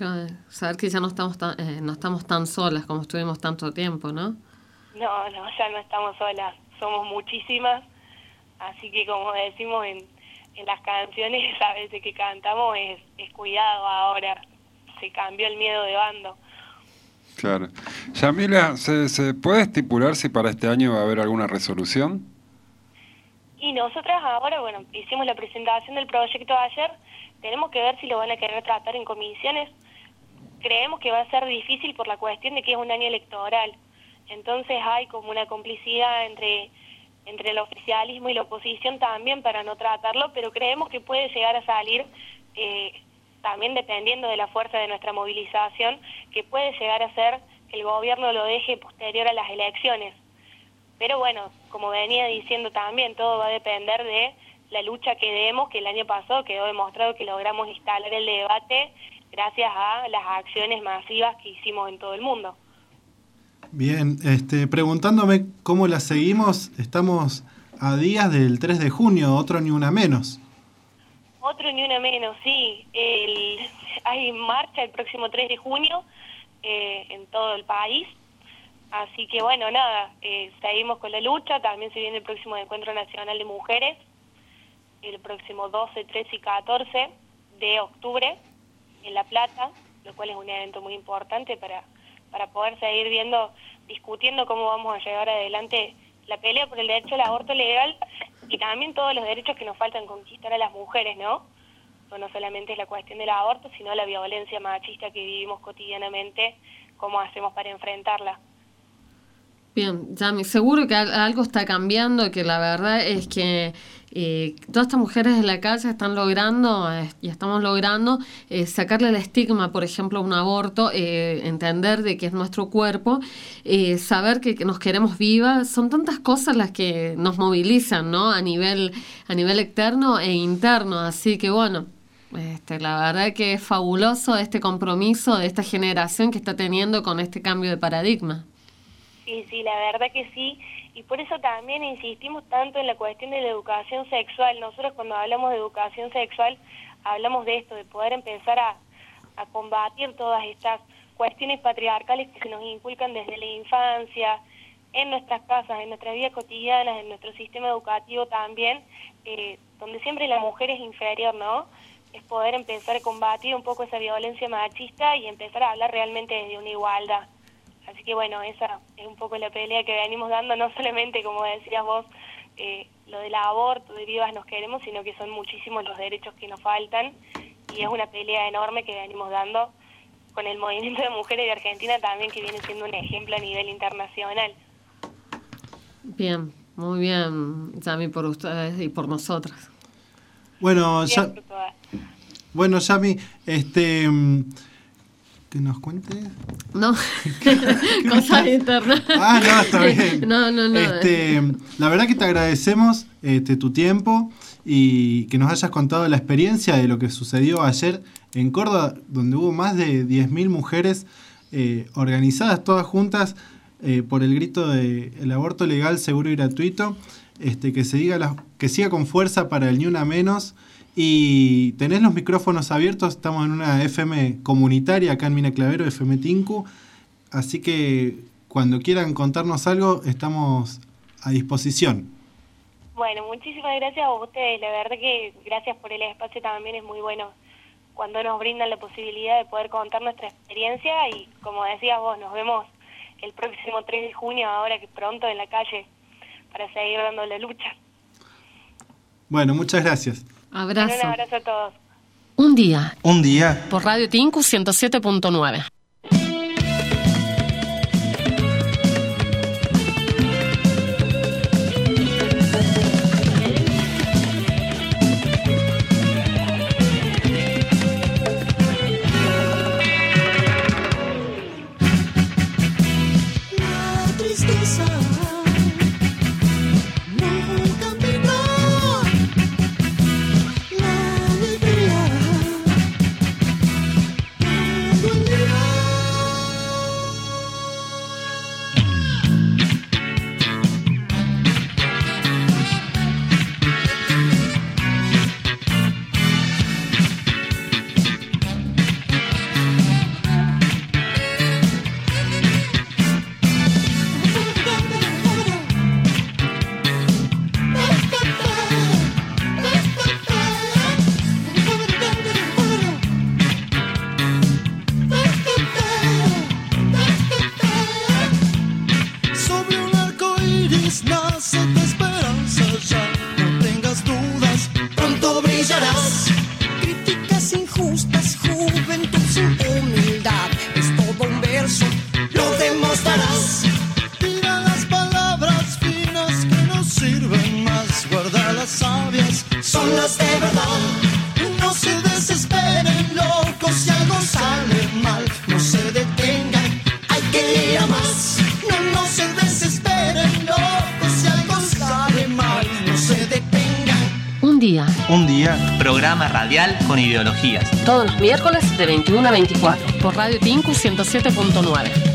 Speaker 1: Claro, saber que ya no estamos tan, eh, no estamos tan solas como estuvimos tanto tiempo, ¿no?
Speaker 25: No, no, ya no estamos solas, somos muchísimas, así que como decimos en, en las canciones a veces que cantamos es, es cuidado ahora, se cambió el miedo de bando.
Speaker 3: Claro. Yamila, ¿se, ¿se puede estipular si para este año va a haber alguna resolución?
Speaker 25: Y nosotras ahora, bueno, hicimos la presentación del proyecto ayer, tenemos que ver si lo van a querer tratar en comisiones. Creemos que va a ser difícil por la cuestión de que es un año electoral. Entonces hay como una complicidad entre, entre el oficialismo y la oposición también para no tratarlo, pero creemos que puede llegar a salir, eh, también dependiendo de la fuerza de nuestra movilización, que puede llegar a ser que el gobierno lo deje posterior a las elecciones. Pero bueno, como venía diciendo también, todo va a depender de la lucha que demos, que el año pasado quedó demostrado que logramos instalar el debate gracias a las acciones masivas que hicimos en todo el mundo.
Speaker 19: Bien, este, preguntándome cómo la seguimos, estamos a días del 3 de junio, otro ni una menos.
Speaker 25: Otro ni una menos, sí. El, hay marcha el próximo 3 de junio eh, en todo el país. Así que bueno, nada, eh, seguimos con la lucha. También se viene el próximo Encuentro Nacional de Mujeres, el próximo 12, 13 y 14 de octubre en La Plata, lo cual es un evento muy importante para, para poder seguir viendo, discutiendo cómo vamos a llevar adelante la pelea por el derecho al aborto legal y también todos los derechos que nos faltan conquistar a las mujeres, ¿no? No, solamente es la cuestión del aborto, sino la violencia machista que vivimos cotidianamente, cómo hacemos para enfrentarla.
Speaker 1: Bien, Yami, seguro que al- algo está cambiando, que la verdad es que eh, todas estas mujeres en la calle están logrando eh, y estamos logrando eh, sacarle el estigma, por ejemplo, a un aborto, eh, entender de que es nuestro cuerpo, eh, saber que, que nos queremos vivas, son tantas cosas las que nos movilizan, ¿no? A nivel, a nivel externo e interno, así que bueno. Este, la verdad que es fabuloso este compromiso de esta generación que está teniendo con este cambio de paradigma.
Speaker 25: Sí, sí, la verdad que sí. Y por eso también insistimos tanto en la cuestión de la educación sexual. Nosotros cuando hablamos de educación sexual hablamos de esto, de poder empezar a, a combatir todas estas cuestiones patriarcales que se nos inculcan desde la infancia, en nuestras casas, en nuestras vidas cotidianas, en nuestro sistema educativo también, eh, donde siempre la mujer es inferior, ¿no? Es poder empezar a combatir un poco esa violencia machista y empezar a hablar realmente desde una igualdad. Así que bueno, esa es un poco la pelea que venimos dando, no solamente, como decías vos, eh, lo del aborto, de vivas nos queremos, sino que son muchísimos los derechos que nos faltan y es una pelea enorme que venimos dando con el movimiento de mujeres de Argentina también, que viene siendo un ejemplo a nivel internacional.
Speaker 1: Bien, muy bien, Yami, por ustedes y por nosotras.
Speaker 19: Bueno,
Speaker 25: Bien
Speaker 19: ya,
Speaker 25: por
Speaker 19: bueno, Yami, este, mm, que nos cuente.
Speaker 1: No, cosas internas.
Speaker 19: Ah, no, está bien.
Speaker 1: No, no, no.
Speaker 19: Este, la verdad que te agradecemos este, tu tiempo y que nos hayas contado la experiencia de lo que sucedió ayer en Córdoba, donde hubo más de 10.000 mujeres eh, organizadas todas juntas eh, por el grito de el aborto legal, seguro y gratuito, este, que, se diga la- que siga con fuerza para el Ni Una Menos. Y tenés los micrófonos abiertos, estamos en una FM comunitaria acá en Mina Clavero, FM Tinku. Así que cuando quieran contarnos algo, estamos a disposición.
Speaker 25: Bueno, muchísimas gracias a ustedes. La verdad que gracias por el espacio también es muy bueno cuando nos brindan la posibilidad de poder contar nuestra experiencia y como decías vos, nos vemos el próximo 3 de junio, ahora que pronto en la calle, para seguir dando la lucha.
Speaker 19: Bueno, muchas gracias.
Speaker 1: Abrazo.
Speaker 25: Un abrazo a todos.
Speaker 13: Un día.
Speaker 7: Un día.
Speaker 13: Por Radio Tinku 107.9. Todos los miércoles de 21 a 24 por Radio Tinku 107.9.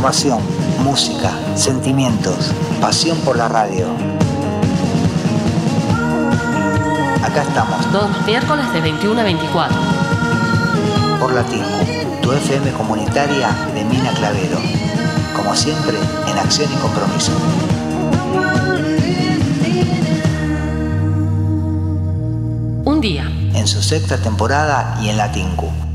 Speaker 26: información, música, sentimientos, pasión por la radio. Acá estamos.
Speaker 13: Dos miércoles de 21 a 24.
Speaker 26: Por la tu FM comunitaria de Mina Clavero. Como siempre, en acción y compromiso.
Speaker 13: Un día.
Speaker 26: En su sexta temporada y en la
Speaker 4: TINCU.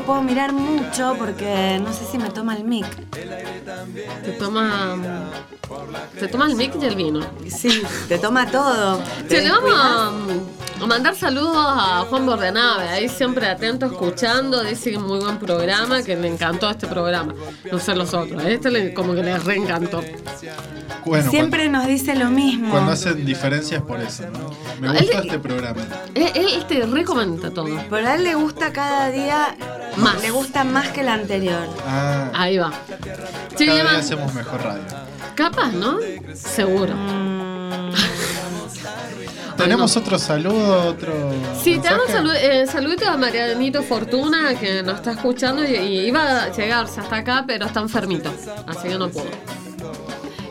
Speaker 4: puedo mirar mucho porque no sé si me toma el mic.
Speaker 13: Te toma. Te toma el mic y el vino.
Speaker 4: Sí, te toma todo. Te
Speaker 13: le vamos a,
Speaker 1: mandar saludos a Juan Bordenave, ahí siempre atento, escuchando. Dice que muy buen programa, que le encantó este programa. No sé los otros, ¿eh? este como que le reencantó.
Speaker 4: Siempre nos dice lo mismo.
Speaker 19: Cuando hacen diferencias por eso. Me gusta este programa.
Speaker 1: Él, él te recomenta todo.
Speaker 4: Pero a él le gusta cada día
Speaker 1: más.
Speaker 4: Le gusta más que el anterior.
Speaker 19: Ah,
Speaker 1: Ahí va. Sí,
Speaker 19: cada día hacemos mejor radio.
Speaker 1: Capaz, ¿no? Seguro.
Speaker 19: ¿Tenemos otro saludo, otro
Speaker 1: Sí, te damos
Speaker 19: mensaje?
Speaker 1: salu eh, saluditos a Marianito Fortuna que nos está escuchando y, y iba a llegarse hasta acá, pero está enfermito, así que no pudo.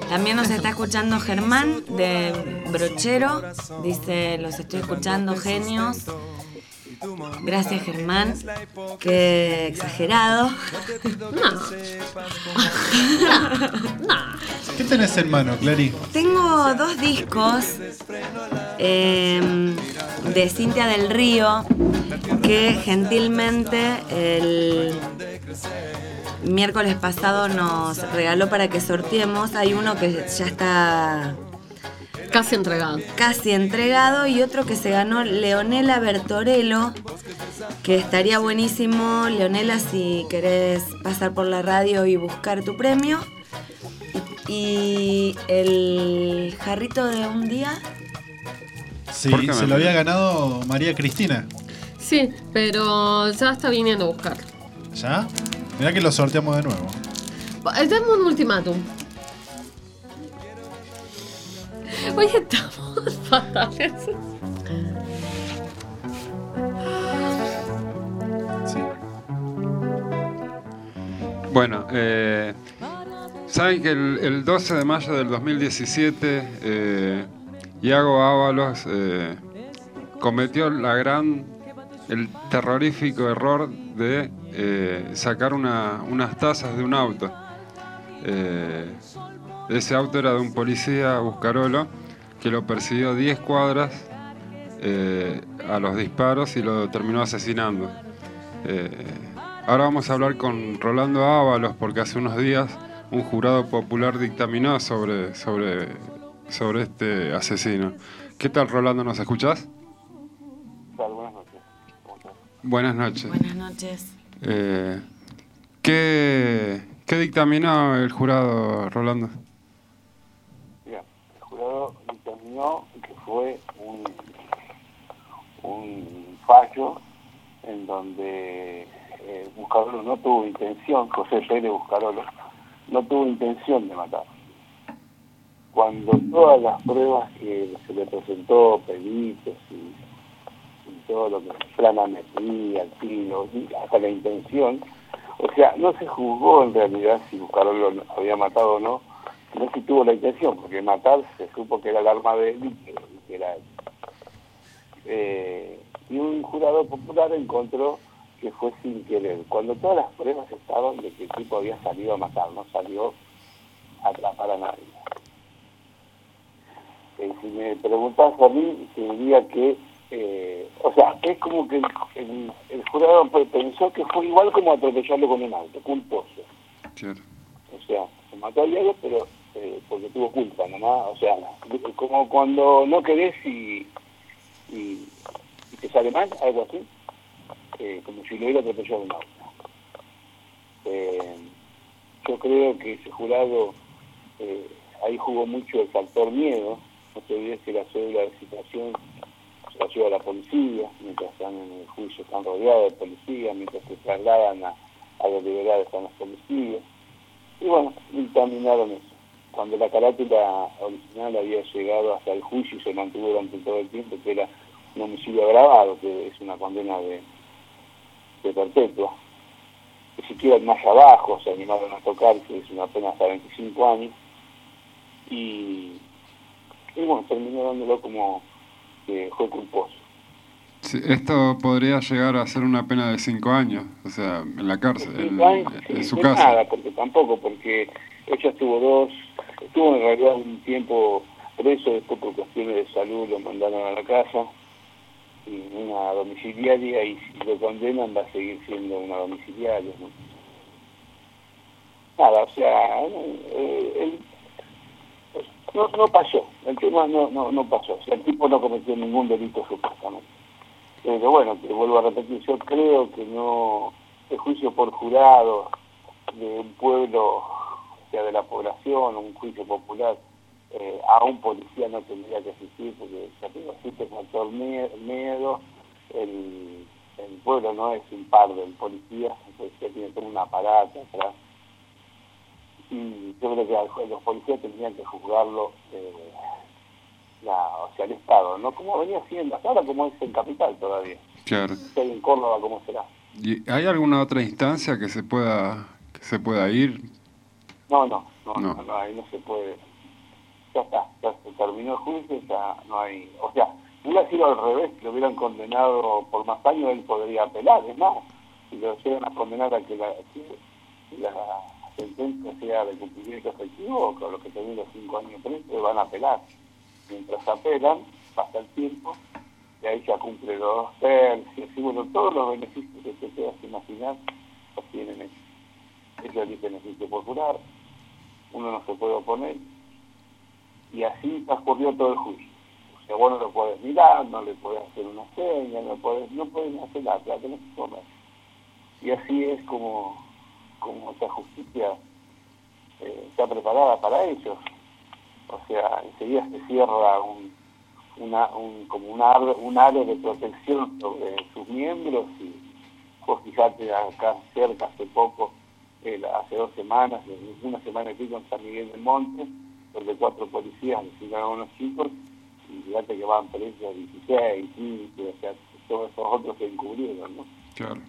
Speaker 4: También nos está escuchando Germán de Brochero. Dice, los estoy escuchando, genios. Gracias Germán. Qué exagerado.
Speaker 19: ¿Qué tenés en mano, Clary?
Speaker 4: Tengo dos discos eh, de Cintia del Río que gentilmente el miércoles pasado nos regaló para que sorteemos. Hay uno que ya está
Speaker 1: Casi entregado.
Speaker 4: casi entregado y otro que se ganó Leonela Bertorello, que estaría buenísimo, Leonela, si querés pasar por la radio y buscar tu premio. Y el jarrito de un día,
Speaker 19: Sí,
Speaker 3: ¿Por qué
Speaker 19: se lo había ganado María Cristina.
Speaker 1: Sí, pero ya está viniendo a buscar.
Speaker 19: ¿Ya? Mirá que lo sorteamos de nuevo.
Speaker 1: Dame un ultimátum. Hoy estamos fatales.
Speaker 3: Bueno, eh, saben que el, el 12 de mayo del 2017, eh, Iago Ábalos eh, cometió la gran, el terrorífico error de eh, sacar una- unas tazas de un auto. Ese auto era de un policía buscarolo que lo persiguió 10 cuadras eh, a los disparos y lo terminó asesinando. Eh, ahora vamos a hablar con Rolando Ábalos porque hace unos días un jurado popular dictaminó sobre, sobre, sobre este asesino. ¿Qué tal Rolando? ¿Nos escuchás?
Speaker 27: Buenas noches. ¿Cómo estás?
Speaker 3: Buenas noches.
Speaker 4: buenas noches.
Speaker 3: Eh, ¿qué, ¿Qué dictaminó el jurado, Rolando?
Speaker 27: Bien, el jurado que fue un, fallo en donde eh, Buscarolo no tuvo intención, José Pérez Buscarolo, no tuvo intención de matar. Cuando todas las pruebas que se le presentó, peritos y, todo lo que planametría, el tiro, hasta la intención, o sea, no se juzgó en realidad si Buscarolo lo había matado o no, sino si tuvo la intención, porque matar se supo que era el arma de y que, que era. Eh, y un jurado popular encontró que fue sin querer, cuando todas las pruebas estaban de que el tipo había salido a matar, no salió a atrapar a nadie. Eh, si me preguntas a mí, te diría que, eh, o sea, es como que el, el- el jurado pe- pensó que fue igual como atropellarlo con un auto, culposo. O sea, se mató al diario, pero eh, porque tuvo culpa nomás. O sea, como cuando no querés y, y, y te sale mal, algo así. Eh, como si lo hubiera atropellado un auto. Eh, yo creo que ese jurado eh, ahí jugó mucho el factor miedo. No te olvides que la cédula de citación se la lleva la policía, mientras están en el juicio están rodeados de policía, mientras se trasladan a, a los liberales están los policías. Y bueno, dictaminaron eso. Cuando la carátula original había llegado hasta el juicio y se mantuvo durante todo el tiempo, que era un homicidio agravado, que es una condena de, de perpetua. Ni siquiera más abajo se animaron a tocar, que es una pena hasta 25 años. Y, y bueno, terminó dándolo como que fue culposo.
Speaker 3: Sí, esto podría llegar a ser una pena de cinco años, o sea, en la cárcel, en,
Speaker 27: años,
Speaker 3: en
Speaker 27: sí,
Speaker 3: su casa.
Speaker 27: Nada, porque tampoco, porque ella estuvo dos, estuvo en realidad un tiempo preso, después por cuestiones de salud lo mandaron a la casa, y una domiciliaria, y si lo condenan va a seguir siendo una domiciliaria. Nada, o sea, eh, no, no pasó, el tema no, no, no pasó, o sea, el tipo no cometió ningún delito supuestamente. Pero bueno, vuelvo a repetir, yo creo que no, el juicio por jurado de un pueblo, sea, de la población, un juicio popular, eh, a un policía no tendría que existir, porque ya te existe el mie- miedo, el, el pueblo no es un par del policía, el policía tiene todo un aparato atrás. Y yo creo que los policías tendrían que juzgarlo, eh, la, o sea, el Estado, ¿no? Como venía siendo, hasta ahora como es en Capital todavía.
Speaker 3: Claro.
Speaker 27: En Córdoba, ¿cómo será?
Speaker 3: ¿Y hay alguna otra instancia que se pueda que se pueda ir?
Speaker 27: No, no, no,
Speaker 3: No.
Speaker 27: no, ahí no se puede. Ya está, ya se terminó el juicio, ya no hay. O sea, hubiera sido al revés, si lo hubieran condenado por más años, él podría apelar, es más, si lo llegan a condenar a que la, que la sentencia sea de cumplimiento efectivo, con lo que termine los cinco años presos, van a apelar. Mientras apelan, pasa el tiempo, y ahí ya cumple los dos tercios, y bueno, todos los beneficios que te puedas imaginar los tienen ellos. Ellos dicen beneficio popular, uno no se puede oponer, y así transcurrió todo el juicio. O sea, vos no lo podés mirar, no le podés hacer una seña, no podés, no podés hacer nada, la tenés que comer. Y así es como, como esta justicia eh, está preparada para ellos. O sea, enseguida se cierra un, una, un, como un, ar- un área de protección sobre sus miembros y vos fijate acá cerca hace poco, eh, hace dos semanas, una semana pico en San Miguel del Monte, donde cuatro policías asesinaron a unos chicos y fíjate que van presos 16, 15, o sea, todos esos otros que encubrieron, ¿no?
Speaker 3: Claro.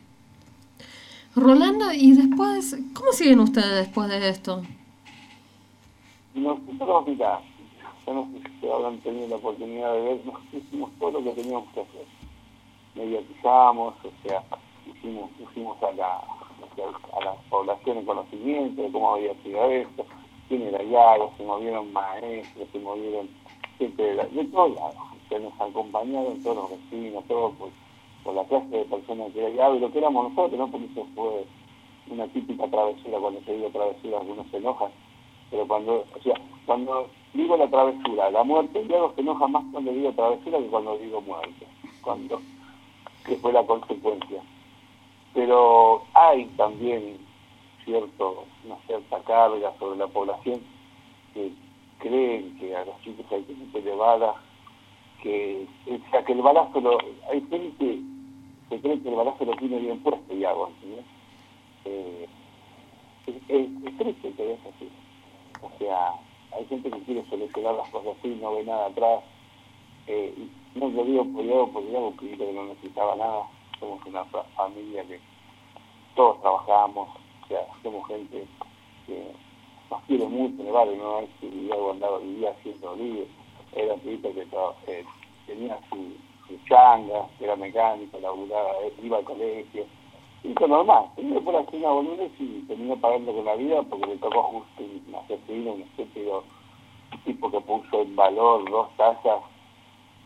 Speaker 1: Rolando, y después, ¿cómo siguen ustedes después de esto?
Speaker 27: Nosotros, mira, yo no sé si habrán tenido la oportunidad de ver, nosotros hicimos todo lo que teníamos que hacer. Mediatizamos, o sea, hicimos, pusimos a la, a la población en conocimiento de cómo había sido esto, quién era Yago, se movieron maestros, se movieron gente de, la- de todos lados, sea, nos acompañaron todos los vecinos, todos por, por la clase de personas que era Yago y lo que éramos nosotros, ¿no? Porque eso fue una típica travesura, cuando se digo travesura algunos se enojan, pero cuando, o sea, cuando digo la travesura, la muerte, Diego se enoja más cuando digo travesura que cuando digo muerte, cuando, que fue la consecuencia. Pero hay también cierto, una cierta carga sobre la población que creen que a los chicos hay que meterle balas, que, o sea, que el balazo lo, hay gente que cree que el balazo lo tiene bien puesto y. Eh, es, es, es triste que es así. O sea, hay gente que quiere solucionar las cosas así, no ve nada atrás. Eh, no lo digo por Diego, porque Diego creí que no necesitaba nada. Somos una fa- familia que todos trabajamos, o sea, somos gente que nos quiere mucho en el barrio, no es que Diego andaba, vivía haciendo líos. Era un que eh, tenía su, su changa, era mecánico, laburaba, eh, iba al colegio. Y fue normal, primero por hacer una boludez y terminó pagando con la vida porque le tocó justo nacer civil, un estúpido tipo que puso en valor dos tasas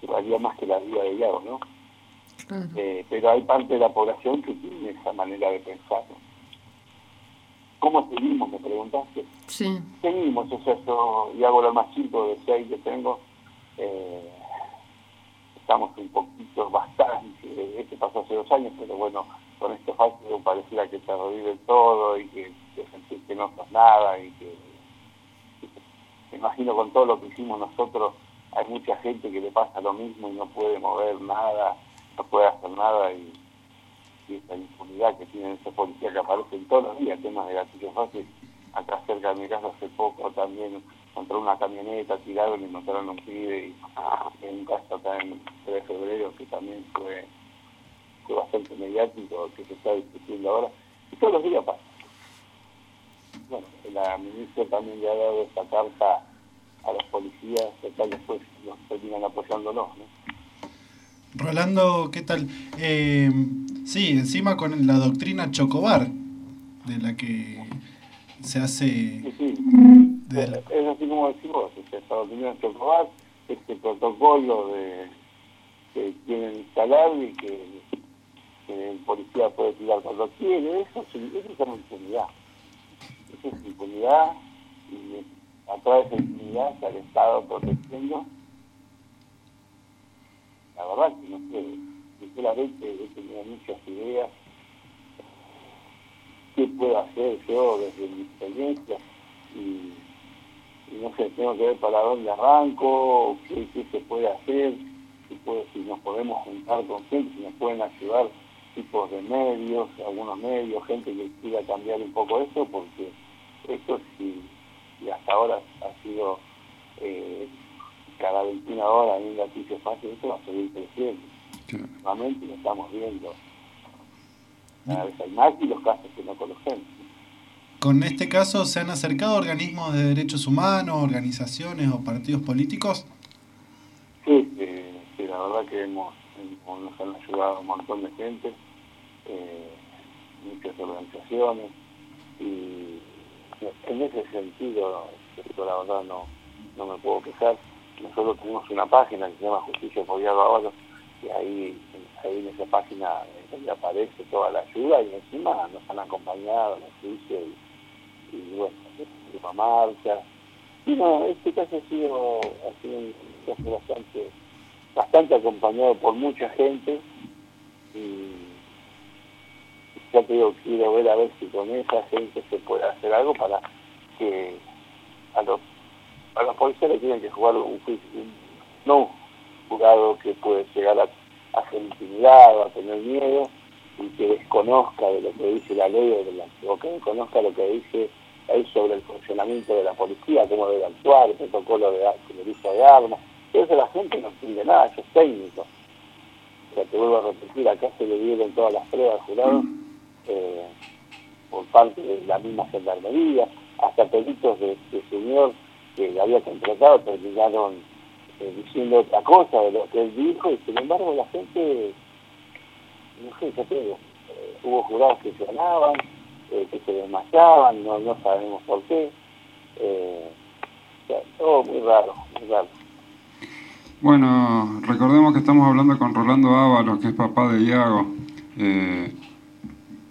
Speaker 27: que valía más que la vida de Iago, ¿no? Eh, pero hay parte de la población que tiene esa manera de pensar. ¿Cómo seguimos? Me preguntaste.
Speaker 1: Sí.
Speaker 27: Seguimos, o sea, yo, y hago lo más chico de seis que tengo, eh, estamos un poquito, bastante, este pasó hace dos años, pero bueno, con este fallo pareciera que se revive todo y que, que que no sos nada y que, me imagino con todo lo que hicimos nosotros, hay mucha gente que le pasa lo mismo y no puede mover nada, no puede hacer nada y, y esa impunidad que tienen esos policías que aparecen todos los días, temas de gatillos fáciles, acá cerca de mi casa hace poco también encontró una camioneta, tiraron y mataron a un pibe y en un caso acá en 3 de febrero que también fue, bastante mediático, que se está discutiendo ahora, y todos los días pasa. Bueno, la ministra también le ha dado esta carta a los policías, que tal después los terminan apoyándolos, ¿no?
Speaker 19: Rolando, ¿qué tal? Eh, sí, encima con la doctrina Chocobar, de la que se hace...
Speaker 27: Sí, sí.
Speaker 19: de la-
Speaker 27: Es así como sea, Estados Unidos Chocobar, este protocolo de que quieren instalar y que, que el policía puede tirar cuando quiere, eso, eso es una impunidad. Eso es impunidad y a toda esa intimidad que al Estado protegiendo. La verdad que no sé, sinceramente he tenido muchas ideas. ¿Qué puedo hacer yo desde mi experiencia? Y, y no sé, tengo que ver para dónde arranco, qué, qué se puede hacer, si, puede, si nos podemos juntar con gente, si nos pueden ayudar tipos de medios, algunos medios, gente que quiera cambiar un poco eso, porque esto sí, y hasta ahora ha sido eh, cada 21 horas en un gatillo fácil, esto va a seguir creciendo. Nuevamente lo estamos viendo. Cada vez hay más y los casos que no conocemos.
Speaker 19: Con este caso, ¿se han acercado organismos de derechos humanos, organizaciones o partidos políticos?
Speaker 27: Sí, eh, sí la verdad que hemos, hemos- nos han ayudado un montón de gente, eh, muchas organizaciones, y en ese sentido, la verdad no, no me puedo quejar. Nosotros tenemos una página que se llama Justicia por Diablo y ahí, ahí en esa página donde aparece toda la ayuda, y encima nos han acompañado en el juicio, y, y bueno, hicimos marchas. Y no, este caso ha sido, ha sido un caso bastante, bastante acompañado por mucha gente, y ya te digo, quiero ver a ver si con esa gente se puede hacer algo para que a los, a los policías le tienen que jugar un un- no un jurado que puede llegar a, a ser a tener miedo, y que desconozca de lo que dice la ley o, de la- o que desconozca lo que dice ahí sobre el funcionamiento de la policía, cómo debe actuar, el protocolo de, del uso de armas. Eso la gente no entiende nada, eso es técnico. O sea, te vuelvo a repetir, acá se le dieron todas las pruebas al jurado eh, por parte de la misma gendarmería, hasta peritos de señor que había contratado terminaron eh, diciendo otra cosa de lo que él dijo y sin embargo la gente, no sé, digo, eh, hubo jurados que lloraban, eh, que se desmayaban, no, no sabemos por qué. Eh, o sea, todo muy raro, muy raro.
Speaker 3: Bueno, recordemos que estamos hablando con Rolando Ábalos, que es papá de Iago. Eh,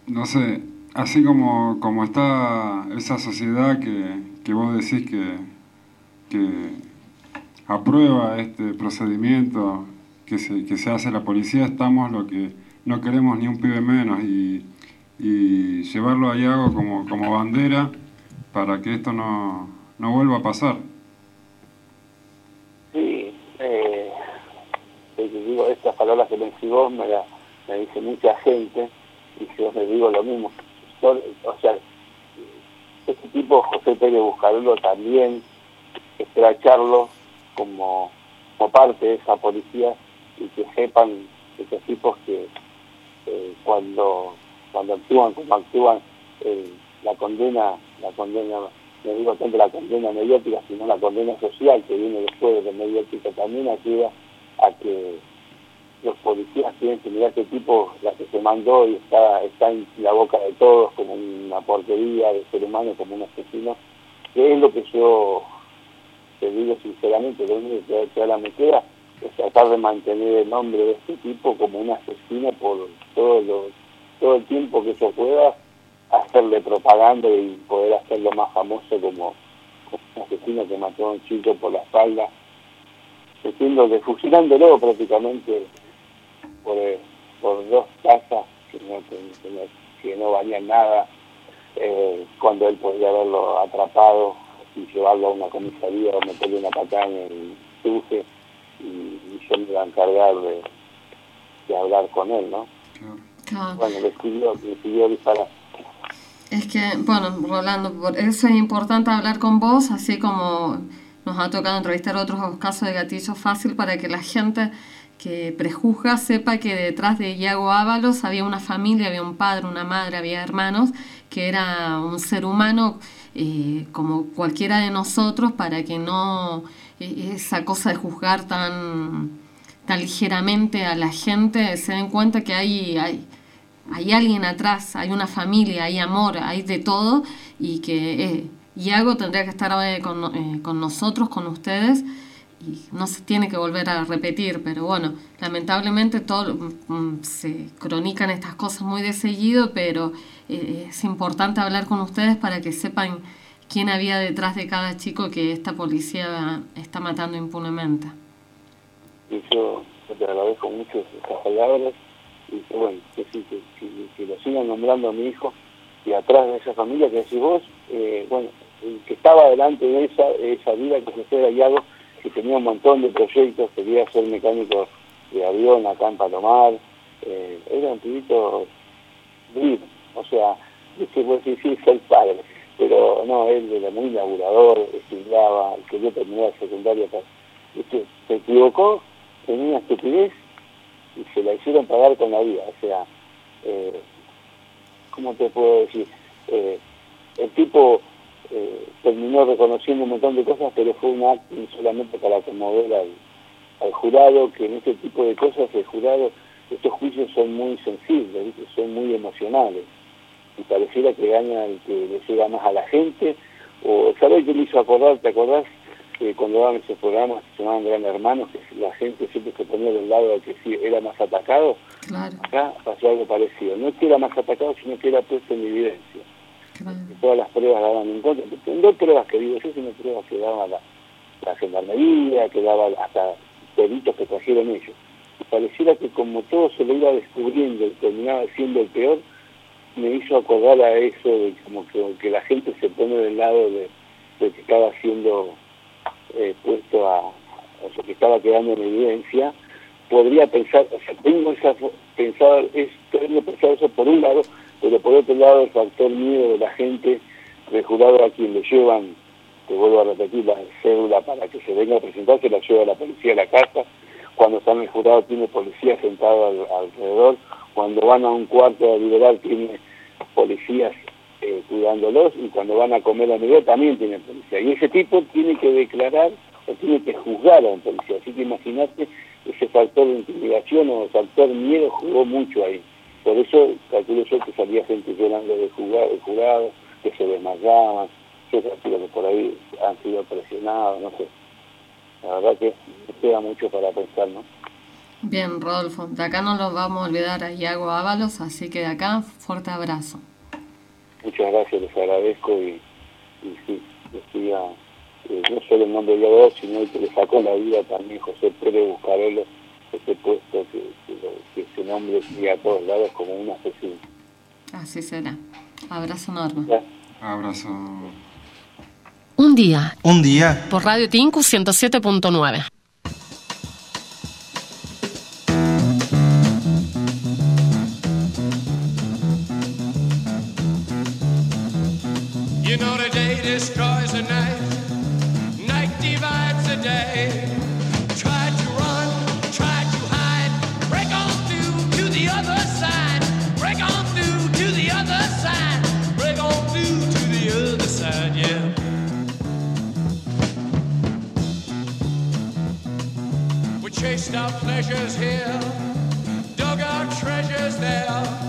Speaker 3: no sé, así como, como está esa sociedad que, que vos decís que, que aprueba este procedimiento que se, que se hace la policía, estamos lo que no queremos ni un pibe menos y, llevarlo a Iago como, como bandera para que esto no, no vuelva a pasar.
Speaker 27: Sí, eh, digo, estas palabras que me decís vos me, la- me dice mucha gente y yo les digo lo mismo. Yo, o sea, este tipo, José Pérez Buscarolo, también estracharlo como, como parte de esa policía y que sepan estos tipos que eh, cuando cuando actúan como actúan eh, la condena la condena no digo tanto la condena mediática sino la condena social que viene después de la mediática también ayuda a que los policías tienen que mirar este tipo la que se mandó y está está en la boca de todos como una porquería de ser humano como un asesino que es lo que yo te digo sinceramente lo único que, que ahora me queda es tratar de mantener el nombre de este tipo como un asesino por todo el tiempo que yo pueda hacerle propaganda y poder hacerlo más famoso como, un asesino que mató a un chico por la espalda. Metiéndole, fusilándolo prácticamente por, eh, por dos casas que no, que, que no, que valían nada eh, cuando él podría haberlo atrapado y llevarlo a una comisaría o meterle una patada en el tuje y, y yo me iba a encargar de, de hablar con él, ¿no?
Speaker 1: Claro.
Speaker 27: Bueno, le pidió, le pidió disparar.
Speaker 1: Es que, bueno, Rolando, por eso es importante hablar con vos, así como nos ha tocado entrevistar otros casos de gatillo fácil para que la gente que prejuzga sepa que detrás de Iago Ábalos había una familia, había un padre, una madre, había hermanos, que era un ser humano eh, como cualquiera de nosotros para que no eh, esa cosa de juzgar tan, tan ligeramente a la gente se den cuenta que hay, hay, hay alguien atrás, hay una familia, hay amor, hay de todo y que eh, Iago tendría que estar eh, con, eh, con nosotros, con ustedes y no se tiene que volver a repetir, pero bueno, lamentablemente todo mm, se cronican estas cosas muy de seguido, pero eh, es importante hablar con ustedes para que sepan quién había detrás de cada chico que esta policía está matando impunemente.
Speaker 27: Y yo, te agradezco mucho esas palabras y que bueno, que, sí, que, que- lo sigan nombrando a mi hijo y atrás de esa familia que decís vos, eh, bueno, que estaba delante de esa, de esa vida que fue Gallardo, que tenía un montón de proyectos, quería ser mecánico de avión acá en Palomar, eh, era un pibito divino, o sea, que vos decís, sí, soy padre, pero no, él era muy laburador, estudiaba, quería terminar la secundaria. Viste, se equivocó, tenía estupidez y se la hicieron pagar con la vida, o sea, eh, ¿cómo te puedo decir? Eh, el tipo eh, terminó reconociendo un montón de cosas, pero fue un acto solamente para conmover al, al jurado, que en este tipo de cosas el jurado, estos juicios son muy sensibles, ¿viste? son muy emocionales, y pareciera que gana el que le llega más a la gente, o ¿sabés qué me hizo acordar? ¿Te acordás? que cuando daban esos programas que se llamaban Gran Hermanos, que la gente siempre se ponía del lado del que sí era más atacado,
Speaker 1: Claro.
Speaker 27: acá pasó algo parecido. No es que era más atacado, sino que era puesto en evidencia. Todas las pruebas daban en contra. No pruebas que digo yo, sino pruebas que daba la, la gendarmería, que daba hasta delitos que trajeron ellos. Y pareciera que como todo se lo iba descubriendo y terminaba siendo el peor, me hizo acordar a eso de como que, que la gente se pone del lado de, de que estaba siendo eh, puesto a, o sea, que estaba quedando en evidencia, podría pensar, o sea, tengo esa pensado, es, tengo pensado eso por un lado, pero por otro lado el factor miedo de la gente, del jurado a quien le llevan, te vuelvo a repetir, la cédula para que se venga a presentar, se la lleva la policía a la casa, cuando está en el jurado tiene policía sentado al- alrededor, cuando van a un cuarto a liberar tiene policías eh, cuidándolos y cuando van a comer a nivel también tienen policía. Y ese tipo tiene que declarar o tiene que juzgar a un policía. Así que imagínate, ese factor de intimidación o factor miedo jugó mucho ahí. Por eso calculo yo que salía gente llorando de jugar, de jurado, que se desmayaban, yo calculo que por ahí han sido presionados, no sé. La verdad que queda mucho para pensar, ¿no?
Speaker 1: Bien, Rodolfo, de acá no los vamos a olvidar a Iago Ábalos, así que de acá, fuerte abrazo.
Speaker 27: Muchas gracias, les agradezco y, y sí, decía, eh, no solo el nombre de Dios, sino el que le sacó la vida también José Pérez Buscarolo, ese puesto que, que, que ese nombre sigue a todos lados como un asesino.
Speaker 1: Así será. Abrazo enorme.
Speaker 3: Abrazo.
Speaker 1: Un día,
Speaker 8: Un día,
Speaker 1: por Radio Tinku 107.9.
Speaker 2: You know the pleasures here, dug our treasures there.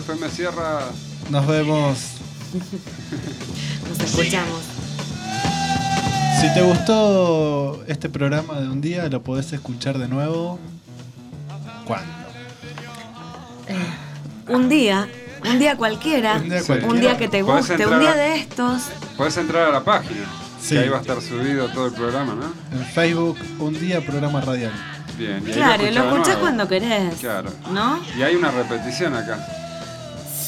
Speaker 3: FM Sierra.
Speaker 19: Nos vemos.
Speaker 4: Nos escuchamos.
Speaker 19: Si te gustó este programa de un día, lo podés escuchar de nuevo. ¿Cuándo?
Speaker 4: Un día, un día cualquiera,
Speaker 19: Un día
Speaker 4: un
Speaker 19: cualquiera.
Speaker 4: día que te guste,
Speaker 3: entrar
Speaker 4: un día de estos.
Speaker 3: Puedes entrar a la página.
Speaker 19: Sí.
Speaker 3: Que ahí va a estar subido todo el programa, ¿no?
Speaker 19: En Facebook, un día programa radial.
Speaker 3: Bien. y
Speaker 4: Claro, y lo
Speaker 3: escuchás
Speaker 4: cuando querés.
Speaker 3: Claro.
Speaker 4: ¿No?
Speaker 3: Y hay una repetición acá.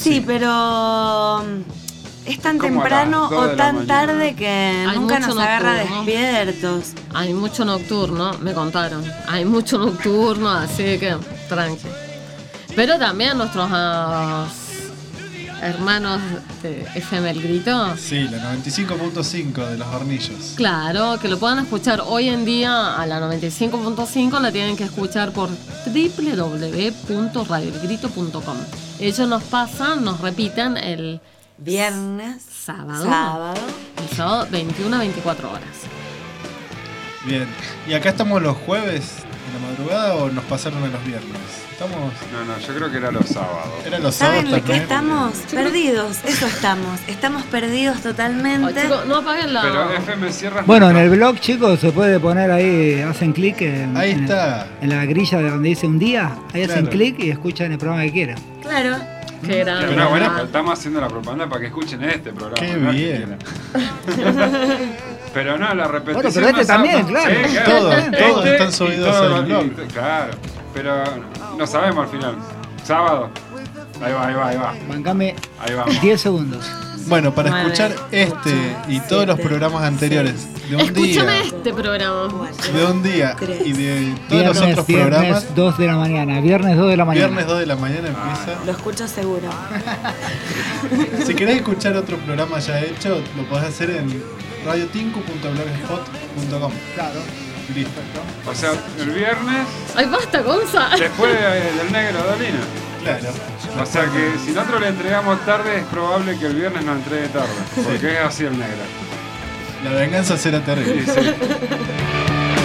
Speaker 4: Sí, pero mm, es tan temprano o tan tarde que
Speaker 1: Hay
Speaker 4: nunca
Speaker 1: mucho
Speaker 4: nos agarra
Speaker 1: nocturno.
Speaker 4: despiertos.
Speaker 1: Hay mucho nocturno, me contaron. Hay mucho nocturno, así que tranqui. Pero también nuestros ah, hermanos de FM El Grito.
Speaker 19: Sí, la 95.5 de los hornillos.
Speaker 1: Claro, que lo puedan escuchar hoy en día a la 95.5 la tienen que escuchar por www.radioelgrito.com. Ellos nos pasan, nos repiten el
Speaker 4: viernes,
Speaker 1: sábado,
Speaker 4: sábado.
Speaker 1: el sábado 21 a 24 horas.
Speaker 19: Bien. ¿Y acá estamos los jueves la madrugada o nos pasaron a los viernes? Estamos.
Speaker 3: No, no, yo creo que era los sábados.
Speaker 19: Era los
Speaker 4: ¿Saben
Speaker 19: sábados
Speaker 4: qué
Speaker 19: también.
Speaker 4: estamos? Perdidos, eso estamos. Estamos perdidos totalmente.
Speaker 1: Chicos, no apaguen la.
Speaker 3: Pero FM Sierra.
Speaker 28: Bueno, en el blog, chicos, se puede poner ahí, hacen clic en,
Speaker 19: Ahí
Speaker 28: en-
Speaker 19: está.
Speaker 28: en la grilla de donde dice un día, ahí hacen clic y escuchan el programa que quieran.
Speaker 4: Claro.
Speaker 1: Qué grande.
Speaker 3: Pero bueno, estamos haciendo la propaganda para que escuchen este programa.
Speaker 19: Qué bien.
Speaker 3: pero no, la repetición.
Speaker 28: Bueno, pero este
Speaker 3: no sabe-
Speaker 28: también, claro.
Speaker 3: Sí,
Speaker 19: Todos, todos
Speaker 3: Este
Speaker 19: están
Speaker 3: y
Speaker 19: subidos al
Speaker 3: los-
Speaker 19: blog.
Speaker 3: Claro, pero no sabemos al final. Sábado. Ahí va, ahí va, ahí va.
Speaker 28: Bancame
Speaker 3: Ahí vamos.
Speaker 28: 10 segundos.
Speaker 19: Bueno, para escuchar este y todos los programas anteriores de un
Speaker 1: Escúchame
Speaker 19: día,
Speaker 1: este programa.
Speaker 19: de un día y de todos los
Speaker 28: Viernes,
Speaker 19: otros
Speaker 28: viernes
Speaker 19: programas,
Speaker 28: 2 de la mañana. Viernes 2 de la mañana.
Speaker 19: viernes 2 de la mañana empieza.
Speaker 4: Lo escucho seguro.
Speaker 19: Si querés escuchar otro programa ya hecho, lo podés hacer en radiotinku.blogspot.com.
Speaker 28: Claro.
Speaker 19: Listo.
Speaker 3: O sea, el viernes,
Speaker 1: Ay, basta, Gonza.
Speaker 3: después eh, del negro Dolina.
Speaker 19: Claro.
Speaker 3: O sea que si nosotros le entregamos tarde, es probable que el viernes nos entregue tarde. Porque es así el negro.
Speaker 19: La venganza será terrible.
Speaker 3: Sí, sí.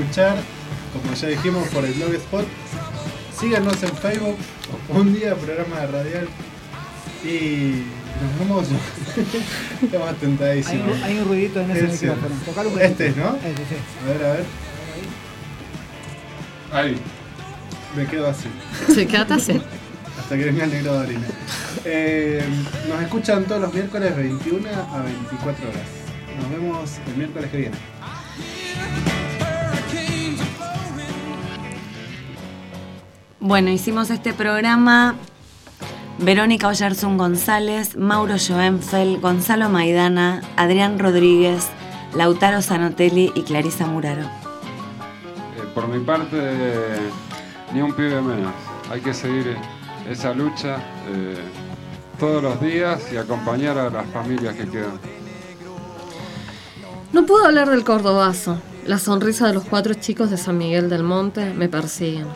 Speaker 19: escuchar, como ya dijimos, por el blogspot. Síganos en Facebook, un día programa de radial. Y nos vamos. Estamos
Speaker 28: Hay
Speaker 19: tentadísimos.
Speaker 28: un, hay un ruidito en ese
Speaker 19: Es cierto.
Speaker 28: micrófono. Un.
Speaker 19: Este es, ¿no?
Speaker 28: Este, sí.
Speaker 19: A ver, a ver.
Speaker 3: Ahí.
Speaker 19: Me quedo así.
Speaker 1: Se queda así.
Speaker 19: Hasta que venga el negro de orina. Eh, nos escuchan todos los miércoles 21 a 24 horas. Nos vemos el miércoles que viene.
Speaker 4: Bueno, hicimos este programa. Verónica Oyarzún González, Mauro Joenfeld, Gonzalo Maidana, Adrián Rodríguez, Lautaro Zanotelli y Clarisa Muraro.
Speaker 3: Eh, por mi parte, ni un pibe menos. Hay que seguir esa lucha eh, todos los días y acompañar a las familias que quedan.
Speaker 1: No puedo hablar del cordobazo. La sonrisa de los cuatro chicos de San Miguel del Monte me persiguen,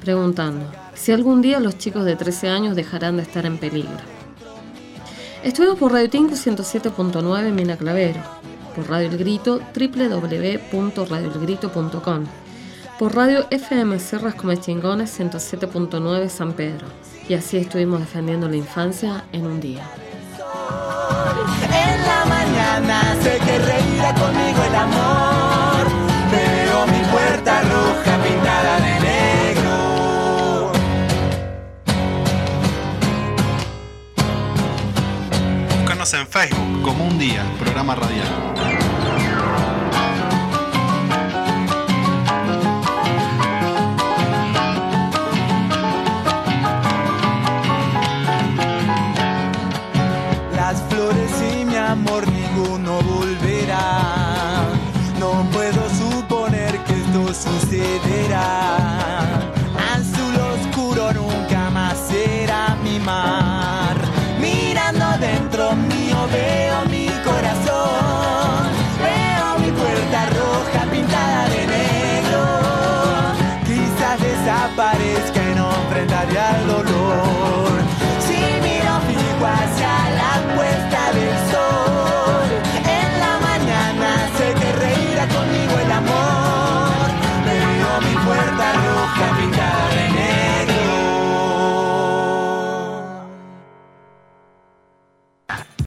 Speaker 1: preguntando si algún día los chicos de 13 años dejarán de estar en peligro. Estuvimos por Radio Tinku 107.9 Mina Clavero, por Radio El Grito www.radioelgrito.com, por Radio FM Cerras Come Chingones 107.9 San Pedro, y así estuvimos defendiendo la infancia en un día.
Speaker 2: En
Speaker 19: En Facebook como un día, programa radial.
Speaker 2: Las flores y mi amor ninguno volverá. No puedo suponer que esto sucederá.